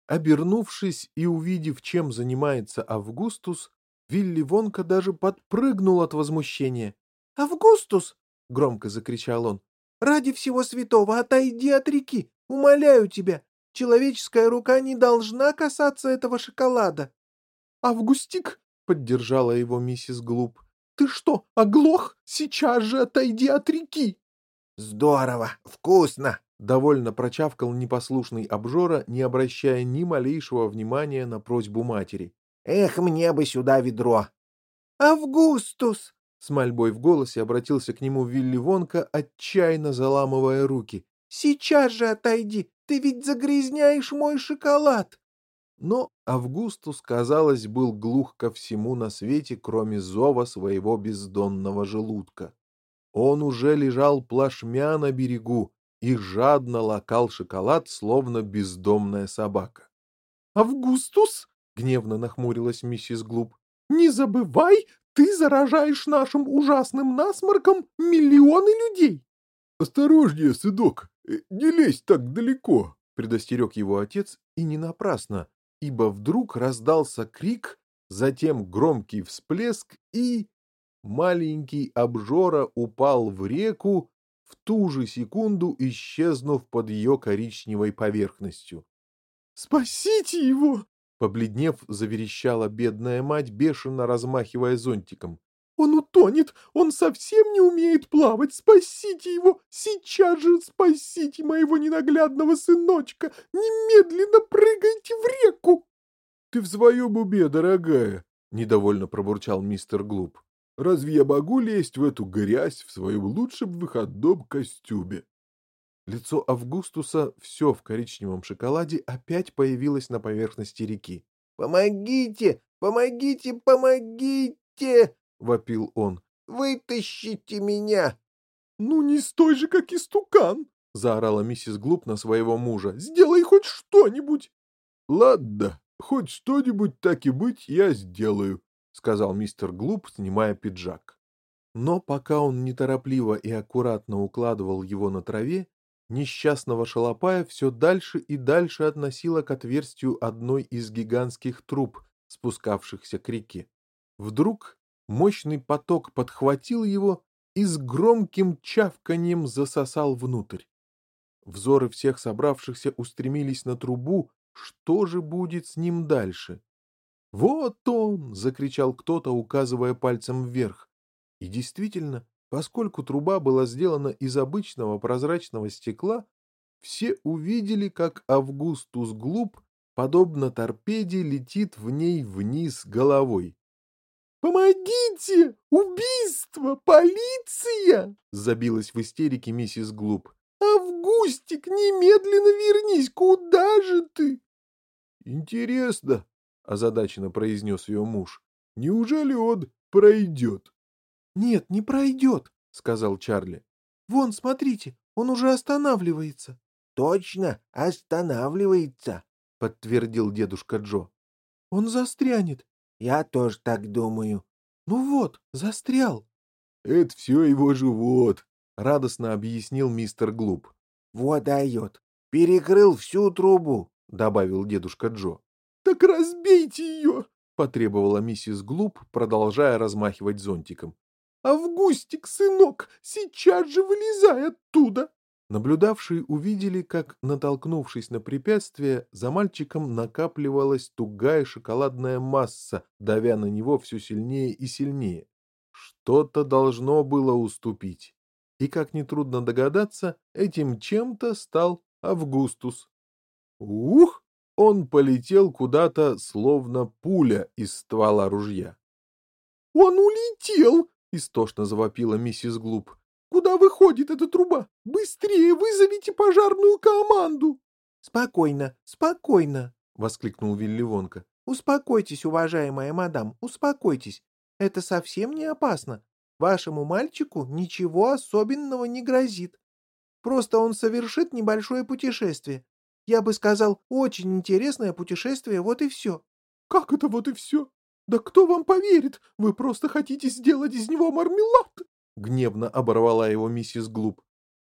Обернувшись и увидев, чем занимается Августус, Вилли Вонка даже подпрыгнул от возмущения. «Августус!» — громко закричал он. «Ради всего святого отойди от реки! Умоляю тебя! Человеческая рука не должна касаться этого шоколада!» «Августик!» — поддержала его миссис Глуп. «Ты что, оглох? Сейчас же отойди от реки!» «Здорово! Вкусно!» Довольно прочавкал непослушный обжора, не обращая ни малейшего внимания на просьбу матери. «Эх, мне бы сюда ведро!» «Августус!» С мольбой в голосе обратился к нему Вилли Вонка, отчаянно заламывая руки. «Сейчас же отойди! Ты ведь загрязняешь мой шоколад!» Но Августус, казалось, был глух ко всему на свете, кроме зова своего бездонного желудка. Он уже лежал плашмя на берегу, и жадно лакал шоколад, словно бездомная собака. «Августус!» — гневно нахмурилась миссис Глуп. «Не забывай, ты заражаешь нашим ужасным насморком миллионы людей!» Осторожнее, сыдок, э, не лезь так далеко, предостерег его отец, и не напрасно, ибо вдруг раздался крик, затем громкий всплеск и... Маленький обжора упал в реку, в ту же секунду исчезнув под ее коричневой поверхностью. «Спасите его!» Побледнев, заверещала бедная мать, бешено размахивая зонтиком. «Он утонет! Он совсем не умеет плавать! Спасите его! Сейчас же спасите моего ненаглядного сыночка! Немедленно прыгайте в реку!» «Ты в своем убе, дорогая!» — недовольно пробурчал мистер Глуп. «Разве я могу лезть в эту грязь в своем лучшем выходном костюме?» Лицо Августуса, все в коричневом шоколаде, опять появилось на поверхности реки. «Помогите! Помогите! Помогите!» — вопил он. «Вытащите меня!» «Ну не стой же, как истукан!» — заорала миссис Глуп на своего мужа. «Сделай хоть что-нибудь!» «Ладно, хоть что-нибудь так и быть я сделаю», — сказал мистер Глуп, снимая пиджак. Но пока он неторопливо и аккуратно укладывал его на траве, Несчастного шалопая все дальше и дальше относило к отверстию одной из гигантских труб, спускавшихся к реке. Вдруг мощный поток подхватил его и с громким чавканием засосал внутрь. Взоры всех собравшихся устремились на трубу, что же будет с ним дальше? «Вот он!» — закричал кто-то, указывая пальцем вверх. И действительно, Поскольку труба была сделана из обычного прозрачного стекла, все увидели, как Августус Глуп, подобно торпеде, летит в ней вниз головой. «Помогите! Убийство! Полиция!» — забилась в истерике миссис Глуп. «Августик, немедленно вернись! Куда же ты?» «Интересно», — озадаченно произнес ее муж, — «неужели он пройдет?» «Нет, не пройдет», — сказал Чарли. «Вон, смотрите, он уже останавливается». «Точно, останавливается», — подтвердил дедушка Джо. «Он застрянет». «Я тоже так думаю». «Ну вот, застрял». «Это все его живот», — радостно объяснил мистер Глуп. «Вот дает. Перекрыл всю трубу», — добавил дедушка Джо. «Так разбейте ее!» — потребовала миссис Глуп, продолжая размахивать зонтиком. «Августик, сынок, сейчас же вылезай оттуда!» Наблюдавшие увидели, как, натолкнувшись на препятствие, за мальчиком накапливалась тугая шоколадная масса, давя на него все сильнее и сильнее. Что-то должно было уступить. И, как нетрудно догадаться, этим чем-то стал Августус. Ух! Он полетел куда-то, словно пуля из ствола ружья. «Он улетел!» — истошно завопила миссис Глуп. «Куда выходит эта труба? Быстрее вызовите пожарную команду!» «Спокойно, спокойно!» — воскликнул Вилли Вонка. «Успокойтесь, уважаемая мадам, успокойтесь. Это совсем не опасно. Вашему мальчику ничего особенного не грозит. Просто он совершит небольшое путешествие. Я бы сказал, очень интересное путешествие, вот и все». «Как это вот и все? «Да кто вам поверит? Вы просто хотите сделать из него мармелад!» Гневно оборвала его миссис Глуп.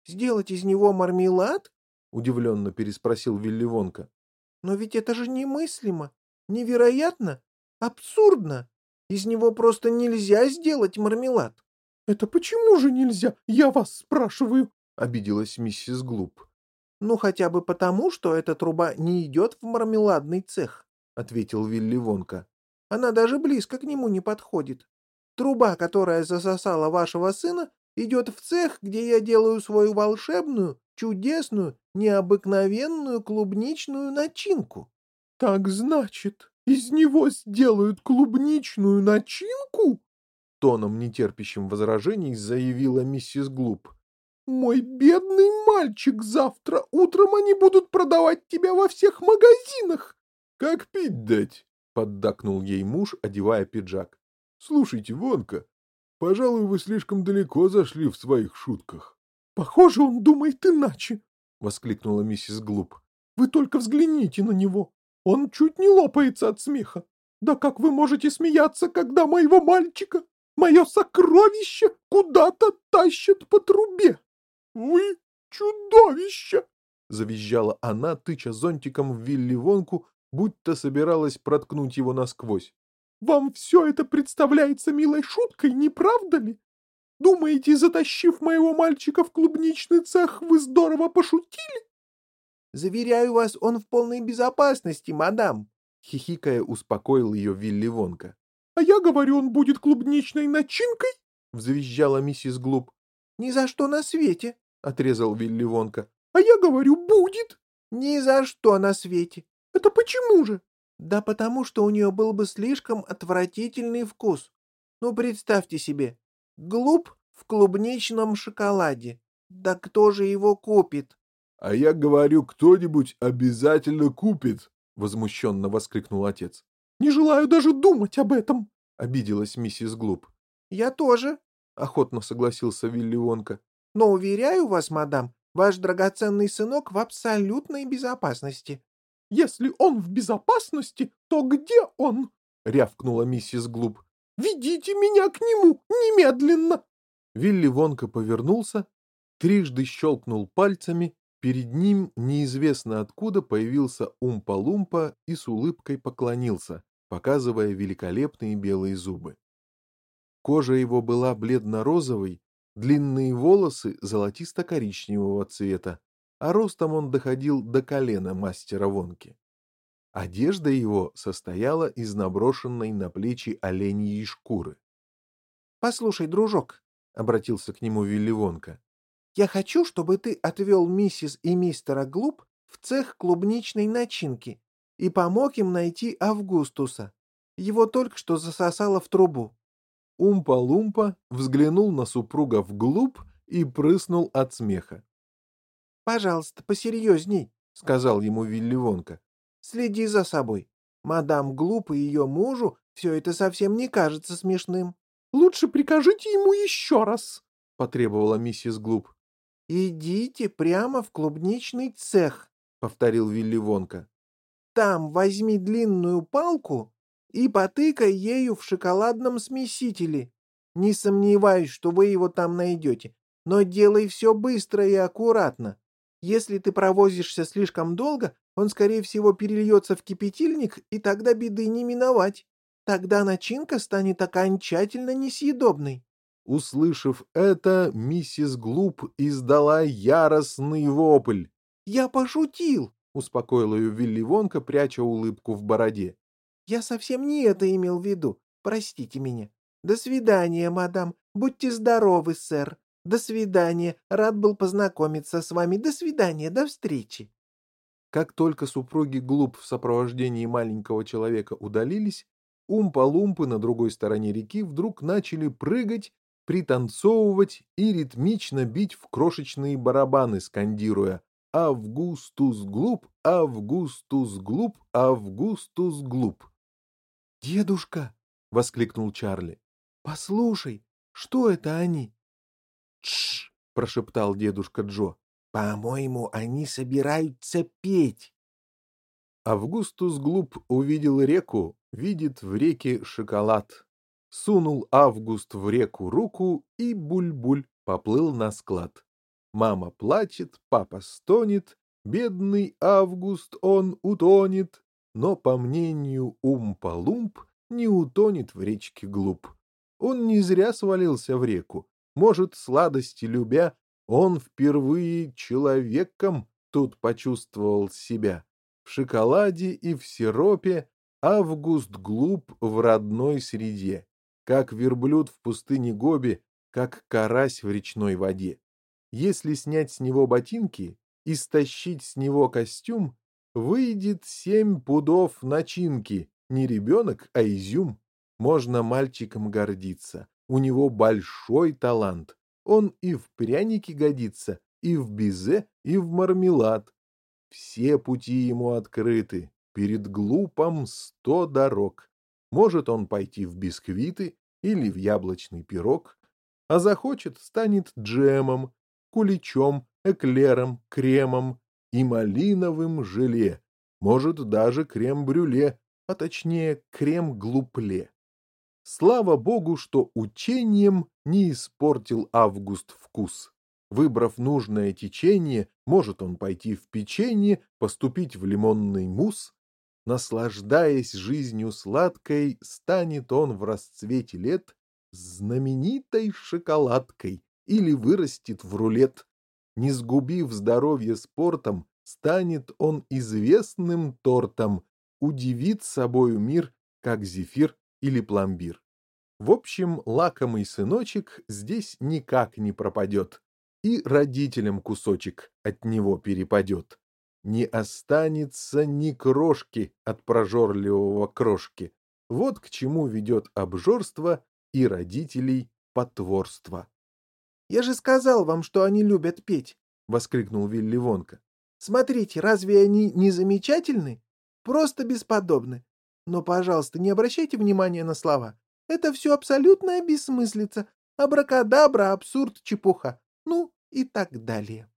«Сделать из него мармелад?» Удивленно переспросил Вилли Вонка. «Но ведь это же немыслимо, невероятно, абсурдно. Из него просто нельзя сделать мармелад». «Это почему же нельзя? Я вас спрашиваю!» — обиделась миссис Глуп. «Ну, хотя бы потому, что эта труба не идет в мармеладный цех», — ответил Вилли Вонка. Она даже близко к нему не подходит. Труба, которая засосала вашего сына, идет в цех, где я делаю свою волшебную, чудесную, необыкновенную клубничную начинку. — Так значит, из него сделают клубничную начинку? Тоном, нетерпящим возражений, заявила миссис Глуп. «Мой бедный мальчик, завтра утром они будут продавать тебя во всех магазинах!» «Как пить дать?» поддакнул ей муж, одевая пиджак. Слушайте, Вонка, пожалуй, вы слишком далеко зашли в своих шутках. Похоже, он думает иначе, воскликнула миссис Глуп. Вы только взгляните на него. Он чуть не лопается от смеха. Да как вы можете смеяться, когда моего мальчика, мое сокровище, куда-то тащат по трубе? Вы чудовище! Завизжала она, тыча зонтиком в Вилли Вонку, будто собиралась проткнуть его насквозь. «Вам все это представляется милой шуткой, не правда ли? Думаете, затащив моего мальчика в клубничный цех, вы здорово пошутили?» «Заверяю вас, он в полной безопасности, мадам!» Хихикая, успокоил ее Вилли Вонка. «А я говорю, он будет клубничной начинкой?» Взвизжала миссис Глуп. «Ни за что на свете!» — отрезал Вилли Вонка. «А я говорю, будет!» «Ни за что на свете!» «Это почему же?» «Да потому что у нее был бы слишком отвратительный вкус. Ну, представьте себе, глуп в клубничном шоколаде. Да кто же его купит?» «А я говорю, кто-нибудь обязательно купит!» — возмущенно воскликнул отец. «Не желаю даже думать об этом!» — обиделась миссис Глуп. «Я тоже!» — охотно согласился Вилли Вонка. «Но уверяю вас, мадам, ваш драгоценный сынок в абсолютной безопасности». «Если он в безопасности, то где он?» — рявкнула миссис Глуп. «Ведите меня к нему немедленно!» Вилли Вонка повернулся, трижды щелкнул пальцами, перед ним неизвестно откуда появился Умпа-Лумпа и с улыбкой поклонился, показывая великолепные белые зубы. Кожа его была бледно-розовой, длинные волосы золотисто-коричневого цвета, а ростом он доходил до колена мастера Вонки. Одежда его состояла из наброшенной на плечи оленьей шкуры. — Послушай, дружок, — обратился к нему Вилли Вонка, — я хочу, чтобы ты отвел миссис и мистера Глуп в цех клубничной начинки и помог им найти Августуса. Его только что засосало в трубу. Умпа-Лумпа взглянул на супруга вглубь и прыснул от смеха. «Пожалуйста, посерьезней», — сказал ему Вилли Вонка. «Следи за собой. Мадам Глуп и ее мужу все это совсем не кажется смешным». «Лучше прикажите ему еще раз», — потребовала миссис Глуп. «Идите прямо в клубничный цех», — повторил Вилли Вонка. «Там возьми длинную палку и потыкай ею в шоколадном смесителе. Не сомневаюсь, что вы его там найдете, но делай все быстро и аккуратно. Если ты провозишься слишком долго, он, скорее всего, перельется в кипятильник, и тогда беды не миновать. Тогда начинка станет окончательно несъедобной. Услышав это, миссис Глуп издала яростный вопль. «Я пошутил!» — успокоил ее Вилли Вонка, пряча улыбку в бороде. «Я совсем не это имел в виду. Простите меня. До свидания, мадам. Будьте здоровы, сэр. До свидания. Рад был познакомиться с вами. До свидания. До встречи. Как только супруги Глуп в сопровождении маленького человека удалились, умпа-лумпы на другой стороне реки вдруг начали прыгать, пританцовывать и ритмично бить в крошечные барабаны, скандируя «Августус Глуп! Августус Глуп! Августус Глуп!» «Дедушка!» — воскликнул Чарли. «Послушай, что это они?» «Тш!» — прошептал дедушка Джо. «По-моему, они собираются петь». Августус Глуп увидел реку, видит в реке шоколад. Сунул Август в реку руку и буль-буль поплыл на склад. Мама плачет, папа стонет, бедный Август он утонет, но, по мнению Умпа-Лумп, не утонет в речке Глуп. Он не зря свалился в реку, может, сладости любя, он впервые человеком тут почувствовал себя. В шоколаде и в сиропе Август глуп в родной среде, как верблюд в пустыне Гоби, как карась в речной воде. Если снять с него ботинки и стащить с него костюм, выйдет семь пудов начинки, не ребенок, а изюм. Можно мальчиком гордиться, у него большой талант. Он и в пряники годится, и в безе, и в мармелад. Все пути ему открыты, перед глупом сто дорог. Может он пойти в бисквиты или в яблочный пирог, а захочет, станет джемом, куличом, эклером, кремом и малиновым желе, может даже крем-брюле, а точнее крем-глупле. Слава богу, что учением не испортил Август вкус. Выбрав нужное течение, может он пойти в печенье, поступить в лимонный мусс. Наслаждаясь жизнью сладкой, станет он в расцвете лет знаменитой шоколадкой или вырастет в рулет. Не сгубив здоровье спортом, станет он известным тортом, удивит собою мир, как зефир или пломбир. В общем, лакомый сыночек здесь никак не пропадет, и родителям кусочек от него перепадет. Не останется ни крошки от прожорливого крошки. Вот к чему ведет обжорство и родителей потворство. — Я же сказал вам, что они любят петь! — воскликнул Вилли Вонка. — Смотрите, разве они не замечательны? Просто бесподобны. Но, пожалуйста, не обращайте внимания на слова. Это все абсолютная бессмыслица. Абракадабра, абсурд, чепуха. Ну и так далее.